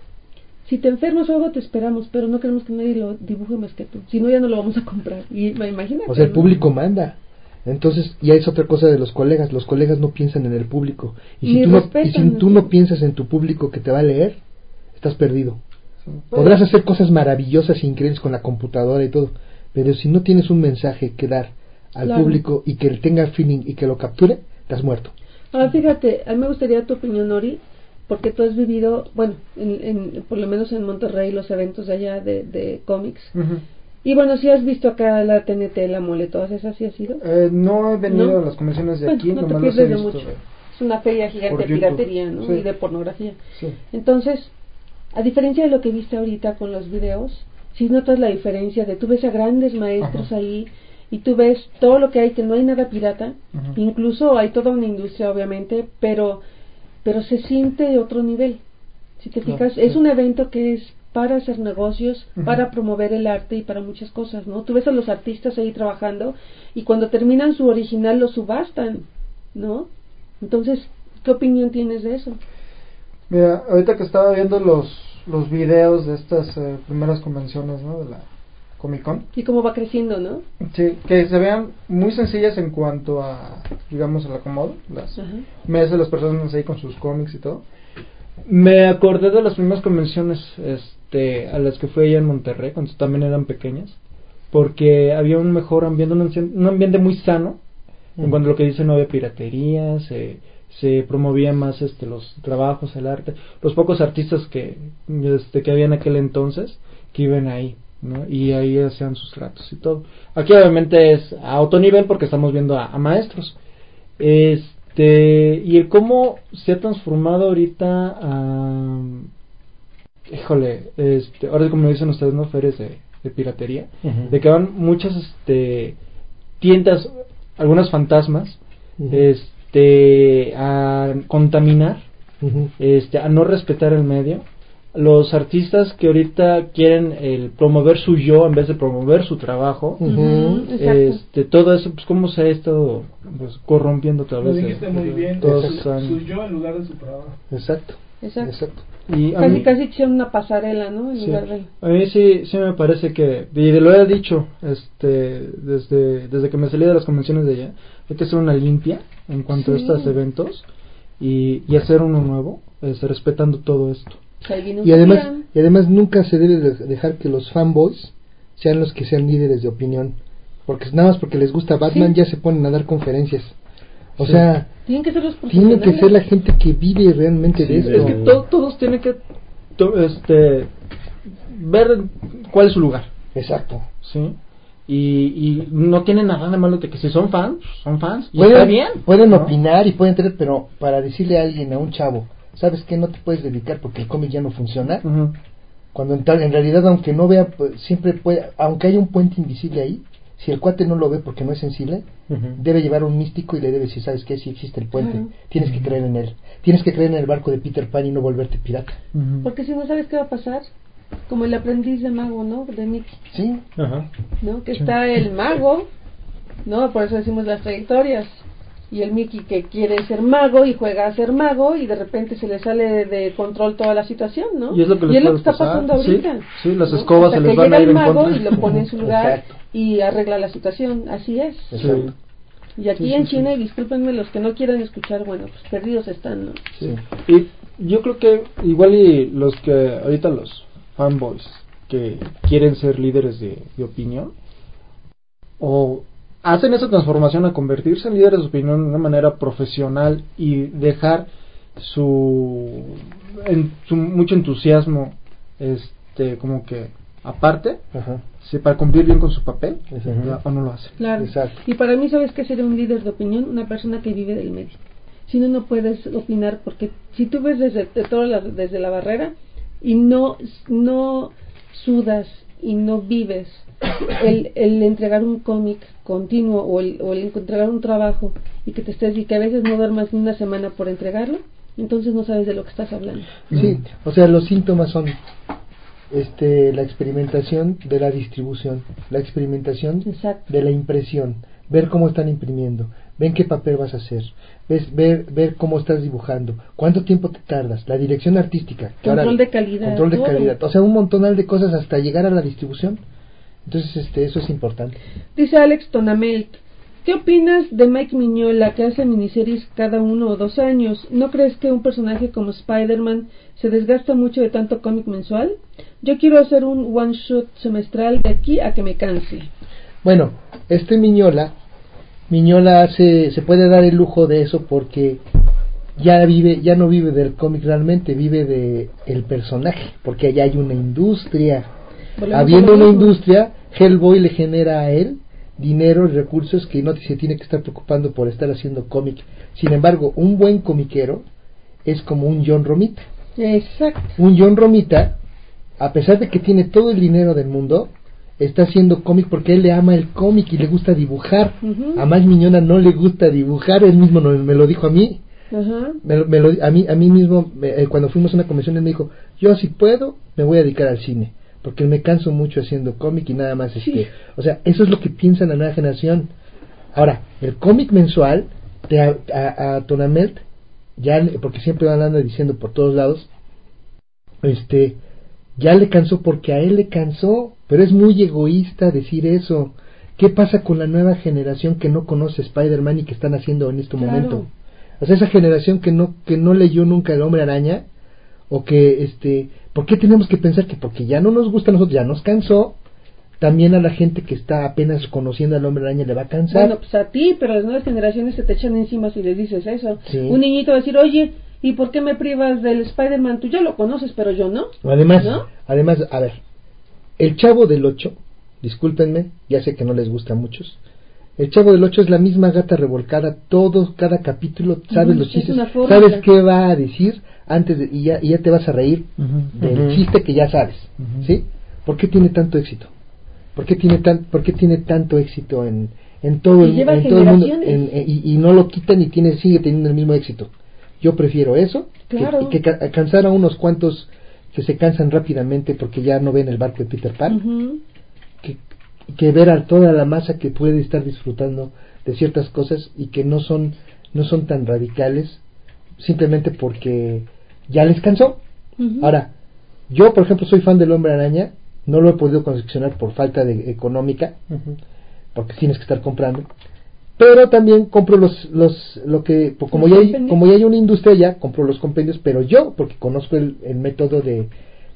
Si te enfermas o algo te esperamos, pero no queremos que nadie lo dibuje más que tú, si no ya no lo vamos a comprar. Y me imagino. O sea, el público manda. Entonces, ya es otra cosa de los colegas. Los colegas no piensan en el público. Y si, Ni tú no, y si tú no piensas en tu público que te va a leer, estás perdido. Podrás hacer cosas maravillosas e increíbles con la computadora y todo. Pero si no tienes un mensaje que dar al Claro. público y que tenga feeling y que lo capture, estás muerto. Ahora fíjate, a mí me gustaría tu opinión, Nori, porque tú has vivido, bueno, en, en- por lo menos en Monterrey, los eventos de allá de, de cómics. Y bueno, si has visto acá la TNT, la Mole, todas esas, ¿sí has ido? Eh, no he venido ¿No? a las convenciones de Bueno, aquí, no te he pierdes visto. mucho. Es una feria gigante de piratería, ¿no? Sí. Y de pornografía. Sí. Entonces, a diferencia de lo que viste ahorita con los videos, si notas la diferencia de tú ves a grandes maestros Ajá. ahí y tú ves todo lo que hay, que no hay nada pirata, incluso hay toda una industria obviamente, pero pero se siente de otro nivel. Si te Claro, fijas, sí. es un evento que es para hacer negocios, para promover el arte y para muchas cosas, ¿no? Tú ves a los artistas ahí trabajando y cuando terminan su original lo subastan, ¿no? Entonces, ¿qué opinión tienes de eso? Mira, ahorita que estaba viendo los, los videos de estas eh, primeras convenciones, ¿no? De la Comic Con. Y cómo va creciendo, ¿no? Sí, que se vean muy sencillas en cuanto a, digamos, el acomodo, las Ajá. mesas, las personas ahí con sus cómics y todo. Me acordé de las primeras convenciones este, a las que fui allá en Monterrey, cuando también eran pequeñas, porque había un mejor ambiente, un, ambiente- un ambiente muy sano, en Ujú. cuanto a lo que dice no había piratería, se, se promovía más este, los trabajos, el arte, los pocos artistas que, este, que había en aquel entonces, que iban ahí. ¿No? y ahí hacían sus tratos y todo. Aquí obviamente es a otro nivel porque estamos viendo a, a maestros. Este, y el cómo se ha transformado ahorita a híjole, este, ahora como dicen ustedes, ¿no? Ferias de, de piratería, de que van muchas este tiendas, algunas fantasmas, este a contaminar, este a no respetar el medio. Los artistas que ahorita quieren el promover su yo en vez de promover su trabajo, este todo eso, pues cómo se ha estado pues, corrompiendo a Lo través de, dijiste muy bien. todos su, yo en lugar de su trabajo. Exacto. Exacto. Exacto. Y a Casi, mí- casi hicieron una pasarela, ¿no? En Sí. lugar de... A mí sí, sí me parece que, y lo he dicho este, desde, desde que me salí de las convenciones de allá, hay que hacer una limpia en cuanto a estos eventos y, y hacer uno nuevo, este, respetando todo esto. Y además, y además nunca se debe de- dejar que los fanboys sean los que sean líderes de opinión. Porque nada más porque les gusta Batman Sí. ya se ponen a dar conferencias. O Sí. sea, Tienen que ser los tiene que ser la gente que vive realmente de Es esto. que to- todos tienen que to- este, ver cuál es su lugar. Exacto. ¿sí? Y, y no tiene nada de malo de que si son fans, son fans. Y pueden, está bien. pueden ¿no? opinar y pueden tener, pero para decirle a alguien, a un chavo, ¿sabes qué? No te puedes dedicar porque el cómic ya no funciona. Cuando en, tal- en realidad, aunque no vea, pues, siempre puede, aunque haya un puente invisible ahí, si el cuate no lo ve porque no es sensible, debe llevar un místico y le debe decir, ¿sabes qué? Si existe el puente, Claro. tienes que creer en él. Tienes que creer en el barco de Peter Pan y no volverte pirata. Porque si no sabes qué va a pasar, como el aprendiz de mago, ¿no? De Mickey, Sí, Ajá. ¿no? Que Sí. está el mago, ¿no? Por eso decimos las trayectorias. Y el Mickey que quiere ser mago y juega a ser mago y de repente se le sale de control toda la situación, ¿no? Y es lo que les está pasar, pasando sí, ahorita. sí, las ¿no? escobas Hasta se les van a llega ir el mago y lo pone en su lugar Exacto. y arregla la situación. Así es. exacto. Y aquí Sí, sí, en sí. China, y discúlpenme los que no quieran escuchar, bueno, pues perdidos están, ¿no? Sí. Y yo creo que igual y los que ahorita los fanboys que quieren ser líderes de, de opinión o hacen esa transformación a convertirse en líderes de opinión de una manera profesional y dejar su, en, su mucho entusiasmo este como que aparte Ajá. sí, para cumplir bien con su papel o no lo Claro. Exacto. Y para mí, ¿sabes qué sería un líder de opinión? Una persona que vive del medio. Si no, no puedes opinar porque si tú ves desde, de toda la, desde la barrera y no, no sudas y no vives el, el entregar un cómic continuo o el, o el entregar un trabajo y que te estés y que a veces no duermas ni una semana por entregarlo, entonces no sabes de lo que estás hablando. Sí, o sea, los síntomas son este la experimentación de la distribución, la experimentación Exacto. de la impresión, ver cómo están imprimiendo, ven qué papel vas a hacer, ves, ver, ver cómo estás dibujando, cuánto tiempo te tardas, la dirección artística, Control de calidad, control de todo. calidad, o sea, un montonal de cosas hasta llegar a la distribución. Entonces, este, eso es importante. Dice Alex Tonamelt, ¿qué opinas de Mike Miñola que hace miniseries cada uno o dos años? ¿No crees que un personaje como Spider-Man se desgasta mucho de tanto cómic mensual? Yo quiero hacer un one shot semestral de aquí a que me canse. Bueno, este Miñola, Miñola hace, se puede dar el lujo de eso porque ya vive, ya no vive del cómic realmente, vive de el personaje, porque allá hay una industria. Volvemos Habiendo una industria, Hellboy le genera a él dinero y recursos que no se tiene que estar preocupando por estar haciendo cómic. Sin embargo, un buen comiquero es como un John Romita. Exacto. Un John Romita, a pesar de que tiene todo el dinero del mundo, está haciendo cómic porque él le ama el cómic y le gusta dibujar. A Más Miñona no le gusta dibujar, él mismo no- me lo dijo a mí. Ajá. Me, lo- me lo- a mí a mí mismo me- eh, cuando fuimos a una convención él me dijo yo si puedo me voy a dedicar al cine porque me canso mucho haciendo cómic y nada más este o sea eso es lo que piensa la nueva generación ahora el cómic mensual de a, a, a Tonamelt ya porque siempre van andando diciendo por todos lados este ya le cansó porque a él le cansó pero es muy egoísta decir eso ¿Qué pasa con la nueva generación que no conoce Spider-Man y que están haciendo en este Claro. momento? O sea, esa generación que no que no leyó nunca el Hombre Araña o que este, ¿por qué tenemos que pensar que porque ya no nos gusta a nosotros, ya nos cansó? También a la gente que está apenas conociendo al Hombre Araña le va a cansar. Bueno, pues a ti, pero las nuevas generaciones se te echan encima si les dices eso. Sí. Un niñito va a decir, oye, ¿y por qué me privas del Spider-Man? Tú ya lo conoces, pero yo no. Además, ¿No? además, a ver, el Chavo del Ocho, discúlpenme, ya sé que no les gusta a muchos. El Chavo del Ocho es la misma gata revolcada, todo, cada capítulo, sabes los es chistes, sabes qué va a decir antes de, y, ya, y ya te vas a reír del chiste que ya sabes, ¿sí? ¿Por qué tiene tanto éxito? ¿Por qué tiene, tan, por qué tiene tanto éxito en, en todo el, en todo el mundo generaciones. en- en- y, y no lo quitan y tiene, sigue teniendo el mismo éxito? Yo prefiero eso que- Claro. que, ca- cansar a unos cuantos que se cansan rápidamente porque ya no ven el barco de Peter Pan. Que, ver a toda la masa que puede estar disfrutando de ciertas cosas y que no son no son tan radicales simplemente porque ya les cansó. Ahora, yo por ejemplo soy fan del Hombre Araña, no lo he podido coleccionar por falta de económica, porque tienes que estar comprando. Pero también compro los los lo que pues, como ¿Los ya hay, compendios? como ya hay una industria ya compro los compendios, pero yo porque conozco el, el método de,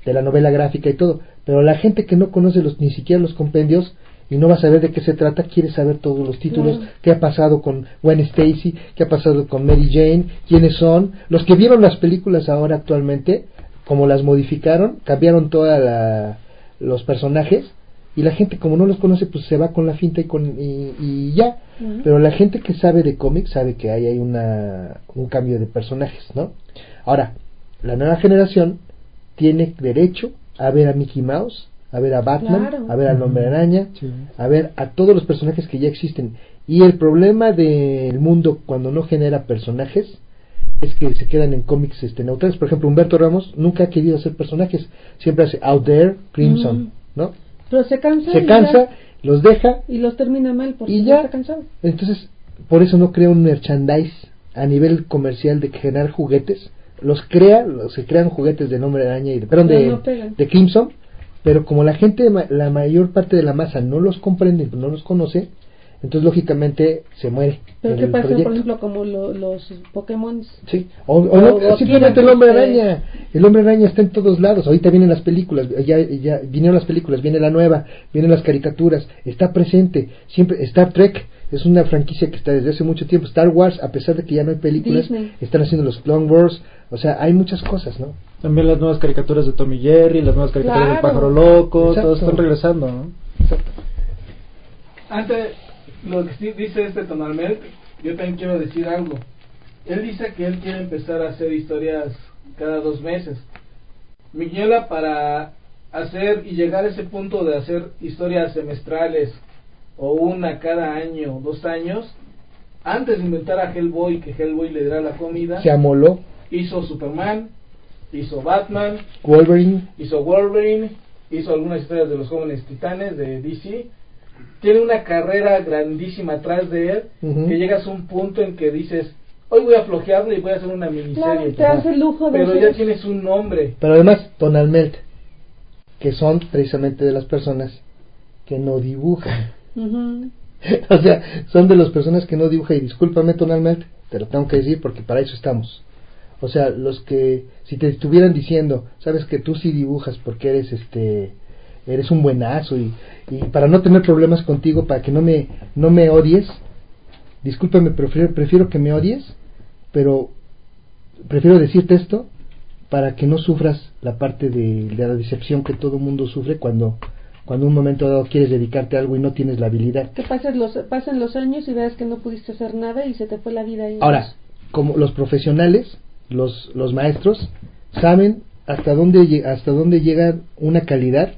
de la novela gráfica y todo, pero la gente que no conoce los ni siquiera los compendios y no va a saber de qué se trata, quiere saber todos los títulos, Claro. qué ha pasado con Gwen Stacy, qué ha pasado con Mary Jane, quiénes son, los que vieron las películas ahora actualmente, como las modificaron, cambiaron toda la, los personajes y la gente como no los conoce pues se va con la finta y con y, y ya. Pero la gente que sabe de cómics sabe que ahí hay una un cambio de personajes no ahora la nueva generación tiene derecho a ver a Mickey Mouse a ver a Batman Claro. a ver al Hombre. Araña Sí. a ver a todos los personajes que ya existen y el problema del mundo cuando no genera personajes es que se quedan en cómics este, neutrales. Por ejemplo, Humberto Ramos nunca ha querido hacer personajes. Siempre hace Out There, Crimson. ¿no? Pero se cansa. Se cansa, ya. los deja Y los termina mal porque Y ya está cansado. entonces, por eso no crea un merchandise a nivel comercial de generar juguetes. Los crea, los, se crean juguetes de Nombre Araña y de, perdón, no de Crimson, pero como la gente, la mayor parte de la masa no los comprende, no los conoce, entonces lógicamente se muere. Pero ¿qué pasa, proyecto. por ejemplo, como lo- los Pokémon? Sí, o, o no, O- o simplemente el hombre araña. El hombre araña está en todos lados. Ahorita vienen las películas, ya, ya vinieron las películas, viene la nueva, vienen las caricaturas, está presente. Siempre Star Trek es una franquicia que está desde hace mucho tiempo. Star Wars, a pesar de que ya no hay películas, Disney. están haciendo los Clone Wars. O sea, hay muchas cosas, ¿no? También las nuevas caricaturas de Tommy Jerry, las nuevas caricaturas del Claro. pájaro loco, Exacto. todos están regresando, ¿no? Antes, lo que sí dice este Tonalmel, yo también quiero decir algo. Él dice que él quiere empezar a hacer historias cada dos meses. Miguela para hacer y llegar a ese punto de hacer historias semestrales o una cada año, dos años, antes de inventar a Hellboy, que Hellboy le diera la comida, Se amoló hizo Superman, hizo Batman, Wolverine. hizo Wolverine, hizo algunas historias de los jóvenes titanes de DC. Tiene una carrera grandísima atrás de él que llegas a un punto en que dices, hoy voy a flojearle y voy a hacer una Claro, miniserie. te hace el lujo de Pero hacer ya tienes un nombre. Pero además, Tonal Melt, que son precisamente de las personas que no dibujan. O sea, son de las personas que no dibujan y discúlpame tonalmente, te lo tengo que decir porque para eso estamos. O sea, los que si te estuvieran diciendo, sabes que tú sí dibujas porque eres este eres un buenazo y, y para no tener problemas contigo, para que no me no me odies, discúlpame, prefiero prefiero que me odies, pero prefiero decirte esto para que no sufras la parte de, de la decepción que todo mundo sufre cuando cuando un momento dado quieres dedicarte a algo y no tienes la habilidad. Que pasen los, pasen los años y veas que no pudiste hacer nada y se te fue la vida ahí. Ahora, como los profesionales, los, los maestros, saben hasta dónde, hasta dónde llega una calidad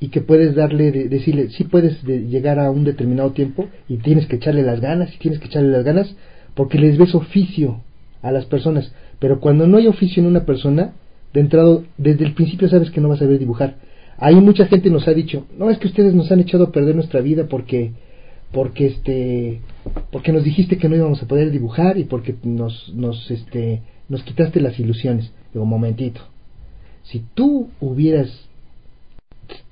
y que puedes darle, de- decirle, sí puedes de- llegar a un determinado tiempo y tienes que echarle las ganas y tienes que echarle las ganas porque les ves oficio a las personas. Pero cuando no hay oficio en una persona, de entrado, desde el principio sabes que no vas a saber dibujar. Ahí mucha gente nos ha dicho, no, es que ustedes nos han echado a perder nuestra vida porque porque este porque nos dijiste que no íbamos a poder dibujar y porque nos nos este nos quitaste las ilusiones digo momentito si tú hubieras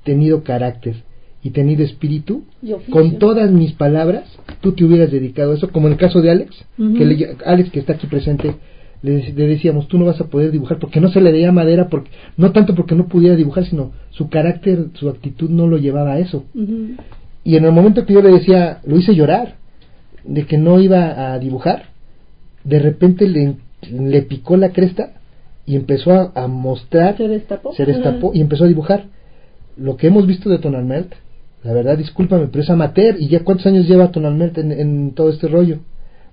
tenido carácter y tenido espíritu con todas mis palabras tú te hubieras dedicado a eso como en el caso de Alex que le- Alex que está aquí presente le, dec- le decíamos tú no vas a poder dibujar porque no se le veía madera porque no tanto porque no pudiera dibujar sino su carácter su actitud no lo llevaba a eso y en el momento que yo le decía, lo hice llorar, de que no iba a dibujar, de repente le, le picó la cresta y empezó a, a mostrar, Se destapó. se destapó y empezó a dibujar. Lo que hemos visto de Tonalmelt, la verdad, discúlpame, pero es amateur y ya cuántos años lleva en, en todo este rollo.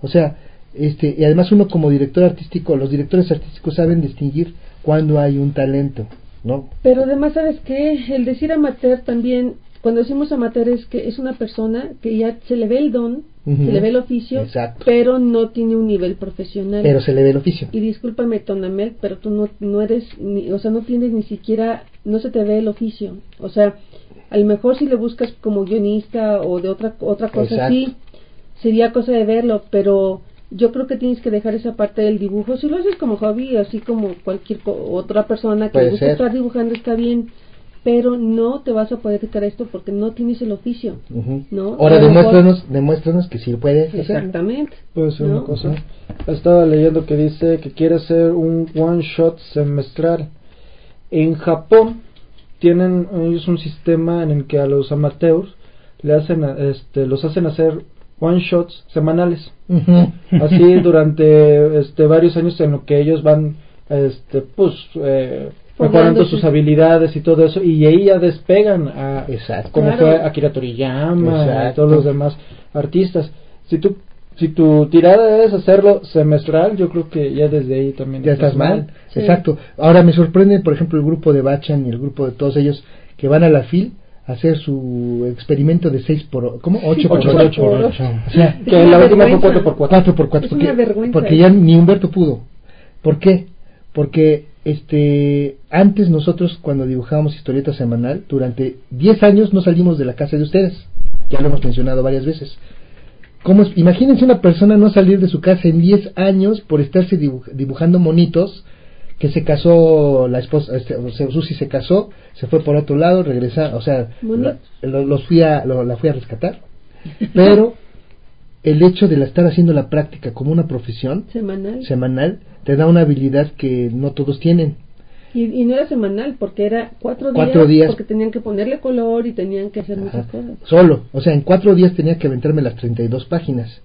O sea, este, y además uno como director artístico, los directores artísticos saben distinguir cuando hay un talento, ¿no? Pero además, ¿sabes qué? El decir amateur también, cuando decimos amateur es que es una persona que ya se le ve el don, se le ve el oficio, Exacto. pero no tiene un nivel profesional. Pero se le ve el oficio. Y discúlpame, Tonamel, pero tú no, no eres, ni, o sea, no tienes ni siquiera, no se te ve el oficio. O sea, a lo mejor si le buscas como guionista o de otra otra cosa Exacto. sí, sería cosa de verlo, pero yo creo que tienes que dejar esa parte del dibujo. Si lo haces como hobby, así como cualquier co- otra persona que Puede le gusta ser. estar dibujando, está bien. Pero no te vas a poder dedicar a esto porque no tienes el oficio. ¿no? Ahora mejor- demuéstranos, demuéstranos que sí lo puedes hacer. Exactamente. Puedo decir ¿No? una cosa. Estaba leyendo que dice que quiere hacer un one shot semestral. En Japón tienen ellos un sistema en el que a los amateurs le hacen a- este los hacen hacer one shots semanales. Así durante este varios años en lo que ellos van este pues eh, mejorando sus habilidades y todo eso y ahí ya despegan a Exacto. como Claro. fue Akira Toriyama y todos los demás artistas. Si tú si tu tirada es hacerlo semestral, yo creo que ya desde ahí también ya estás mal. Sí. Exacto. Ahora me sorprende, por ejemplo, el grupo de Bachan y el grupo de todos ellos que van a la FIL hacer su experimento de 6 por ¿cómo? 8 por Ocho 8. por ocho. O sea, Que una la última fue vergüenza. 4 por 4 4 por 4 Es porque, porque ya ni Humberto pudo. ¿Por qué? Porque este antes nosotros cuando dibujábamos historieta semanal durante 10 años no salimos de la casa de ustedes. Ya lo hemos mencionado varias veces. ¿Cómo es? Imagínense una persona no salir de su casa en 10 años por estarse dibu- dibujando monitos que se casó la esposa, este, o sea, Susi se casó, se fue por otro lado, regresa, o sea, la, lo- los fui a, lo- la fui a rescatar, pero el hecho de la estar haciendo la práctica como una profesión Semanal. semanal te da una habilidad que no todos tienen. Y, y no era semanal, porque era cuatro días, Cuatro días. porque tenían que ponerle color y tenían que hacer muchas cosas. Solo, o sea, en cuatro días tenía que aventarme las 32 páginas.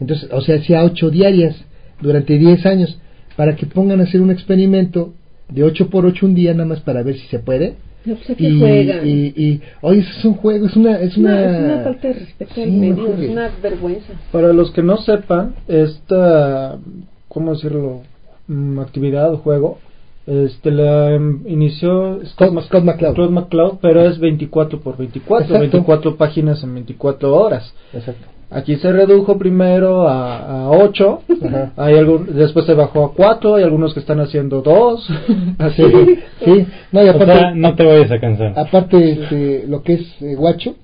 Entonces, o sea, hacía ocho diarias durante 10 años para que pongan a hacer un experimento de 8 por 8 un día nada más para ver si se puede. No, pues aquí Y, juegan. y, y, oye, eso es un juego, es una... Es No, una, es una falta de respeto al Sí, no medio, es una vergüenza. Para los que no sepan, esta, ¿cómo decirlo? Mm, actividad o juego, este la em, inició Scott, Scott McCloud. Scott McCloud, pero es 24 por 24, Exacto. 24 páginas en 24 horas. Exacto. Aquí se redujo primero a, a 8, Ajá. hay algún, después se bajó a 4, hay algunos que están haciendo 2, así. Sí, sí. No, y O aparte, sea, no te vayas a cansar. aparte este, lo que es eh, Guacho,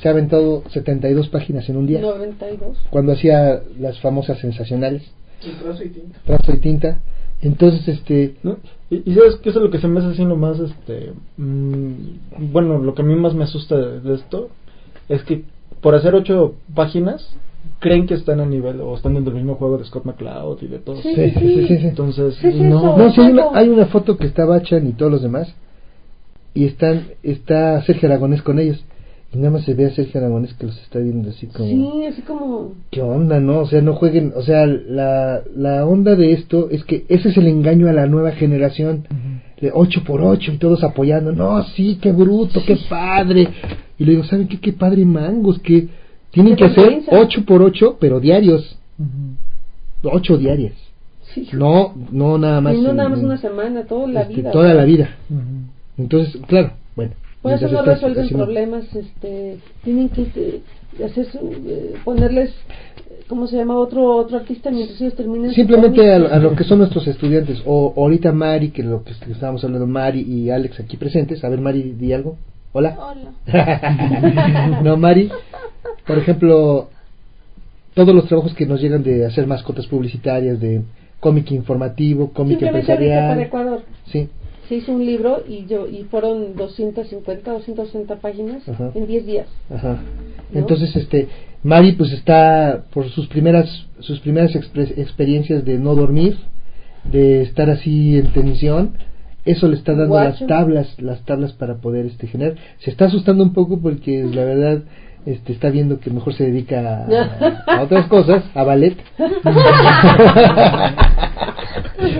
se ha aventado 72 páginas en un día. 92. Cuando hacía las famosas sensacionales, El trazo y tinta. trazo y tinta. Entonces, este, ¿no? Y, y sabes qué es lo que se me hace así lo más, este, mm, bueno, lo que a mí más me asusta de, de esto es que por hacer ocho páginas creen que están a nivel o están en el mismo juego de Scott McCloud y de todos. Sí, Sí, sí, sí, sí, sí. Entonces, Sí, sí, no, eso. No, sí hay una, hay una foto que está Bachan y todos los demás y están está Sergio Aragonés con ellos. Y nada más se ve a Sergio Aragonés que los está viendo así como... Sí, así como... ¿Qué onda, no? O sea, no jueguen... O sea, la, la onda de esto es que ese es el engaño a la nueva generación. De 8 por 8 y todos apoyando. No, sí, qué bruto, qué padre. Y le digo, ¿saben qué? Qué padre mangos, que tienen Qué que hacer vergüenza. 8 por 8, pero diarios. 8 diarias. Sí. No, no nada más. Y no nada más en- una semana, toda la este, vida. Toda la vida. Entonces, claro, bueno. Por eso no resuelven problemas, este, tienen que eh, hacer su, eh, ponerles, ¿cómo se llama? Otro otro artista mientras ellos terminen. su Simplemente a, lo- a lo que son nuestros estudiantes, o ahorita Mari, que lo que est- estábamos hablando, Mari y Alex aquí presentes. A ver, Mari, di algo. Hola. Hola. no, Mari, por ejemplo, todos los trabajos que nos llegan de hacer mascotas publicitarias, de cómic informativo, cómic ahorita para empresarial. Ecuador. Sí, Se hizo un libro y yo y fueron 250, 260 páginas Ajá. en 10 días. Ajá. ¿No? Entonces, este, Mari pues está por sus primeras sus primeras experiencias de no dormir, de estar así en tensión, eso le está dando Guacho. las tablas, las tablas para poder este generar. Se está asustando un poco porque la verdad este está viendo que mejor se dedica a, a otras cosas, a ballet.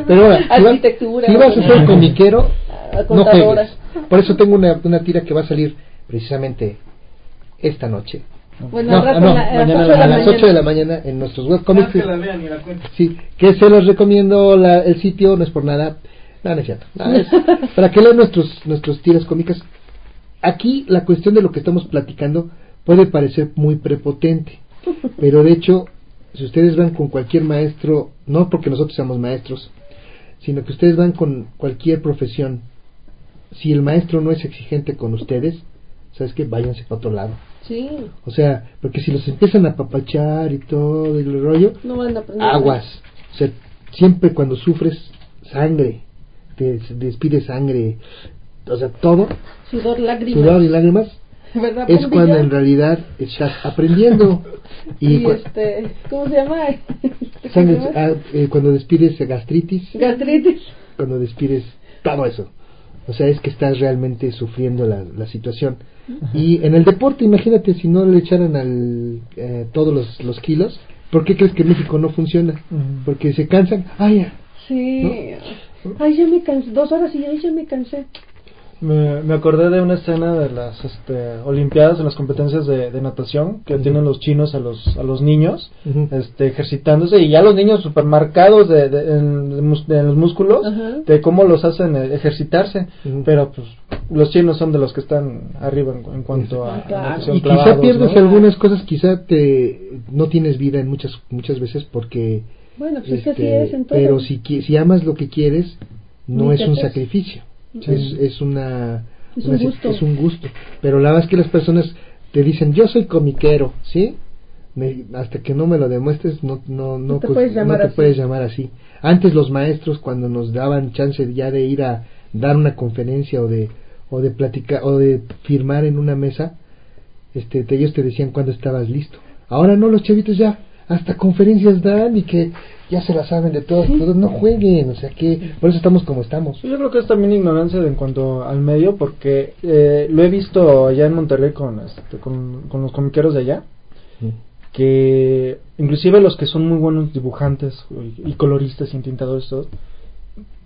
Pero ahora, si vas- Arquitectura. si vas a ser comiquero, A no juegues. Por eso tengo una, una tira que va a salir precisamente esta noche. Bueno, No, no, la- a las mañana ocho de la a las mañana. 8 de la mañana en nuestros webcomics. que la vean y la. Sí, que se los recomiendo la- el sitio, no es por nada. No, no es cierto. No, es para que lean nuestros, nuestros tiras cómicas. Aquí la cuestión de lo que estamos platicando puede parecer muy prepotente, pero de hecho, si ustedes van con cualquier maestro, no porque nosotros seamos maestros, sino que ustedes van con cualquier profesión, si el maestro no es exigente con ustedes, ¿sabes qué? Váyanse para otro lado. Sí, O sea, porque si los empiezan a papachar y todo el rollo, no van a aprender. aguas. O sea, siempre cuando sufres sangre, te despide sangre, o sea, todo, Sudor, lágrimas. sudor y lágrimas, ¿Verdad, es cuando en realidad estás aprendiendo. Y, este, ¿cómo se llama? sangre- ¿Cómo se llama? ah, eh, cuando despides gastritis, Gastritis. cuando despides todo eso. O sea, es que estás realmente sufriendo la, la situación. Y en el deporte, imagínate si no le echaran al, eh, todos los, los kilos, ¿por qué crees que México no funciona? Porque se cansan, ¡ay! ya! Sí. Ay, ya me cansé. Dos horas y ay, ya me cansé. Me, me acordé de una escena de las este, Olimpiadas, de las competencias de, de natación, que tienen los chinos a los, a los niños este, ejercitándose y ya los niños supermarcados de, de, en, de mus- de los músculos, de cómo los hacen eh, ejercitarse. Pero pues los chinos son de los que están arriba en, en cuanto a natación y quizá clavados, pierdes ¿no? algunas cosas, quizá te no tienes vida en muchas muchas veces porque Bueno, pues es que así este, es en todo. pero si si amas lo que quieres no Ni es un sacrificio Es, es una, Es una un si- gusto. es un gusto. Pero la verdad es que las personas te dicen yo soy comiquero sí Me- hasta que no me lo demuestres no no no, No te cos- puedes llamar no te así. puedes llamar así. Antes los maestros cuando nos daban chance ya de ir a dar una conferencia o de o de platicar o de firmar en una mesa este te- ellos te decían cuando estabas listo. Ahora no los chavitos ya hasta conferencias dan y que ya se la saben de todos todos no jueguen o sea que por eso estamos como estamos. Yo creo que es también ignorancia en cuanto al medio, porque eh, lo he visto allá en Monterrey con, este, con, con los comiqueros de allá, que inclusive los que son muy buenos dibujantes y, y coloristas y entintadores todos,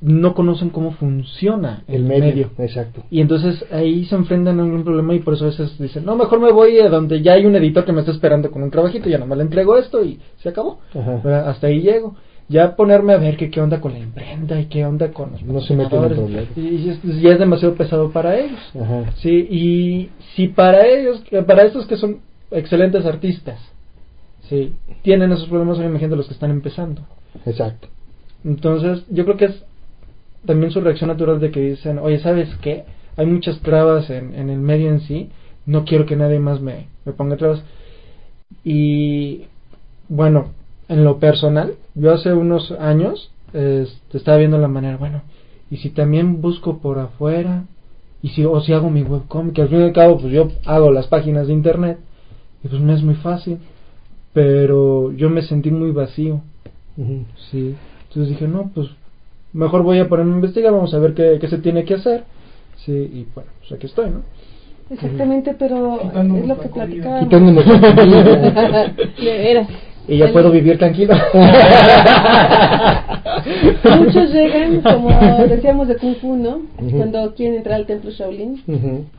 no conocen cómo funciona el, el medio, exacto Y entonces ahí se enfrentan a un problema y por eso a veces dicen, no, mejor me voy a donde ya hay un editor que me está esperando con un trabajito, ya nomás le entrego esto y se acabó. Ajá. Hasta ahí llego. Ya ponerme a ver que qué onda con la imprenta y qué onda con los No se meten y es- ya es demasiado pesado para ellos. Ajá. Sí, y si para ellos, para estos que son excelentes artistas, sí, tienen esos problemas, imagínate los que están empezando. exacto Entonces, yo creo que es también su reacción natural de que dicen, oye, ¿sabes qué? Hay muchas trabas en, en el medio en sí, no quiero que nadie más me, me ponga trabas. Y bueno, en lo personal, yo hace unos años este, estaba viendo la manera, bueno, y si también busco por afuera, y si, o si hago mi webcomic, que al fin y al cabo, pues yo hago las páginas de internet, y pues me es muy fácil, pero yo me sentí muy vacío. Sí, entonces dije, no, pues mejor voy a ponerme a investigar, vamos a ver qué, qué se tiene que hacer. Sí, y bueno, pues aquí estoy, ¿no? Exactamente, pero es lo que veras. Y ya puedo vivir tranquilo. Muchos llegan, como decíamos de Kung Fu, ¿no? Cuando quieren entrar al templo Shaolin.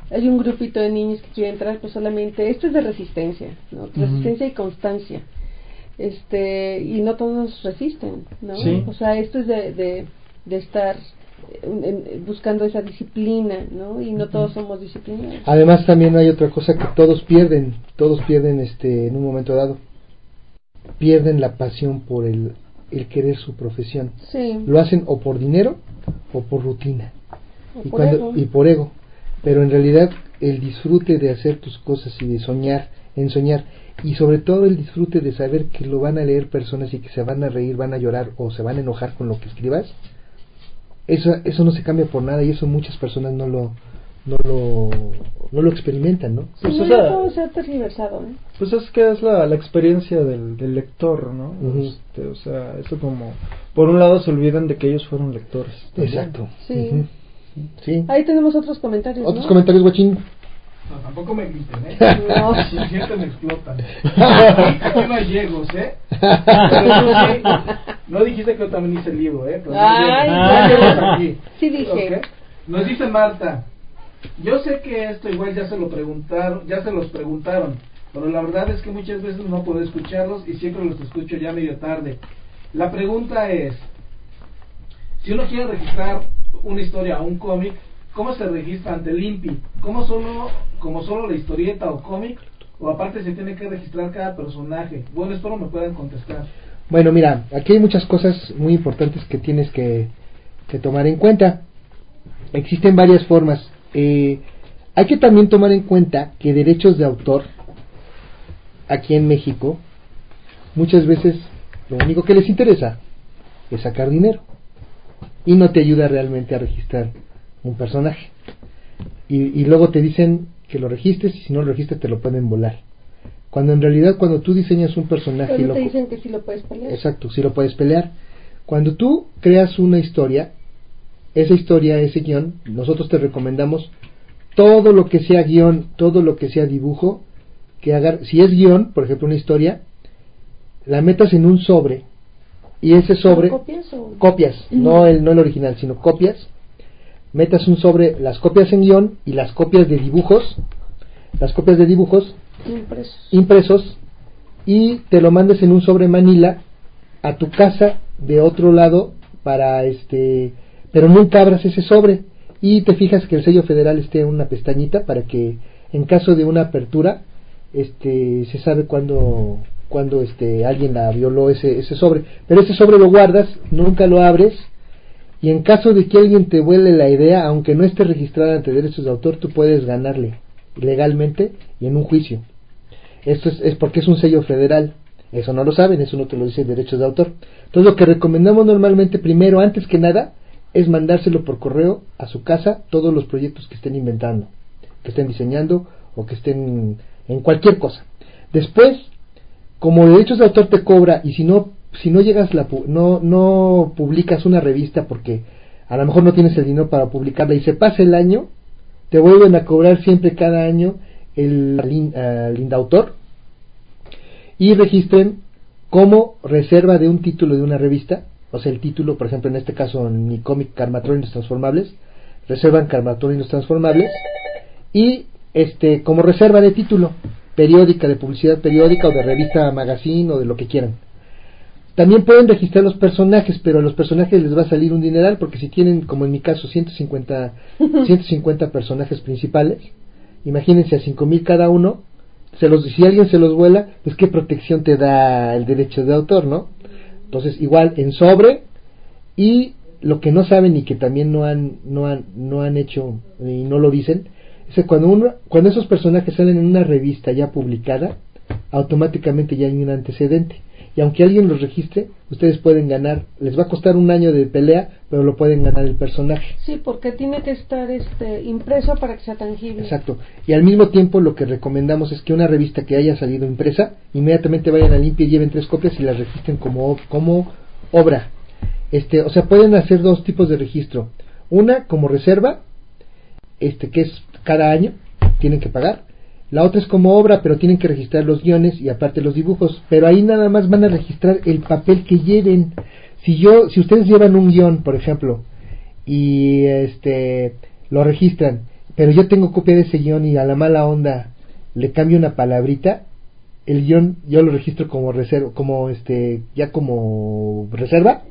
Hay un grupito de niños que quieren entrar, pues solamente. Esto es de resistencia, ¿no? Resistencia y constancia. Este, y no todos resisten, ¿no? Sí. O sea, esto es de, de, de estar eh, buscando esa disciplina, ¿no? Y no todos somos disciplinados. Además también hay otra cosa que todos pierden, todos pierden este en un momento dado. Pierden la pasión por el, el querer su profesión. Sí. Lo hacen o por dinero o por rutina. O y, por cuando, ego. y por ego. Pero en realidad el disfrute de hacer tus cosas y de soñar, en soñar, y sobre todo el disfrute de saber que lo van a leer personas y que se van a reír, van a llorar o se van a enojar con lo que escribas, eso, eso no se cambia por nada y eso muchas personas no lo, no lo, no lo experimentan, ¿no? Sí, Pues, no, o no sea- puedo ser tergiversado, ¿eh? Pues es que es la, la experiencia del, del lector, ¿no? Este, o sea, eso como... Por un lado se olvidan de que ellos fueron lectores. también. Exacto. Sí. Sí. Ahí tenemos otros comentarios, ¿Otros ¿no? comentarios, guachín? No, tampoco me griten, ¿eh? No. Si sienten, me explotan. Aquí, aquí no hay llegos, ¿eh? Sí, no dijiste que yo también hice el libro, ¿eh? Pero no Ay, llegos aquí. Sí dije. Nos dice Marta, yo sé que esto igual ya se lo preguntaron, ya se los preguntaron, pero la verdad es que muchas veces no puedo escucharlos y siempre los escucho ya medio tarde. La pregunta es, si uno quiere registrar una historia o un cómic, ¿cómo se registra ante el INPI? ¿Cómo solo, como solo la historieta o cómic? ¿O aparte se tiene que registrar cada personaje? Bueno, espero me puedan contestar. Bueno, mira, aquí hay muchas cosas muy importantes que tienes que, que tomar en cuenta. Existen varias formas. Eh, hay que también tomar en cuenta que derechos de autor aquí en México muchas veces lo único que les interesa es sacar dinero y no te ayuda realmente a registrar un personaje. Y, y luego te dicen que lo registres y si no lo registras te lo pueden volar. Cuando en realidad cuando tú diseñas un personaje Pero te dicen que sí lo puedes pelear. Exacto, sí lo puedes pelear. Cuando tú creas una historia, esa historia, ese guion, nosotros te recomendamos todo lo que sea guion, todo lo que sea dibujo, que haga, si es guion, por ejemplo una historia, la metas en un sobre y ese sobre ¿Copias o...? copias, no el no el original, sino copias. Metas un sobre, las copias en guion y las copias de dibujos, las copias de dibujos Impresos. impresos y te lo mandes en un sobre Manila a tu casa de otro lado para este pero nunca abras ese sobre y te fijas que el sello federal esté en una pestañita para que en caso de una apertura este se sabe cuándo cuando este alguien la violó ese ese sobre pero ese sobre lo guardas nunca lo abres y en caso de que alguien te vuele la idea aunque no esté registrada ante derechos de autor tú puedes ganarle legalmente y en un juicio esto es, es porque es un sello federal. Eso no lo saben, eso no te lo dice derechos de autor. Entonces lo que recomendamos normalmente primero, antes que nada, es mandárselo por correo a su casa todos los proyectos que estén inventando, que estén diseñando o que estén en cualquier cosa. Después, como derechos de autor te cobra y si no si no llegas la no no publicas una revista porque a lo mejor no tienes el dinero para publicarla y se pasa el año, te vuelven a cobrar siempre cada año el lin- al indautor y registren como reserva de un título de una revista, o sea, el título, por ejemplo, en este caso en mi cómic Carmatron y los Transformables, reservan Carmatron y los Transformables y este como reserva de título periódica, de publicidad periódica o de revista magazine o de lo que quieran. También pueden registrar los personajes, pero a los personajes les va a salir un dineral porque si tienen, como en mi caso, 150, 150 personajes principales, imagínense a 5000 cada uno, se los, si alguien se los vuela, pues qué protección te da el derecho de autor, ¿no? Entonces, igual en sobre y lo que no saben y que también no han no han no han hecho y no lo dicen es que cuando uno cuando esos personajes salen en una revista ya publicada, automáticamente ya hay un antecedente. Y aunque alguien los registre, ustedes pueden ganar, les va a costar un año de pelea, pero lo pueden ganar el personaje. Sí, porque tiene que estar este impreso para que sea tangible. Exacto. Y al mismo tiempo lo que recomendamos es que una revista que haya salido impresa, inmediatamente vayan a limpia y lleven tres copias y las registren como, como obra. Este, o sea, pueden hacer dos tipos de registro. Una como reserva, este, que es cada año, tienen que pagar. La otra es como obra, pero tienen que registrar los guiones y aparte los dibujos. Pero ahí nada más van a registrar el papel que lleven. Si yo, si ustedes llevan un guion, por ejemplo, y este lo registran, pero yo tengo copia de ese guion y a la mala onda le cambio una palabrita, el guion yo lo registro como reserva, como este, ya como reserva,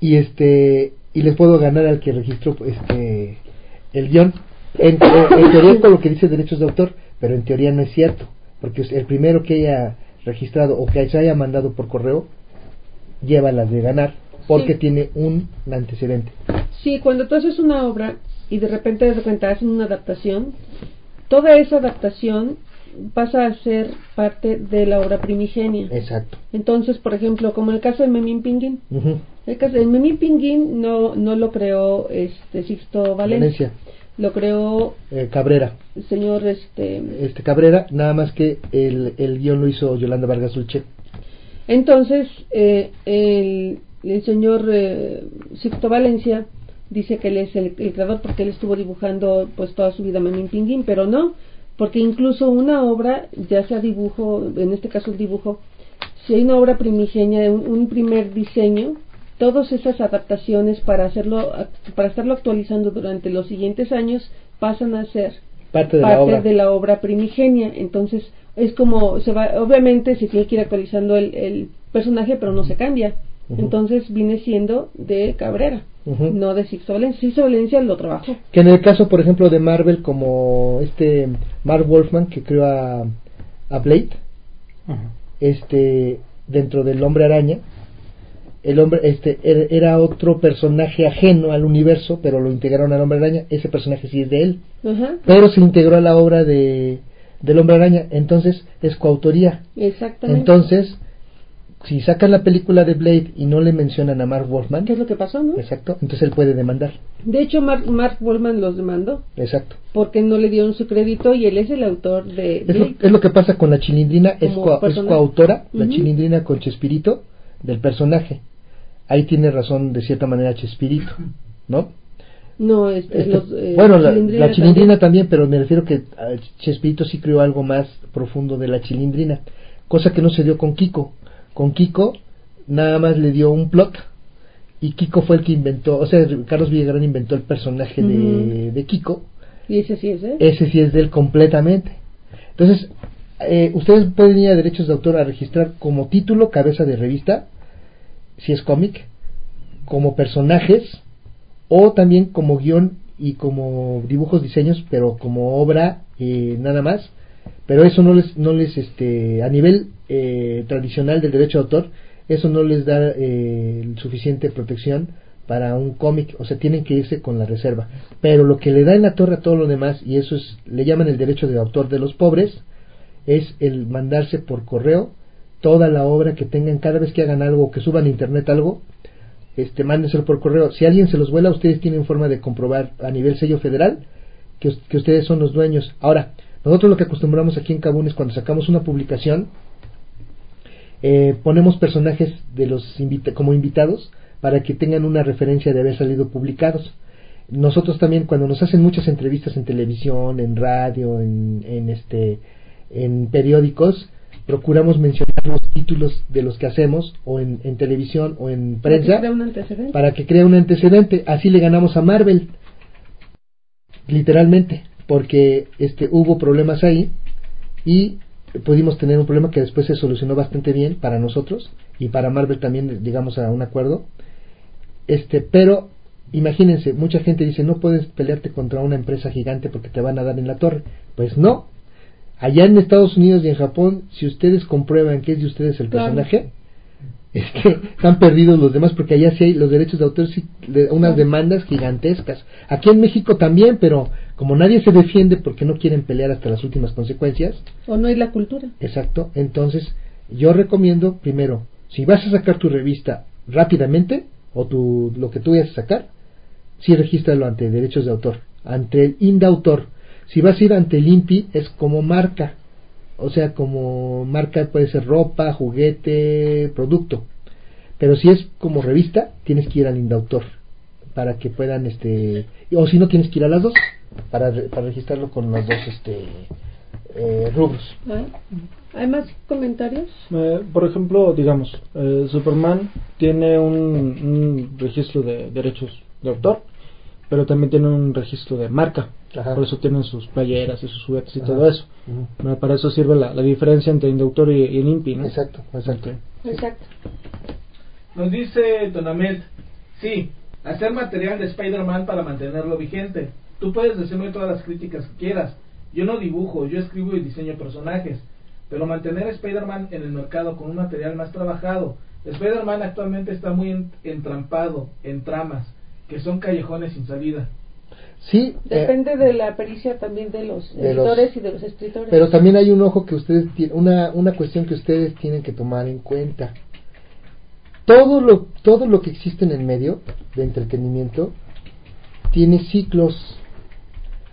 y este, y les puedo ganar al que registró este el guion. En, en teoría con lo que dice derechos de autor, pero en teoría no es cierto, porque el primero que haya registrado o que se haya mandado por correo lleva las de ganar porque Sí. tiene un antecedente. Sí, cuando tú haces una obra y de repente de repente hacen una adaptación, toda esa adaptación pasa a ser parte de la obra primigenia. Exacto. Entonces, por ejemplo, como el caso de Memín Pinguín. El caso de Memín Pinguín no, no lo creó este Sixto Valencia. Valencia. Lo creó Eh, Cabrera. el señor este Este Cabrera, nada más que el, el guion lo hizo Yolanda Vargas Dulce. Entonces, eh, el, el señor eh, Sixto Valencia dice que él es el, el creador porque él estuvo dibujando pues toda su vida Memín Pinguín, pero no, porque incluso una obra, ya sea dibujo, en este caso el dibujo, si hay una obra primigenia, un, un primer diseño, todas esas adaptaciones para hacerlo, para estarlo actualizando durante los siguientes años pasan a ser Parte de la parte obra. de la obra primigenia. Entonces, es como, se va, obviamente se tiene que ir actualizando el, el personaje, pero no se cambia. Entonces viene siendo de Cabrera, no de Sixto Valencia. Sixto Valencia lo trabajó. Que en el caso, por ejemplo, de Marvel, como este Mark Wolfman que creó a, a Blade, este dentro del Hombre Araña, el hombre este er- era otro personaje ajeno al universo, pero lo integraron al Hombre Araña. Ese personaje sí es de él, pero se integró a la obra de del Hombre Araña, entonces es coautoría. exactamente. Entonces, si sacan la película de Blade y no le mencionan a Mark Wolfman, ¿Qué es lo que pasó, no? exacto, entonces él puede demandar. De hecho, Mark, Mark Wallman los demandó Exacto. porque no le dieron su crédito y él es el autor de... Es lo, es lo que pasa con la chilindrina, es, coa- es coautora, la chilindrina con Chespirito, del personaje. Ahí tiene razón de cierta manera Chespirito, ¿no? No, este, Este, los, eh, bueno, la, Chilindrina la chilindrina también. pero me refiero que ah, Chespirito sí creó algo más profundo de la chilindrina, cosa que no se dio con Kiko. Con Kiko nada más le dio un plot y Kiko fue el que inventó, o sea, Carlos Villagrán inventó el personaje de, Kiko Y ese sí es, ¿eh? ese sí es de él completamente. Entonces, eh, ustedes pueden ir a derechos de autor a registrar como título, cabeza de revista, si es cómic, como personajes, o también como guion y como dibujos, diseños, pero como obra eh, nada más. Pero eso no les, no les, este, a nivel eh, tradicional del derecho de autor, eso no les da eh, suficiente protección para un cómic, o sea, tienen que irse con la reserva. Pero lo que le da en la torre a todo lo demás, y eso es, le llaman el derecho de autor de los pobres, es el mandarse por correo toda la obra que tengan cada vez que hagan algo, que suban a internet algo, este, mándenselo por correo. Si alguien se los vuela, ustedes tienen forma de comprobar a nivel sello federal que, que ustedes son los dueños. Ahora, nosotros lo que acostumbramos aquí en Cabún es cuando sacamos una publicación, eh, ponemos personajes de los invita- como invitados para que tengan una referencia de haber salido publicados. Nosotros también cuando nos hacen muchas entrevistas en televisión, en radio, en, en este, en periódicos, procuramos mencionar los títulos de los que hacemos o en, en televisión o en que prensa para que crea un antecedente. Así le ganamos a Marvel, literalmente, porque este hubo problemas ahí y pudimos tener un problema que después se solucionó bastante bien para nosotros y para Marvel también llegamos a un acuerdo. Este, pero imagínense, mucha gente dice no puedes pelearte contra una empresa gigante porque te van a dar en la torre. Pues no. Allá en Estados Unidos y en Japón, si ustedes comprueban que es de ustedes el Claro. personaje, es que están perdidos los demás porque allá sí hay los derechos de autor, sí, de- unas Claro. demandas gigantescas. Aquí en México también, pero como nadie se defiende porque no quieren pelear hasta las últimas consecuencias, O no hay la cultura. exacto, entonces yo recomiendo primero, si vas a sacar tu revista rápidamente o tu, lo que tú vayas a sacar, sí regístralo ante derechos de autor, ante el INDAUTOR. Si vas a ir ante el INPI es como marca, o sea, como marca puede ser ropa, juguete, producto. Pero si es como revista, tienes que ir al INDAUTOR para que puedan, este, o si no tienes que ir a las dos, para, re- para registrarlo con los dos este eh, rubros. ¿Ah? ¿Hay más comentarios? Eh, por ejemplo, digamos, eh, Superman tiene un, un registro de derechos de autor, pero también tiene un registro de marca. Por eso tienen sus playeras y sus juguetes y Ajá. todo eso. Eh, Para eso sirve la, la diferencia entre indautor y, y el INPI, ¿no? Exacto, exacto. Exacto. Nos dice Tonamet, sí, hacer material de Spider-Man para mantenerlo vigente. Tú puedes decirme todas las críticas que quieras. Yo no dibujo, yo escribo y diseño personajes. Pero mantener a Spider-Man en el mercado con un material más trabajado. Spider-Man actualmente está muy en- entrampado en tramas, que son callejones sin salida. Sí, eh, Depende de la pericia también de los de los- editores y de los escritores. pero también hay un ojo que ustedes tienen, una, una cuestión que ustedes tienen que tomar en cuenta. Todo lo, todo lo que existe en el medio de entretenimiento tiene ciclos.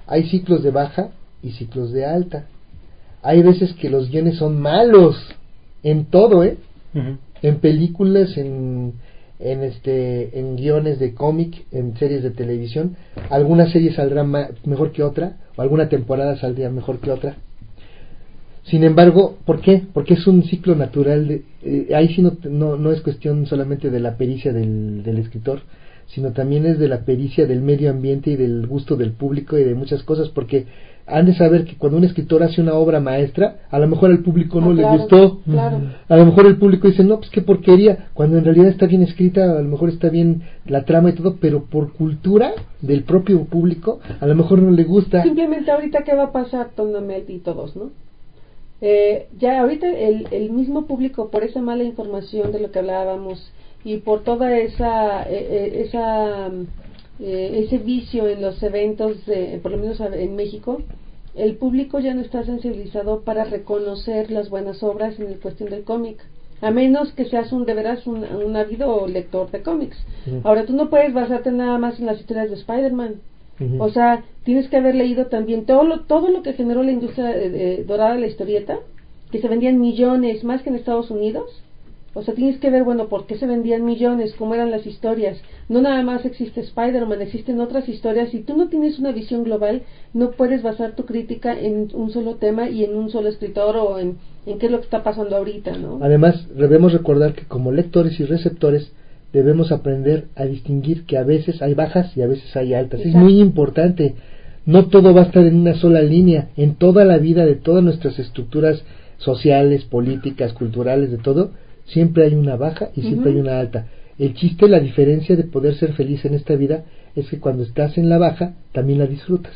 Hay ciclos de baja y ciclos de alta. Hay veces que los guiones son malos en todo, ¿eh? En películas, en, en este, en guiones de cómic, en series de televisión. Alguna serie saldrá mejor que otra, o alguna temporada saldría mejor que otra. Sin embargo, ¿por qué? Porque es un ciclo natural. De, eh, ahí sí no, no, no es cuestión solamente de la pericia del, del escritor, sino también es de la pericia del medio ambiente y del gusto del público y de muchas cosas, porque han de saber que cuando un escritor hace una obra maestra, a lo mejor al público no Ah, le claro, gustó. claro. A lo mejor el público dice, no, pues qué porquería, cuando en realidad está bien escrita, a lo mejor está bien la trama y todo, pero por cultura del propio público, a lo mejor no le gusta. Simplemente ahorita qué va a pasar Tonamet y todos, ¿no? Eh, ya ahorita el, el mismo público por esa mala información de lo que hablábamos y por toda esa eh, eh, esa eh, ese vicio en los eventos de, por lo menos en México el público ya no está sensibilizado para reconocer las buenas obras en el cuestión del cómic a menos que seas un de veras un, un ávido lector de cómics. Ahora tú no puedes basarte nada más en las historias de Spider-Man. O sea, tienes que haber leído también todo lo, todo lo que generó la industria eh, eh, dorada de la historieta, que se vendían millones, más que en Estados Unidos. O sea, tienes que ver, bueno, por qué se vendían millones, cómo eran las historias. No nada más existe Spider-Man, existen otras historias. Si tú no tienes una visión global, no puedes basar tu crítica en un solo tema y en un solo escritor o en, en qué es lo que está pasando ahorita, ¿no? Además, debemos recordar que como lectores y receptores debemos aprender a distinguir que a veces hay bajas y a veces hay altas. Es muy importante. No todo va a estar en una sola línea. En toda la vida de todas nuestras estructuras sociales, políticas, culturales, de todo, siempre hay una baja y siempre hay una alta. El chiste, la diferencia de poder ser feliz en esta vida es que cuando estás en la baja, también la disfrutas.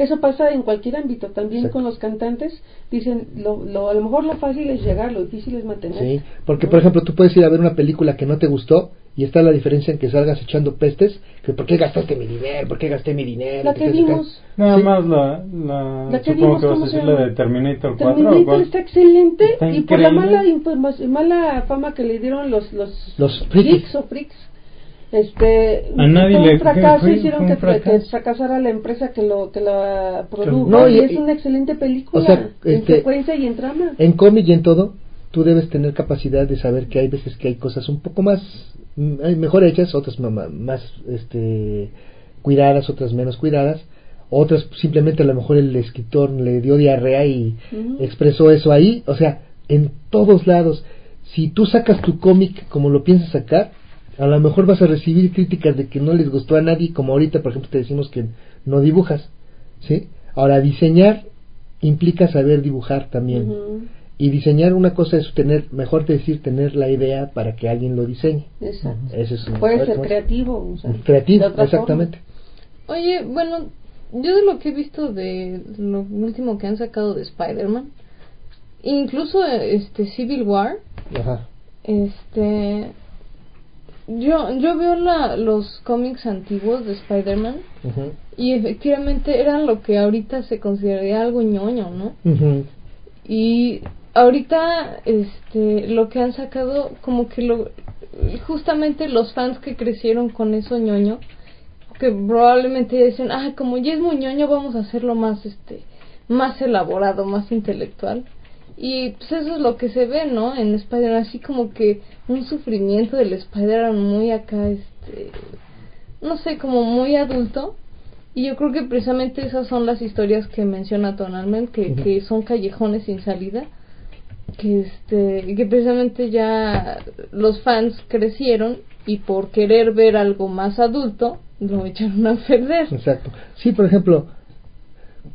Eso pasa en cualquier ámbito, también Exacto. con los cantantes. Dicen, lo, lo, a lo mejor lo fácil es llegar, lo difícil es mantener. Sí, porque por ejemplo tú puedes ir a ver una película que no te gustó y está la diferencia en que salgas echando pestes, que por qué gastaste mi dinero, por qué gasté mi dinero. La que vimos. Nada Sí. más la, la, La que supongo vimos, que vas a ¿cómo se decir la de Terminator 4 ¿o Terminator está excelente Está y por la mala informa- mala fama que le dieron los los, Los geeks o freaks este A nadie fue un fracaso fue- hicieron fue un que, tra- que fracaso. fracasara la empresa que lo que la produjo No, y, y- es una excelente película o sea, en este- frecuencia y en trama En cómic y en todo, tú debes tener capacidad de saber que hay veces que hay cosas un poco más mm, hay mejor hechas, otras más este cuidadas, otras menos cuidadas, otras simplemente a lo mejor el escritor le dio diarrea y expresó eso ahí, o sea, en todos lados. Si tú sacas tu cómic como lo piensas sacar, a lo mejor vas a recibir críticas de que no les gustó a nadie, como ahorita, por ejemplo, te decimos que no dibujas, ¿sí? Ahora, diseñar implica saber dibujar también. Y diseñar una cosa es tener, mejor decir, tener la idea para que alguien lo diseñe. Exacto. Ese es un- puede ser creativo o sea, Creativo, exactamente. Oye, bueno, yo de lo que he visto de lo último que han sacado de Spider-Man, incluso este Civil War, Ajá. este yo yo veo la, los cómics antiguos de Spider-Man y efectivamente eran lo que ahorita se consideraría algo ñoño, ¿no? Y ahorita este lo que han sacado como que lo justamente los fans que crecieron con eso ñoño que probablemente dicen, "Ah, como ya es muy ñoño, vamos a hacerlo más este más elaborado, más intelectual." Y pues eso es lo que se ve, ¿no? En Spider-Man así como que un sufrimiento del Spider-Man muy acá este no sé, como muy adulto Y yo creo que precisamente esas son las historias que menciona Tonalment, que, que son callejones sin salida, que este, que precisamente ya los fans crecieron y por querer ver algo más adulto lo echaron a perder. Exacto. Sí, por ejemplo,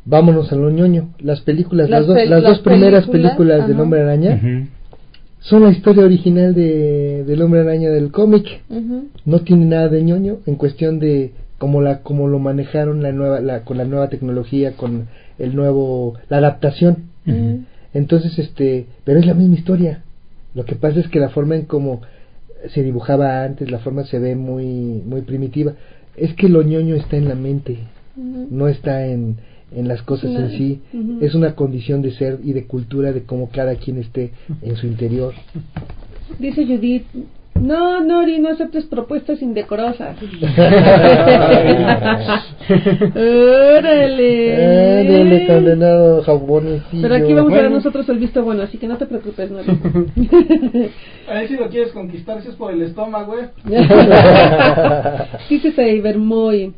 vámonos a lo ñoño. Las películas, las, Las dos, pel- las las dos primeras películas, películas del. Hombre Araña son la historia original de, del Hombre Araña del cómic. No tiene nada de ñoño en cuestión de cómo la cómo lo manejaron la nueva la, con la nueva tecnología, con el nuevo la adaptación. Entonces, este, pero es la misma historia. Lo que pasa es que la forma en cómo se dibujaba antes, la forma se ve muy muy primitiva. Es que lo ñoño está en la mente, no está en en las cosas en sí. Ujú. Es una condición de ser y de cultura de cómo cada quien esté en su interior. Dice Judith, no, Nori, no aceptes propuestas indecorosas. ¡Órale! Ándale, condenado jabonesillo. Pero aquí vamos a dar Bueno. nosotros el visto bueno, así que no te preocupes, Nori. A ver si lo quieres conquistar, si es por el estómago, güey. Dice Cybermoy.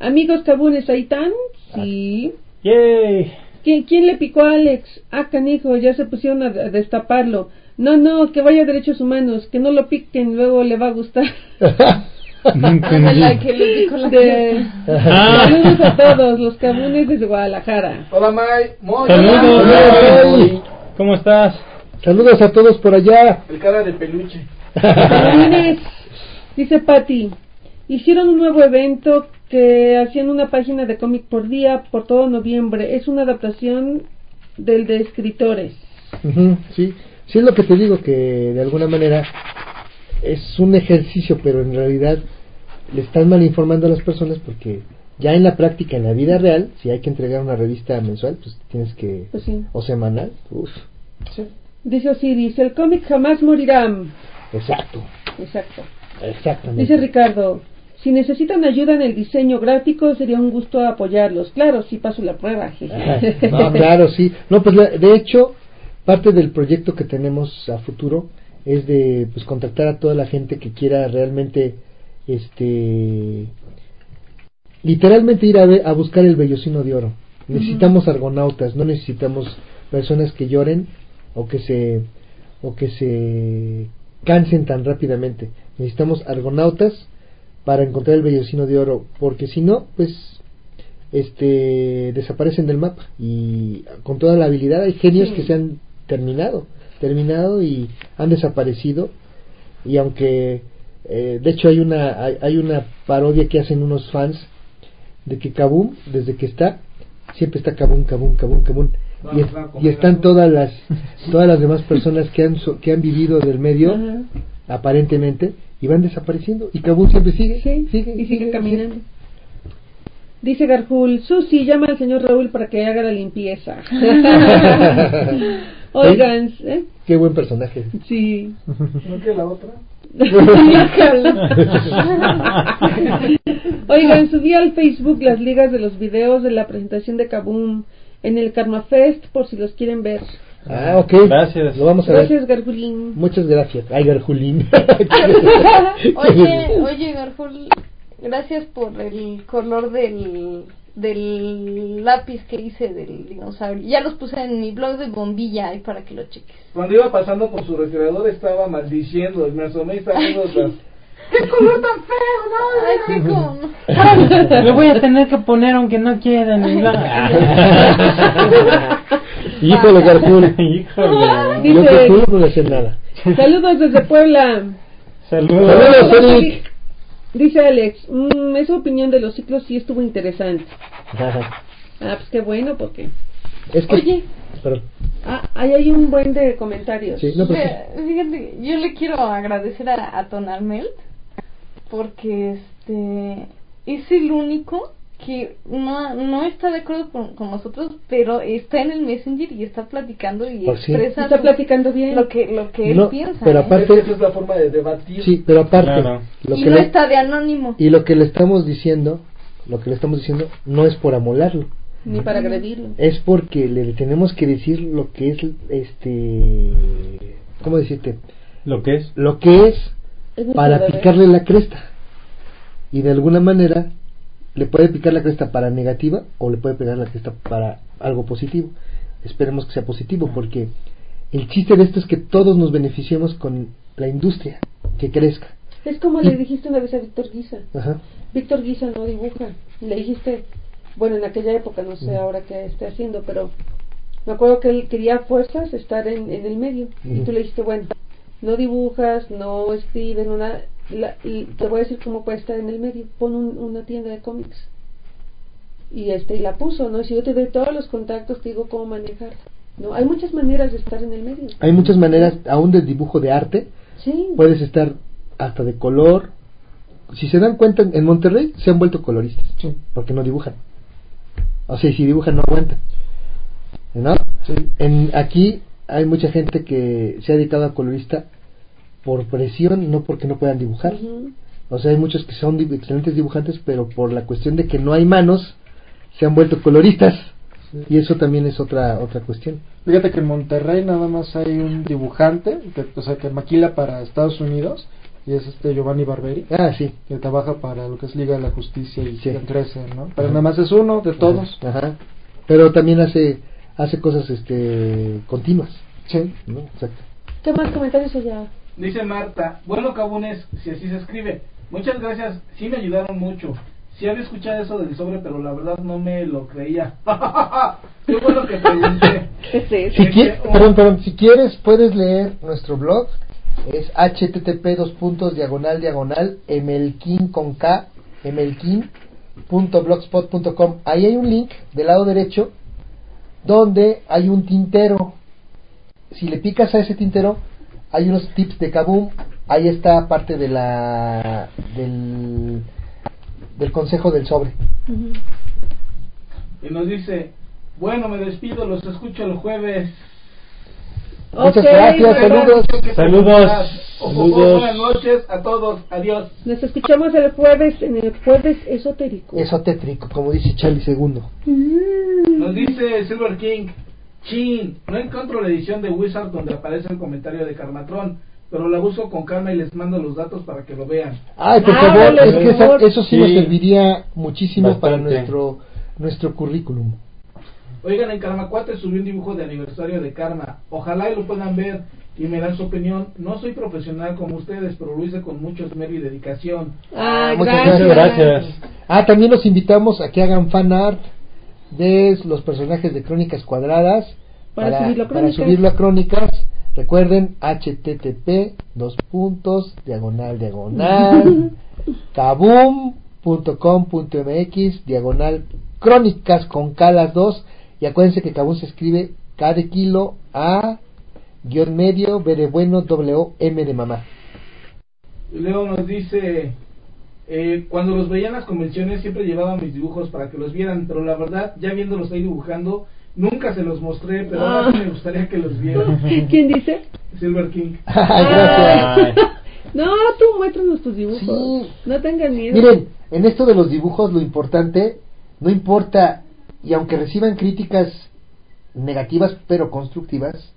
Amigos cabunes, ¿ahí están? Sí. ¡Yay! ¿Quién, ¿Quién le picó a Alex? Ah, canijo, ya se pusieron a, a destaparlo. No, no, que vaya a derechos humanos, que no lo piquen, luego le va a gustar. Ándale, que le dijo la De- Ah. Saludos a todos, los cabunes desde Guadalajara. Hola, May. Moy. Saludos, Hola. ¿Cómo estás? Saludos a todos por allá. El cara de peluche. Cabunes, dice Patti, hicieron un nuevo evento que hacían una página de cómic por día por todo noviembre. Es una adaptación del de escritores. Sí, sí es lo que te digo que de alguna manera es un ejercicio, pero en realidad le están mal informando a las personas porque ya en la práctica, en la vida real, si hay que entregar una revista mensual, pues tienes que Pues sí. o semanal, uf, Dice Osiris, el cómic jamás morirá. exacto, Exacto. exactamente. Dice Ricardo, si necesitan ayuda en el diseño gráfico, sería un gusto apoyarlos. Claro, sí paso la prueba. Ah, no, claro, sí. No, pues la- de hecho, parte del proyecto que tenemos a futuro es de pues contactar a toda la gente que quiera realmente este literalmente ir a, ver- a buscar el vellocino de oro. Necesitamos argonautas, no necesitamos personas que lloren o que se o que se cansen tan rápidamente. Necesitamos argonautas para encontrar el vellocino de oro, porque si no, pues este desaparecen del mapa. Y con toda la habilidad hay genios Sí. que se han terminado, terminado y han desaparecido. Y aunque eh, de hecho hay una hay, hay una parodia que hacen unos fans de que Kabum desde que está siempre está Kabum Kabum Kabum Kabum. Y, es- y están todas las todas las demás personas que han que han vivido del medio aparentemente y van desapareciendo y Kabum siempre sigue Sí, sigue y sigue caminando. Dice Garjul, Susi, llama al señor Raúl para que haga la limpieza. Oigan, ¿eh? qué buen personaje Sí. ¿No que la otra? Oigan, subí al Facebook las ligas de los videos de la presentación de Kaboom en el Karma Fest por si los quieren ver. Ah ok Gracias. lo vamos a ver Gracias, Garjulín. muchas gracias ay Garjulín Oye, oye, Garful, gracias por el color del, del lápiz que hice del dinosaurio. Ya los puse en mi blog de bombilla ahí para que lo cheques. Cuando iba pasando por su refrigerador estaba maldiciendo. Me asomé y estaba viendo las... ¡Qué color tan feo! No, Ay, como... Lo voy a tener que poner aunque no quiera ni nada. híjole Garjul Híjole. yo Dice- que tú no le hacía nada Saludos desde Puebla. Saludos. Saludos, Eric. Dice Alex, mm, esa opinión de los ciclos sí estuvo interesante. Ajá. Ah, pues qué bueno, porque... es que Oye, perdón. ah, ahí hay un buen de comentarios. Sí, no, pero sí. Fíjate, fíjate, yo le quiero agradecer a, a Tonalmelt porque este es el único que no, no está de acuerdo con, con nosotros, pero está en el Messenger y está platicando y Pues sí. expresa Está platicando bien. lo que lo que él piensa. pero ¿eh? aparte- Esa es la forma de debatir. sí pero aparte Claro. lo y que no le- está de anónimo. y lo que le estamos diciendo lo que le estamos diciendo no es por amolarlo Ni para agredirlo. es porque le tenemos que decir lo que es este cómo decirte Lo que es. lo que es para picarle la cresta y de alguna manera le puede picar la cresta para negativa o le puede pegar la cresta para algo positivo. Esperemos que sea positivo porque el chiste de esto es que todos nos beneficiemos con la industria, que crezca. Es como le dijiste una vez a Víctor Guisa. Ajá. Víctor Guisa no dibuja. Le dijiste, bueno, en aquella época, no sé ahora qué esté haciendo, pero me acuerdo que él quería fuerzas estar en, en el medio. Y tú le dijiste, bueno, no dibujas, no escribes, no nada. La- y te voy a decir cómo puede estar en el medio. Pon un- una tienda de cómics. Y este y la puso, ¿no? Si yo te doy todos los contactos, te digo cómo manejarla. No, hay muchas maneras de estar en el medio. Hay muchas maneras, aún del dibujo de arte, Sí. puedes estar hasta de color. Si se dan cuenta, en Monterrey se han vuelto coloristas, porque no dibujan. O sea, si dibujan no aguantan. ¿No? En, aquí hay mucha gente que se ha dedicado a colorista por presión, no porque no puedan dibujar. O sea, hay muchos que son di- excelentes dibujantes, pero por la cuestión de que no hay manos, se han vuelto coloristas. Y eso también es otra otra cuestión. Fíjate que en Monterrey nada más hay un dibujante, que, o sea, que maquila para Estados Unidos, y es este Giovanni Barberi. Ah, sí. Que trabaja para lo que es Liga de la Justicia y Sí. crece, ¿no? Pero nada más es uno de todos. Ajá, ajá. Pero también hace hace cosas este continuas. Sí. ¿no? Exacto. ¿Qué más comentarios allá? Dice Marta, bueno cabunes, si así se escribe. Muchas gracias, sí me ayudaron mucho. Sí había escuchado eso del sobre, pero la verdad no me lo creía. Qué bueno que pregunté. Si quie- perdón, perdón, si quieres puedes leer nuestro blog. Es http dos puntos diagonal diagonal emelkin con k emelkin.blogspot.com. Ahí hay un link del lado derecho donde hay un tintero. Si le picas a ese tintero hay unos tips de Kaboom. Ahí está parte de la del del consejo del sobre. Y nos dice, bueno, me despido, los escucho el jueves. Muchas gracias, saludos. Saludos. Buenas noches a todos, adiós. Nos escuchamos el jueves en el jueves esotérico. Esotétrico, como dice Charlie II. Nos dice Silver King, Chin, no encuentro la edición de Wizard donde aparece el comentario de Carmatron, pero la busco con calma y les mando los datos para que lo vean. Ay, por Ah, es que esa- eso sí, Sí. nos serviría muchísimo para nuestro nuestro currículum. Oigan, en Karmacuate subió un dibujo de aniversario de Karma. Ojalá y lo puedan ver y me dan su opinión. No soy profesional como ustedes, pero lo hice con mucho esmero y dedicación. Ah, Muchas gracias. Gracias. Ah, también los invitamos a que hagan fan art de los personajes de Crónicas Cuadradas Para subirlo a para Crónicas. subirlo a Crónicas. Recuerden http dos puntos diagonal diagonal kaboom.com.mx diagonal crónicas con K las dos y acuérdense que Kaboom se escribe K de kilo A guion medio B de bueno W M de mamá. Y luego nos dice, eh, cuando los veía en las convenciones siempre llevaba mis dibujos para que los vieran, pero la verdad, ya viéndolos ahí dibujando, nunca se los mostré, pero ahora sí me gustaría que los vieran. ¿Quién dice? Silver King. Gracias. No, tú muéstranos tus dibujos. Sí. No tengan miedo. Miren, en esto de los dibujos lo importante, no importa, y aunque reciban críticas negativas pero constructivas,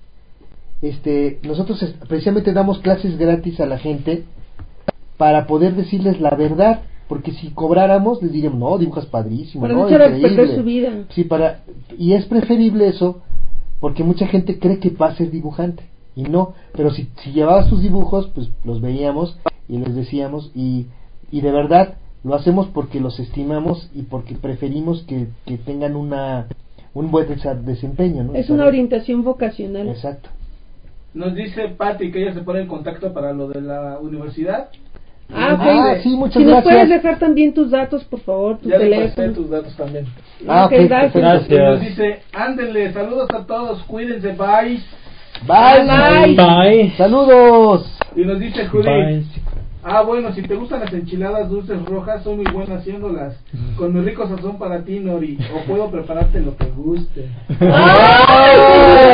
este, nosotros precisamente damos clases gratis a la gente para poder decirles la verdad, porque si cobráramos les diríamos, no, dibujas padrísimo, Para no, increíble". su vida. Sí, para, y es preferible eso, porque mucha gente cree que va a ser dibujante, y no, pero si, si llevabas tus dibujos, pues los veíamos y les decíamos, y, y de verdad lo hacemos porque los estimamos y porque preferimos que, que tengan una un buen desa- desempeño, ¿no? Es una orientación vocacional. Exacto. Nos dice Patty que ella se pone en contacto para lo de la universidad. Ah, ok. Ah, sí, muchas si nos gracias. puedes dejar también tus datos, por favor, tu Ya le teléfono. tus datos también. Ah, Ok, ok, gracias. perfecto. Y nos Gracias. dice, ándenle, saludos a todos, cuídense, bye. Bye. Bye. Saludos. Y nos dice Judith, Bye. ah bueno, si te gustan las enchiladas dulces rojas, soy muy buena haciéndolas. Con mi rico sazón para ti, Nori, o puedo prepararte lo que guste.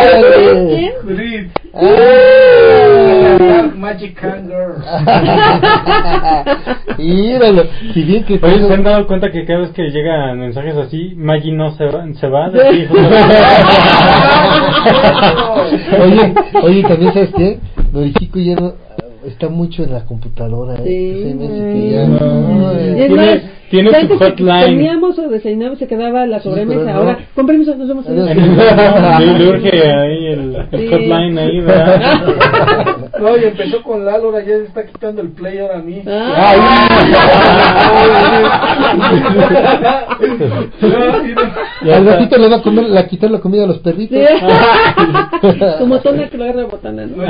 Ay. Judith, Magic Hanger. Míralo, si bien que Oye, ¿se han dado cuenta que cada vez que llegan mensajes así, Maggie no se va, se va de aquí? oye, oye, también sabes qué, Norijico ya no, está mucho en la computadora, ¿eh? Sí, Se me hace que ya no, Y eh. Tiene, su hotline. Comíamos o desayunábamos se quedaba la sobremesa. Ahora, con permiso, nos vemos. Le, le urge ahí el, el Sí. hotline ahí, ¿verdad? No, y empezó con Lalo, ahora ya se está quitando el play ahora a mí. Y al ratito le va a comer, la quitar la comida a los perritos. Como tona que lo agarra botana, ¿no?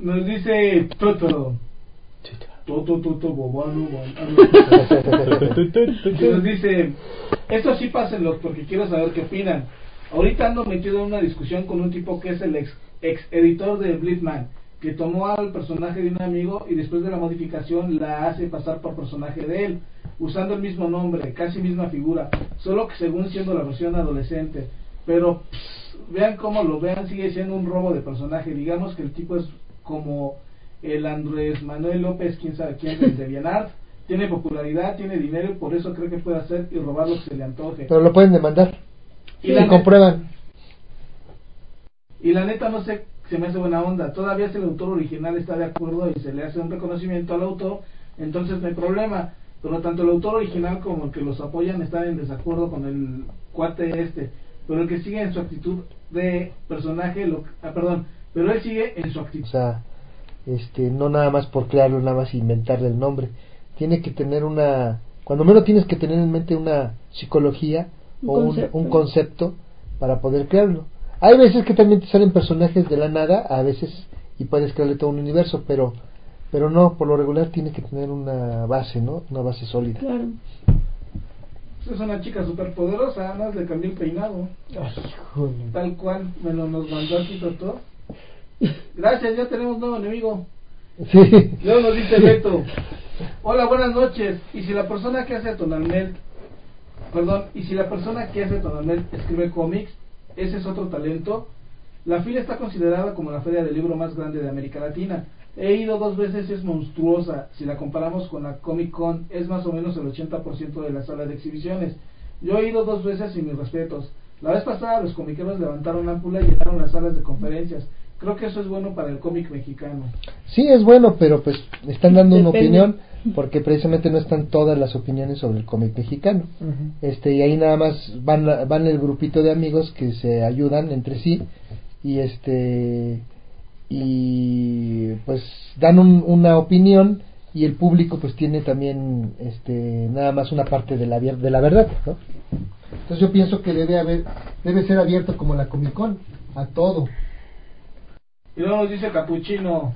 Nos dice Totoro. Toto, Toto, bobano. Y Nos dice, esto sí pásenlos porque quiero saber qué opinan. Ahorita ando metido en una discusión con un tipo que es el ex, ex editor de Blitman, que tomó al personaje de un amigo y después de la modificación la hace pasar por personaje de él, usando el mismo nombre, casi misma figura, solo que según siendo la versión adolescente. Pero pss, vean cómo lo vean, sigue siendo un robo de personaje. Digamos que el tipo es como el Andrés Manuel López, quién sabe quién, del DeviantArt. Tiene popularidad, tiene dinero y por eso cree que puede hacer y robar lo que se le antoje. Pero lo pueden demandar. Y Y la- comprueban. Y la neta no sé, se me hace buena onda. Todavía si el autor original está de acuerdo y se le hace un reconocimiento al autor, entonces no hay problema. Pero tanto el autor original como el que los apoyan están en desacuerdo con el cuate este. Pero el que sigue en su actitud de personaje, lo, ah, perdón, pero él sigue en su actitud. O sea, este, no nada más por crearlo, nada más inventarle el nombre. Tiene que tener una, cuando menos tienes que tener en mente una psicología Un o un, concepto. un concepto para poder crearlo. Hay veces que también te salen personajes de la nada, a veces, y puedes crearle todo un universo, pero pero no, por lo regular tiene que tener una base, ¿no? Una base sólida. Claro. Es una chica súper poderosa, nada más le cambió el peinado. Tal cual, me lo nos mandó aquí. Gracias, ya tenemos nuevo enemigo. Sí. Luego nos dice Beto. Hola, buenas noches. Y si la persona que hace Tonalmelt, perdón, y si la persona que hace Tonalmelt escribe cómics, ese es otro talento. La fila está considerada como la feria del libro más grande de América Latina. He ido dos veces, es monstruosa. Si la comparamos con la Comic Con, es más o menos el 80% de la sala de exhibiciones. Yo he ido dos veces y mis respetos. La vez pasada los comiqueros levantaron ámpula y llenaron las salas de conferencias. Creo que eso es bueno para el cómic mexicano. Sí, es bueno, pero pues están dando una opinión porque precisamente no están todas las opiniones sobre el cómic mexicano. Este y ahí nada más van la- van el grupito de amigos que se ayudan entre sí y este y pues dan un- una opinión y el público pues tiene también este nada más una parte de la de la verdad, ¿no? Entonces yo pienso que debe haber debe ser abierto como la Comic Con a todo. Y luego nos dice Capuchino,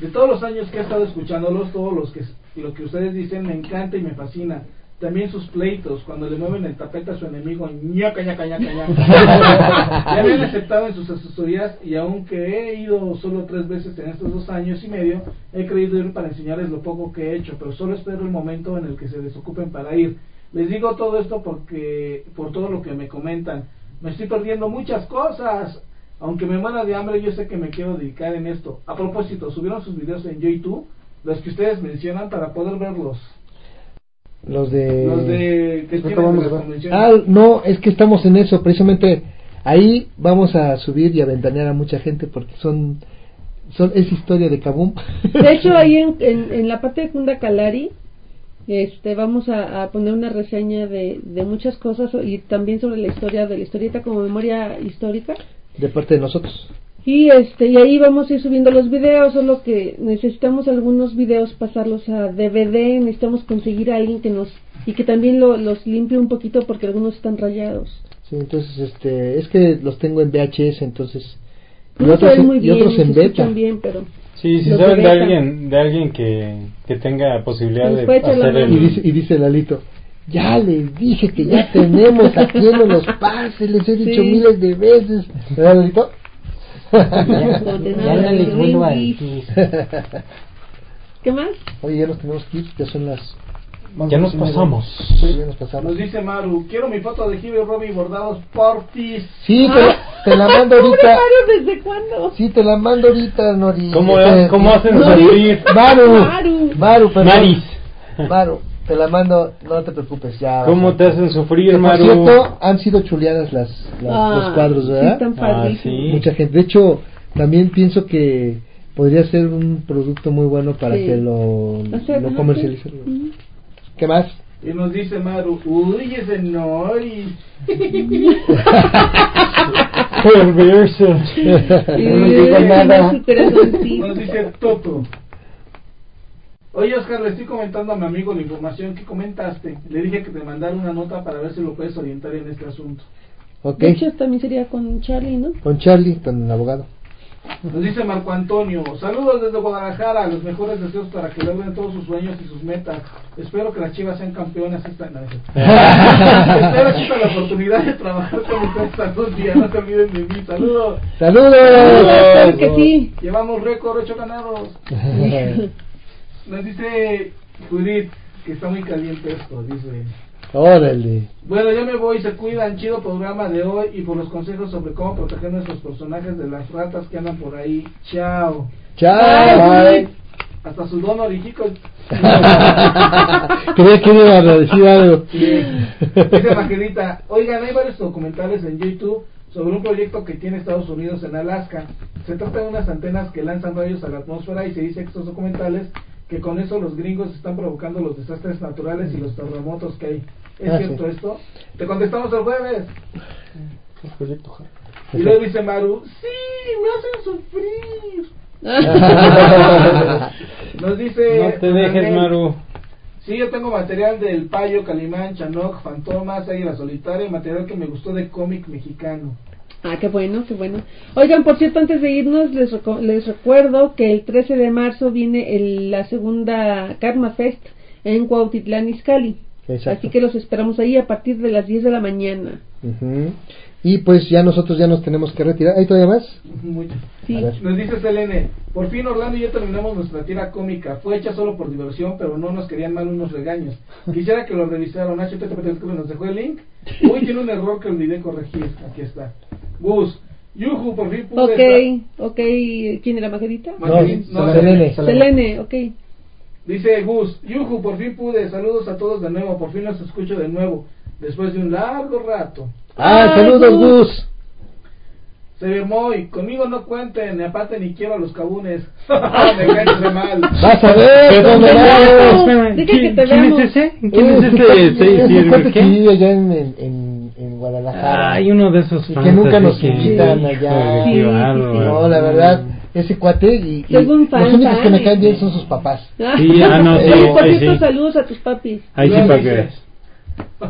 de todos los años que he estado escuchándolos, todos los que lo que ustedes dicen me encanta y me fascina. También sus pleitos, cuando le mueven el tapete a su enemigo, ñaca, ñaca, ñaca, ñaca. ya me han aceptado en sus asesorías y aunque he ido solo tres veces en estos dos años y medio, he querido ir para enseñarles lo poco que he hecho, pero solo espero el momento en el que se desocupen para ir. Les digo todo esto porque por todo lo que me comentan. Me estoy perdiendo muchas cosas. Aunque me muera de hambre, yo sé que me quiero dedicar en esto. A propósito, subieron sus videos en YouTube, los que ustedes mencionan, para poder verlos. Los de Los de que de. Ah, no, es que estamos en eso, precisamente ahí vamos a subir y a ventanear a mucha gente porque son, son es historia de Kabum. De hecho, ahí en, en, en la parte de Kunda Kalari, este, vamos a, a poner una reseña de, de muchas cosas y también sobre la historia de la historieta como memoria histórica. De parte de nosotros. Y este y ahí vamos a ir subiendo los videos, solo que necesitamos algunos videos pasarlos a DVD, necesitamos conseguir a alguien que nos y que también lo- los limpie un poquito porque algunos están rayados. Sí, entonces este es que los tengo en VHS, entonces y No otros, muy y bien, otros se en beta. bien, pero Sí, si saben de beta. alguien, de alguien que, que tenga posibilidad Nos de hacer mano. Y el... dice, y dice Lalito, ya les dije que ya tenemos aquí en los pases, les he dicho Sí. miles de veces. ¿Verdad, Lalito? Ya no les vuelvo a ¿Qué más? Oye, ya nos tenemos que ir, ya son las... Ya nos pasamos. Sí, ya nos pasamos. Nos dice Maru, quiero mi foto de Hebe Robbie bordados por ti. Sí, te, la- te la mando Pobre ahorita. Mario, ¿desde cuándo? Sí, te la mando ahorita, Nori. ¿Cómo, Este, cómo hacen sufrir? Maru. Maru. Maru, perdón. Maris. Maru, te la mando, no te preocupes, ya. ¿Cómo te hacen sufrir, Que, por Maru? cierto, han sido chuleadas las, las- Ah, los cuadros, sí, ¿verdad? están Ah, sí. Mucha gente. De hecho, también pienso que, podría ser un producto muy bueno para Sí. que lo, O sea, lo comercialicen. sí. ¿Qué más? Y nos dice Maru, uy, ese Nori. Perverso. No digo nada. Nos dice Toto. Oye, Oscar, le estoy comentando a mi amigo la información que comentaste. Le dije que te mandara una nota para ver si lo puedes orientar en este asunto. Ok. De hecho, también sería con Charlie, ¿no? Con Charlie, con el abogado. Nos dice Marco Antonio, saludos desde Guadalajara, los mejores deseos para que logren todos sus sueños y sus metas. Espero que las chivas sean campeonas esta noche. Espero que la oportunidad de trabajar con ustedes algún día, no se olviden de mí. Saludos. ¡Saludos! Claro que sí. Llevamos récord, ocho ganados. Nos dice Judith que está muy caliente esto, dice. Órale. Bueno, ya me voy, se cuidan, chido programa de hoy y por los consejos sobre cómo proteger nuestros personajes de las ratas que andan por ahí. Chao. Chao. Bye. Hasta su don origico. Creía que iba a decir algo. Dice Margarita, oigan, hay varios documentales en YouTube sobre un proyecto que tiene Estados Unidos en Alaska. Se trata de unas antenas que lanzan rayos a la atmósfera y se dice que estos documentales que con eso los gringos están provocando los desastres naturales y los terremotos que hay. ¿Es Ah, cierto sí. esto? Te contestamos el jueves. Jara. Y luego dice Maru, sí, me hacen sufrir. Nos dice... No te dejes, Daniel, Maru. Sí, yo tengo material del Payo, Calimán, Chanoc, Fantomas, Águila Solitaria, material que me gustó de cómic mexicano. Ah, qué bueno, qué bueno. Oigan, por cierto, antes de irnos, les, les recuerdo que el 13 de marzo viene el- la segunda Karma Fest en Cuautitlán Izcalli. Exacto. Así que los esperamos ahí a partir de las 10 de la mañana. Y pues ya nosotros ya nos tenemos que retirar. ¿Hay todavía más? Sí. Nos dice Selene, por fin Orlando y yo terminamos nuestra tira cómica. Fue hecha solo por diversión, pero no nos querían mal unos regaños. Quisiera que lo revisaran. HTTP nos dejó el link. Uy, tiene un error que olvidé corregir. Aquí está. Gus, Yuju, por fin pude estar- Ok, ok. ¿Quién era Margarita? Margarita, no, Selene. Selene, ok. Dice Gus, Yuju, por fin pude. Saludos a todos de nuevo. Por fin los escucho de nuevo. Después de un largo rato. Ah, saludos, Gus. Se ve muy, conmigo no cuenten, ni aparte ni quiero a los cabunes. Me caen de mal. Vas a ver, ¿dónde vas? Deja ¿Quién, que te quién es ese? ¿Quién Eh, es ese este Seis cuate que ¿Qué? vive allá en, en, en, en Guadalajara. Hay uno de esos Y fans que nunca nos que- invitan allá. Sí, sí, sí. No, la verdad, ese cuate y, y fan, los únicos que me caen bien son sus papás. Sí, ah, no, sí, por cierto, sí. saludos a tus papis. Ahí sí para que.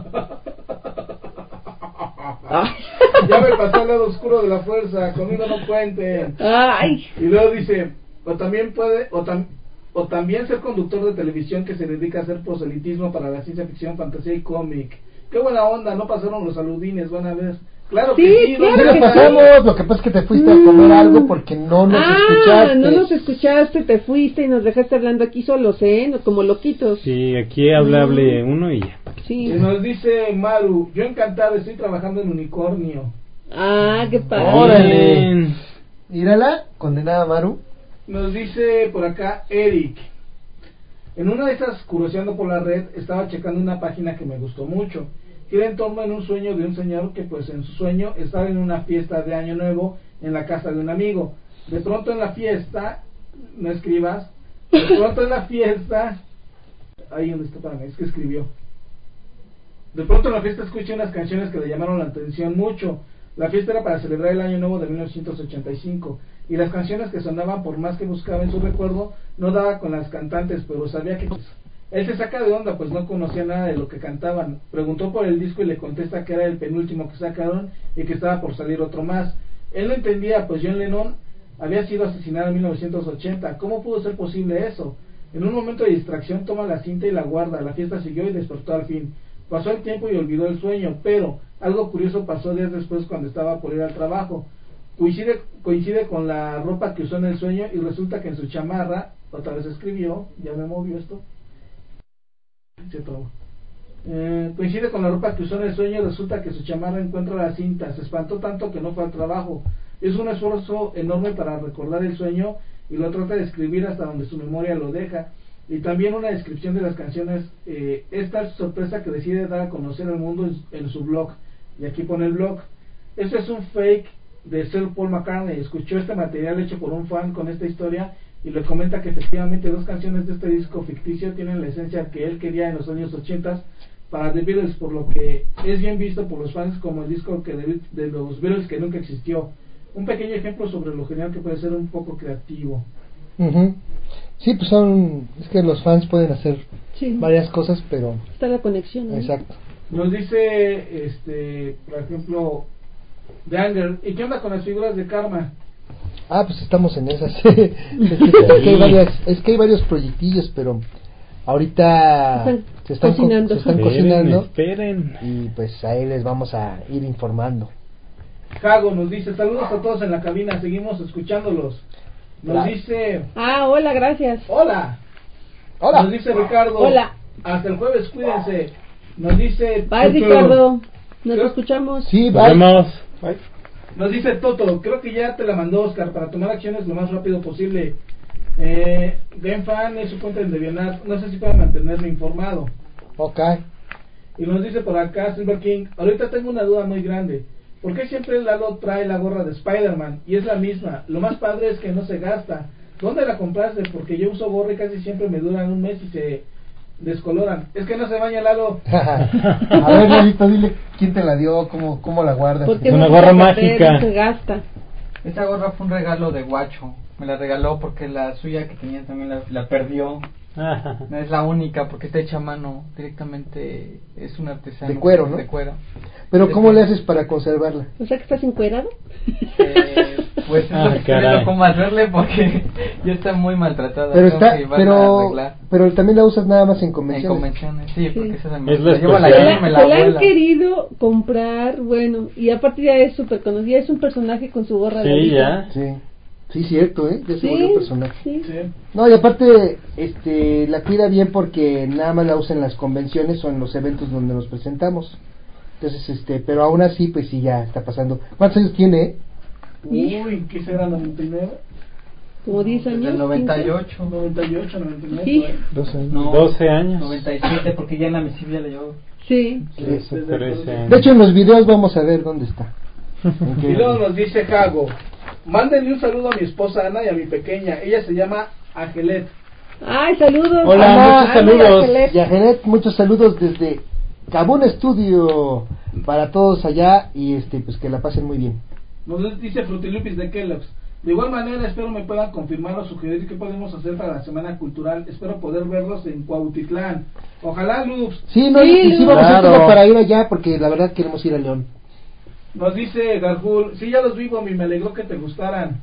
Ya me pasé al lado oscuro de la fuerza, conmigo no cuenten. Ay, Y luego dice, o también puede, o, tam- o también ser conductor de televisión que se dedica a hacer proselitismo para la ciencia ficción, fantasía y cómic. Qué buena onda, no pasaron los saludines, van a ver. Claro que Sí, sí, claro ¿dónde Sí, lo que pasamos, lo que pasa es que te fuiste a comer Mm. algo porque no nos ah, escuchaste. no nos escuchaste, te fuiste y nos dejaste hablando aquí solos, ¿eh? Como loquitos. Sí, aquí hable, hable uno y ya. Sí. Y nos dice Maru, yo encantado, estoy trabajando en unicornio. Ah, qué padre. Órale. Mírala, condenada Maru. Nos dice por acá Eric. En una de esas curioseando por la red estaba checando una página que me gustó mucho. Gira en torno en un sueño de un señor que pues en su sueño estaba en una fiesta de año nuevo en la casa de un amigo. De pronto en la fiesta, no escribas, de pronto en la fiesta, ahí donde está para mí, es que escribió. De pronto en la fiesta escuché unas canciones que le llamaron la atención mucho. La fiesta era para celebrar el año nuevo de 1985 y las canciones que sonaban por más que buscaba en su recuerdo no daba con las cantantes, pero sabía que él se saca de onda pues no conocía nada de lo que cantaban. Preguntó por el disco y le contesta que era el penúltimo que sacaron y que estaba por salir otro más. Él no entendía pues John Lennon había sido asesinado en 1980. ¿Cómo pudo ser posible eso? En un momento de distracción toma la cinta y la guarda. La fiesta siguió y despertó al fin. Pasó el tiempo y olvidó el sueño, pero algo curioso pasó días después cuando estaba por ir al trabajo. Coincide, coincide con la ropa que usó en el sueño y resulta que en su chamarra, otra vez escribió, ya me movió esto, se. Eh, coincide con la ropa que usó en el sueño resulta que su chamarra encuentra la cinta. Se espantó tanto que no fue al trabajo. Es un esfuerzo enorme para recordar el sueño y lo trata de escribir hasta donde su memoria lo deja. Y también una descripción de las canciones. Eh, esta sorpresa que decide dar a conocer al mundo en, su blog. Y aquí pone el blog. Eso es un fake de Sir Paul McCartney. Escuchó este material hecho por un fan con esta historia y le comenta que efectivamente dos canciones de este disco ficticio tienen la esencia que él quería en los años 80 para The Beatles, por lo que es bien visto por los fans como el disco que de, de los Beatles que nunca existió. Un pequeño ejemplo sobre lo genial que puede ser un poco creativo. Ujú. Sí, pues son. Es que los fans pueden hacer Sí. varias cosas, pero. Está la conexión. ¿no? Exacto. Nos dice, este, por ejemplo, The Anger, ¿y qué onda con las figuras de karma? Ah, pues estamos en esas. es, que, es que hay varias, es que hay varios proyectillos, pero ahorita Están se están, co- cocinando. se están Esperen, cocinando esperen. y pues ahí les vamos a ir informando. Jago nos dice, saludos a todos en la cabina, seguimos escuchándolos. Nos Hola. dice, Ah, hola, gracias. hola. Hola. Nos dice Ricardo, Hola. hasta el jueves, cuídense. Nos dice, Bye. Ricardo. Nos escuchamos. Sí, Nos bye. Nos dice Toto, creo que ya te la mandó Oscar para tomar acciones lo más rápido posible. Eh, Genfan es su cuenta en DeviantArt, no sé si puede mantenerme informado. Ok. Y nos dice por acá Silver King, ahorita tengo una duda muy grande. ¿Por qué siempre Lalo trae la gorra de Spider-Man? Y es la misma. Lo más padre es que no se gasta. ¿Dónde la compraste? Porque yo uso gorra y casi siempre me duran un mes y se descoloran. Es que no se baña Lalo. a ver, Lalito, dile quién te la dio, cómo, cómo la guardas. Porque Es una gorra mágica. no se gasta. Esta gorra fue un regalo de Guacho. Me la regaló porque la suya que tenía también la, la perdió. No es la única porque está hecha a mano. Directamente es un artesano. De cuero, ¿no? De cuero. Pero ¿cómo le haces para conservarla? O sea que estás encuerado. Eh, pues es Ah, viendo cómo hacerle porque ya está muy maltratada. Pero está, pero, pero también la usas nada más en En convenciones. convenciones, sí, porque esa Es la llevo la me la se la han querido comprar, bueno, y aparte ya es súper conocida, es un personaje con su gorra de Sí, ya. Sí. Sí, cierto, ¿eh? Ya se Sí, volvió personaje. sí. No, y aparte, este, la cuida bien porque nada más la usa en las convenciones o en los eventos donde nos presentamos. Entonces, este, pero aún así, pues sí, ya está pasando. ¿Cuántos años tiene? Uy, ¿qué será? ¿99? Como 10 años. Desde el 98. 98, 99. Sí. por ahí. 12 años. No, 12 años. 97 porque ya en la misiva la llevo. 15. Sí. Eso, 13 años. De hecho, en los videos vamos a ver dónde está. Qué- Y luego nos dice Jago, mándenle un saludo a mi esposa Ana y a mi pequeña. Ella se llama Angelet. Ay, saludos. Hola, Ana, muchos saludos. Ángeles. Y a Janet, muchos saludos desde Cabún Studio para todos allá y este, pues que la pasen muy bien. Nos dice Frutilupis de Kellogg's. De igual manera, espero me puedan confirmar o sugerir qué podemos hacer para la Semana Cultural. Espero poder verlos en Cuautitlán. Ojalá, Luz. Sí, no, Sí, y sí vamos a hacer para ir allá porque la verdad queremos ir a León. Nos dice Garjul, sí, ya los vi, Bomi, me alegró que te gustaran.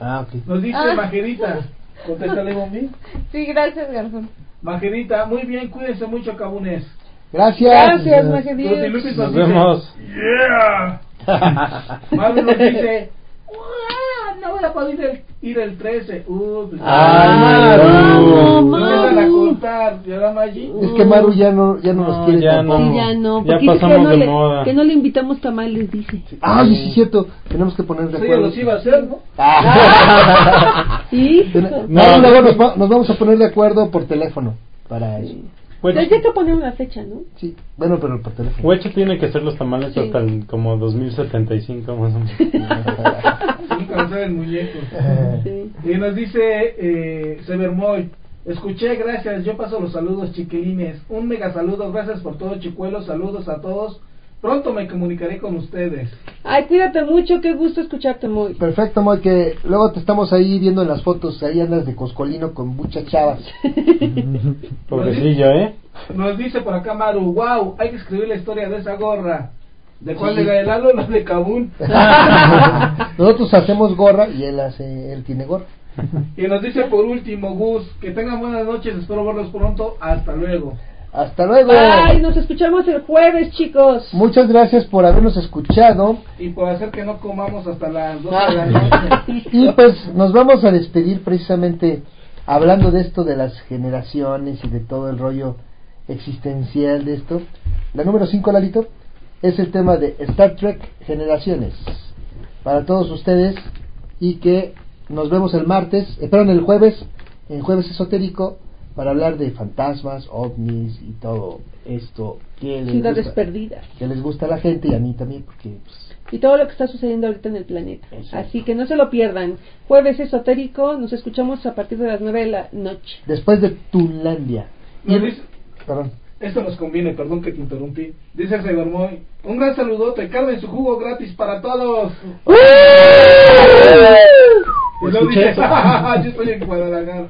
Ah, ok. Nos dice Ah. Majerita. Contéstale, Bomi. Sí, gracias, Garzón. Majerita, muy bien, cuídense mucho, cabunes. Gracias. Gracias. Frutilupis Nos dice, vemos. Yeah. Maru nos dice, "Uah, no voy a poder ir el, ir el 13. Uh, pues, Ay, Maru. no van a Maru. contar. Es que Maru ya no, ya no, No, nos quiere ya tampoco. no. Sí, ya no. Ya Porque dice que pasamos no, de le, moda. que no le invitamos tamales, dice. Ay, sí, es cierto. Tenemos que poner de Sí, ya acuerdo. los iba a hacer, ¿no? Ah. Sí. No, No. luego nos, va- nos vamos a poner de acuerdo por teléfono para eso. Huecho, Tendría que poner una fecha, ¿no? Sí, bueno, pero por teléfono. Huecho tiene que hacer los tamales Sí. hasta el, como 2075 más o menos. Nunca lo saben muñecos. Sí. Y nos dice eh, Severmoy, escuché, gracias, yo paso los saludos chiquilines. Un mega saludo, gracias por todo chicuelos, saludos a todos. Pronto me comunicaré con ustedes. Ay, cuídate mucho, qué gusto escucharte, muy. Perfecto, Moy, que luego te estamos ahí viendo en las fotos, ahí andas de coscolino con muchas chavas. Pobrecillo, ¿eh? Nos dice por acá Maru, wow, hay que escribir la historia de esa gorra. ¿De cuál Sí. de la de Lalo? La de Kabul. Nosotros hacemos gorra y él hace, él tiene gorra. y nos dice por último Gus, que tengan buenas noches, espero verlos pronto, hasta luego. Hasta luego. Ay, nos escuchamos el jueves, chicos. Muchas gracias por habernos escuchado. Y por hacer que no comamos hasta las 12 de la noche. Y pues nos vamos a despedir precisamente hablando de esto de las generaciones y de todo el rollo existencial de esto. La número 5, Lalito, es el tema de Star Trek Generaciones. Para todos ustedes y que nos vemos el martes, eh, perdón, el jueves, en jueves esotérico, para hablar de fantasmas, ovnis y todo esto que les, Ciudades gusta, perdidas. que les gusta a la gente y a mí también, porque pues, y todo lo que está sucediendo ahorita en el planeta. Así que no se lo pierdan. Jueves esotérico, nos escuchamos a partir de las 9 de la noche. después de Tunlandia. Nos dice- Perdón. Esto nos conviene, perdón que te interrumpí. Dice el señor Moy, un gran saludote, Carmen su jugo gratis para todos. Y luego Escuché dice, eso. yo estoy en Guadalajara.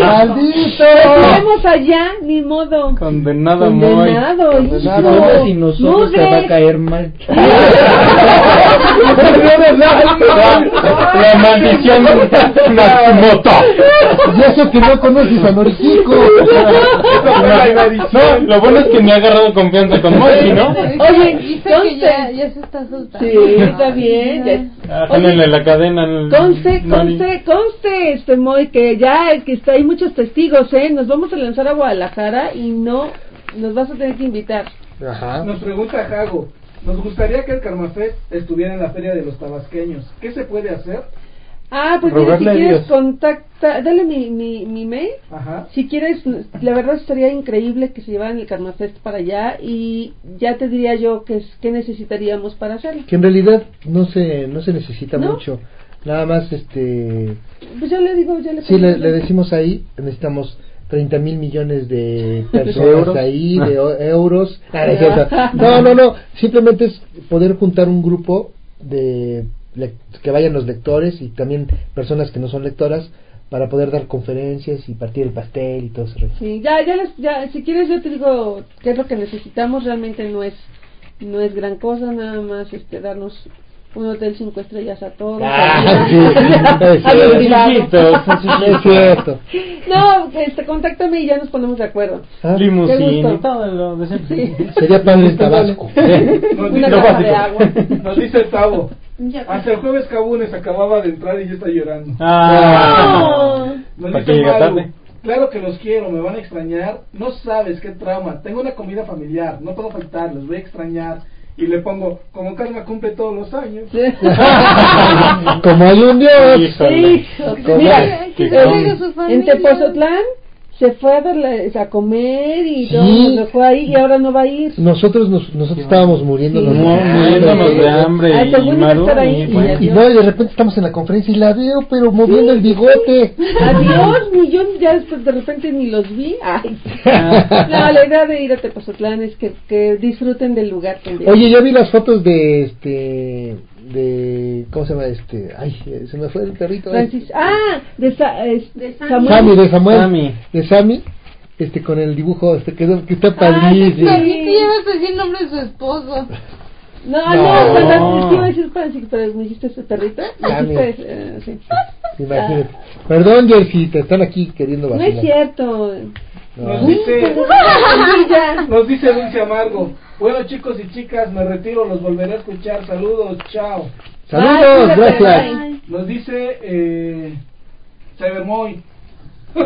¡Maldito! Estamos allá, ni modo. Condenado, muy. Condenado, hijo. Todos y nosotros te va a caer mal. La maldición Matsumoto. Y eso que no conoces a Norichico. No, lo bueno es que me ha agarrado confianza con Mochi, ¿no? Oye, Dice que ya, ya se está asustando. Sí, está bien. ya. Ah, la cadena. Conste, conste, conste, este Moy, que ya es que está, hay muchos testigos, ¿eh? Nos vamos a lanzar a Guadalajara y no nos vas a tener que invitar. Ajá. Nos pregunta Jago, nos gustaría que el Carmafest estuviera en la feria de los tabasqueños. ¿Qué se puede hacer? Ah, pues mira, si quieres Dios. contacta, dale mi, mi, mi mail. Ajá. Si quieres, la verdad estaría increíble que se llevaran el Carmafest para allá y ya te diría yo qué es qué necesitaríamos para hacerlo. Que en realidad no se, no se necesita ¿No? mucho. Nada más, este. Pues ya le digo, ya le Sí, le, decimos ahí, necesitamos 30 mil millones de personas ¿Euros? ahí, de Ah. o- euros. Ah, no, no, no, simplemente es poder juntar un grupo de que vayan los lectores y también personas que no son lectoras para poder dar conferencias y partir el pastel y todo eso. Sí, ya, ya, les, ya, si quieres yo te digo qué es lo que necesitamos, realmente no es, no es gran cosa, nada más este darnos un hotel cinco estrellas a todos. Ah, sí, es cierto. No, este, contáctame y ya nos ponemos de acuerdo. Ah, y todo lo de siempre. Sí. Sería padre en Tabasco. Nos Una dice, caja de agua. nos dice el Tavo. Hasta el jueves Cabunes acababa de entrar y ya está llorando. Ah. Nos ¿Para dice tarde? Claro que los quiero, me van a extrañar. No sabes qué trauma. Tengo una comida familiar, no puedo faltar, los voy a extrañar. Y le pongo, como Karma cumple todos los años. Como hay un Dios. Hijo, Como- mira, que su en. Tepozotlán se fue a, verle- a comer y Sí. todo, nos dejó ahí y ahora no va a ir. Nosotros nos, nosotros estábamos muriéndonos Sí. de hambre. Muriéndonos de hambre Ah, y a Maru estar ahí, y y bueno. Y no, y de repente estamos en la conferencia y la veo, pero moviendo el bigote. Adiós, ni yo ya después de repente ni los vi. Ay. Ah. No, la idea de ir a Tepozotlán es que, que disfruten del lugar también. Oye, ya vi las fotos de este de ¿cómo se llama este? Ay, se me fue el perrito. Francis, ah, de, Sa- es- De Sammy. Samuel. Sammy de Samuel, Sammy. de Sammy, este con el dibujo este que, que está Ah, padrísimo. También te llevas a decir el nombre de su esposo. No, No. no, no, decir Francis, pero me hiciste ese perrito. Hiciste, eh, sí. Imagínate. Perdón, Jersey, te están aquí queriendo No es cierto. Nos dice, nos dice Dulce Amargo. Bueno chicos y chicas, me retiro, los volveré a escuchar. Saludos, chao. Saludos, Ay, gracias. bye. Nos dice eh, Cybermoy.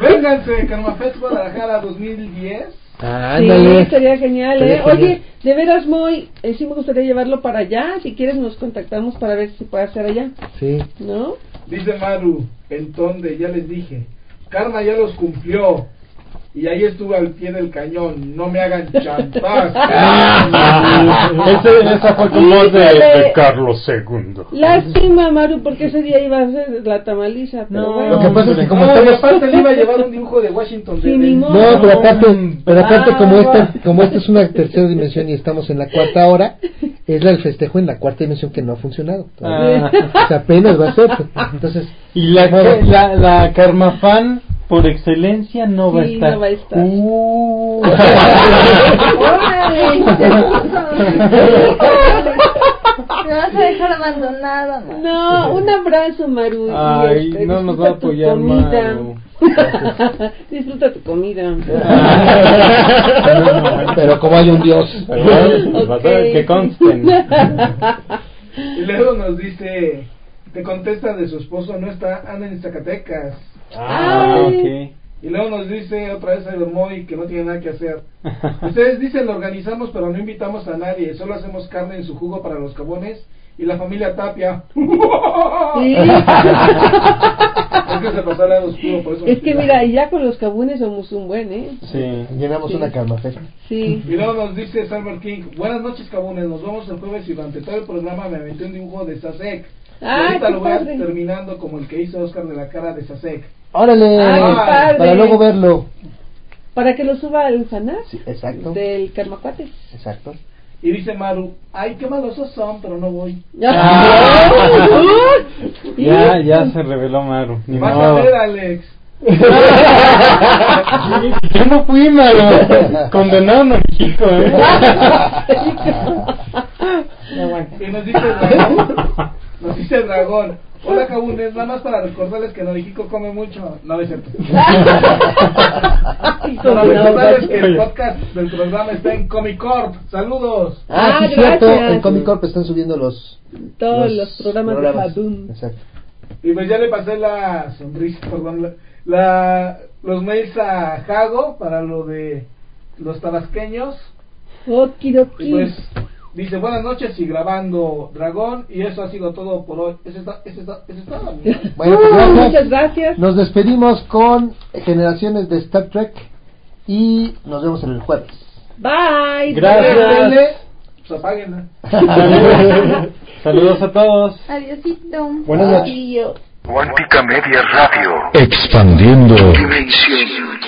Vénganse, Carmafest Guadalajara 2010. Ah, Sí, ándale. sería genial, Estaría ¿eh? genial. Oye, de veras, muy, eh, sí me gustaría llevarlo para allá. Si quieres, nos contactamos para ver si se puede hacer allá, Sí. ¿no? Dice Maru, entonces ya les dije, Karma ya los cumplió. Y ahí estuve al pie del cañón, no me hagan chantaje. Ese, esa fue con voz de, de Carlos II. Lástima, Maru, porque ese día iba a ser la tamaliza, pero No, bueno. Lo que pasa es que como No, estamos aparte le iba a llevar un dibujo de Washington Sí, de-. No, pero aparte, pero aparte Ah, como esta, como esta es una tercera dimensión y estamos en la cuarta hora, es la el festejo en la cuarta dimensión que no ha funcionado. Ah. O sea, apenas va a ser. Entonces, Y la, Bueno. la, la Karma fan por excelencia no va a Sí, estar. no va a estar. Uh. Te vas a dejar abandonada. No, un abrazo, Maru. y, Ay, este, no nos disfruta va a tu apoyar. Maru. disfruta tu comida. pero como hay un Dios. Vas a ver que consten. Y luego nos dice, te contesta de su esposo, no está, anda en Zacatecas. Ah, Ay. ok. Y luego nos dice otra vez Cybermoy que no tiene nada que hacer. Ustedes dicen lo organizamos pero no invitamos a nadie, solo hacemos carne en su jugo para los cabones y la familia Tapia. Sí. es que se pasó oscuro, por eso. Es que mira, y ya con los cabunes somos un buen, ¿eh? Sí, llenamos Sí. una calma festa. Sí. Y luego nos dice Salver King, buenas noches cabunes, nos vemos el jueves y durante todo el programa me aventé un dibujo de Sasek. Ah, ahorita qué lo voy a padre. terminando como el que hizo Oscar de la cara de Sasek. Órale, Ay, padre. para luego verlo. Para que lo suba al fanart Sí, exacto, del Karmacuates. exacto. Y dice Maru, ay, qué malosos son, pero no voy. Ya, ya se reveló Maru. Ni Vas a modo. ver, Alex. Yo no fui, Maru. Condenado a México, ¿eh? Y nos dice nos dice Dragón, hola cabunes, nada más para recordarles que Norijico come mucho. No, es cierto. para recordarles que el podcast del programa está en Comic Corp. Saludos. Ah, sí, cierto, en Comic Corp están subiendo los... Todos los programas de Hadun. Exacto. Y pues ya le pasé la sonrisa, perdón, la, la- los mails a Jago para lo de los tabasqueños. Okidoki. Y pues dice buenas noches y grabando Dragón. Y eso ha sido todo por hoy. Eso está, eso está, eso está, amigo. Bueno, pues Uh, gracias. muchas gracias. Nos despedimos con generaciones de Star Trek y nos vemos en el jueves. Bye. Tele, Pues apáguenla. Saludos a todos. Adiosito. Buenas noches. Adiós. Cuántica Media Radio. Expandiendo Dimensión.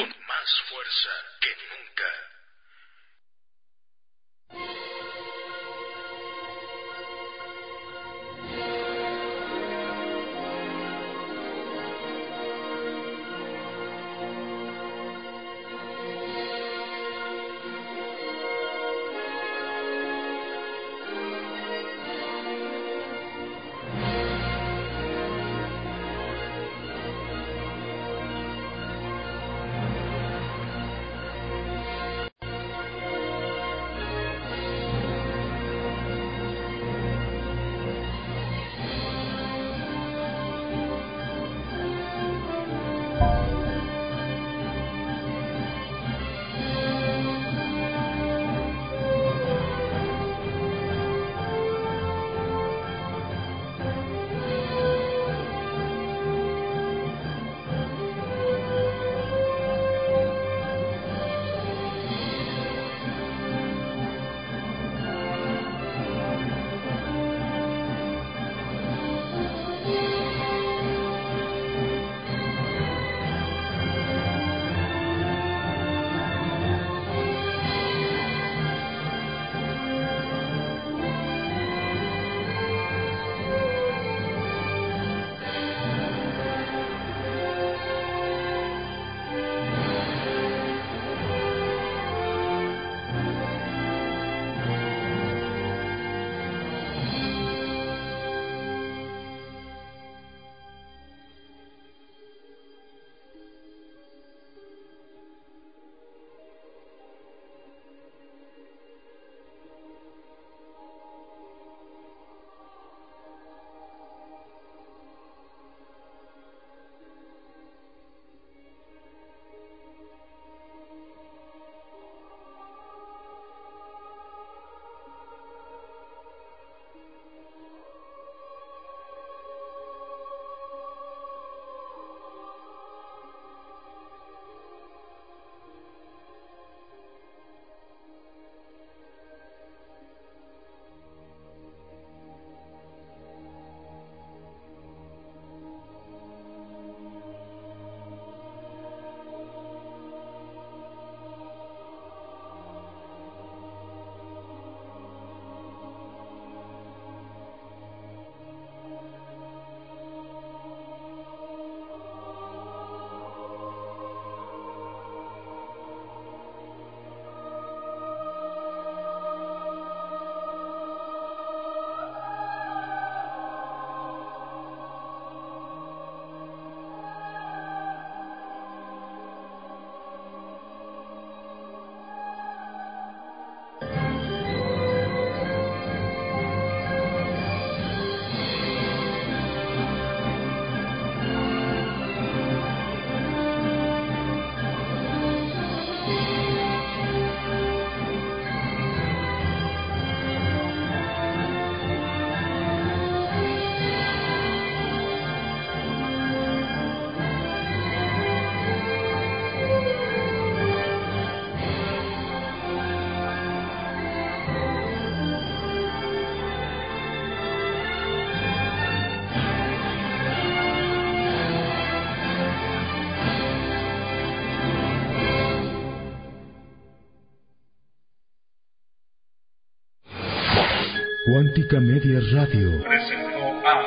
Cuántica Media Radio presentó a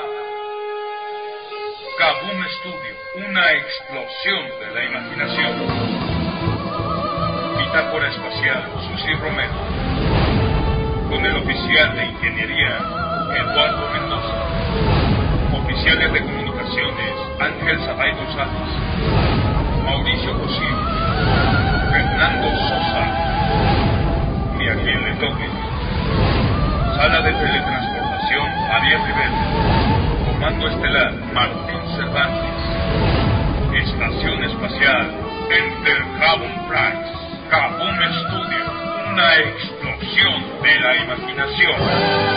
Kaboom Studio, una explosión de la imaginación. Bitácora Espacial, Susi Romero. Con el oficial de Ingeniería, Eduardo Mendoza. Oficiales de Comunicaciones, Ángel Zabay González. Mauricio Cosío. Fernando Sosa. Miaquil Letome. Sala de teletransportación, Ariel Rivera. Comando estelar, Martín Cervantes. Estación espacial, Enter Carbon Price. Kaboom Studio, una explosión de la imaginación.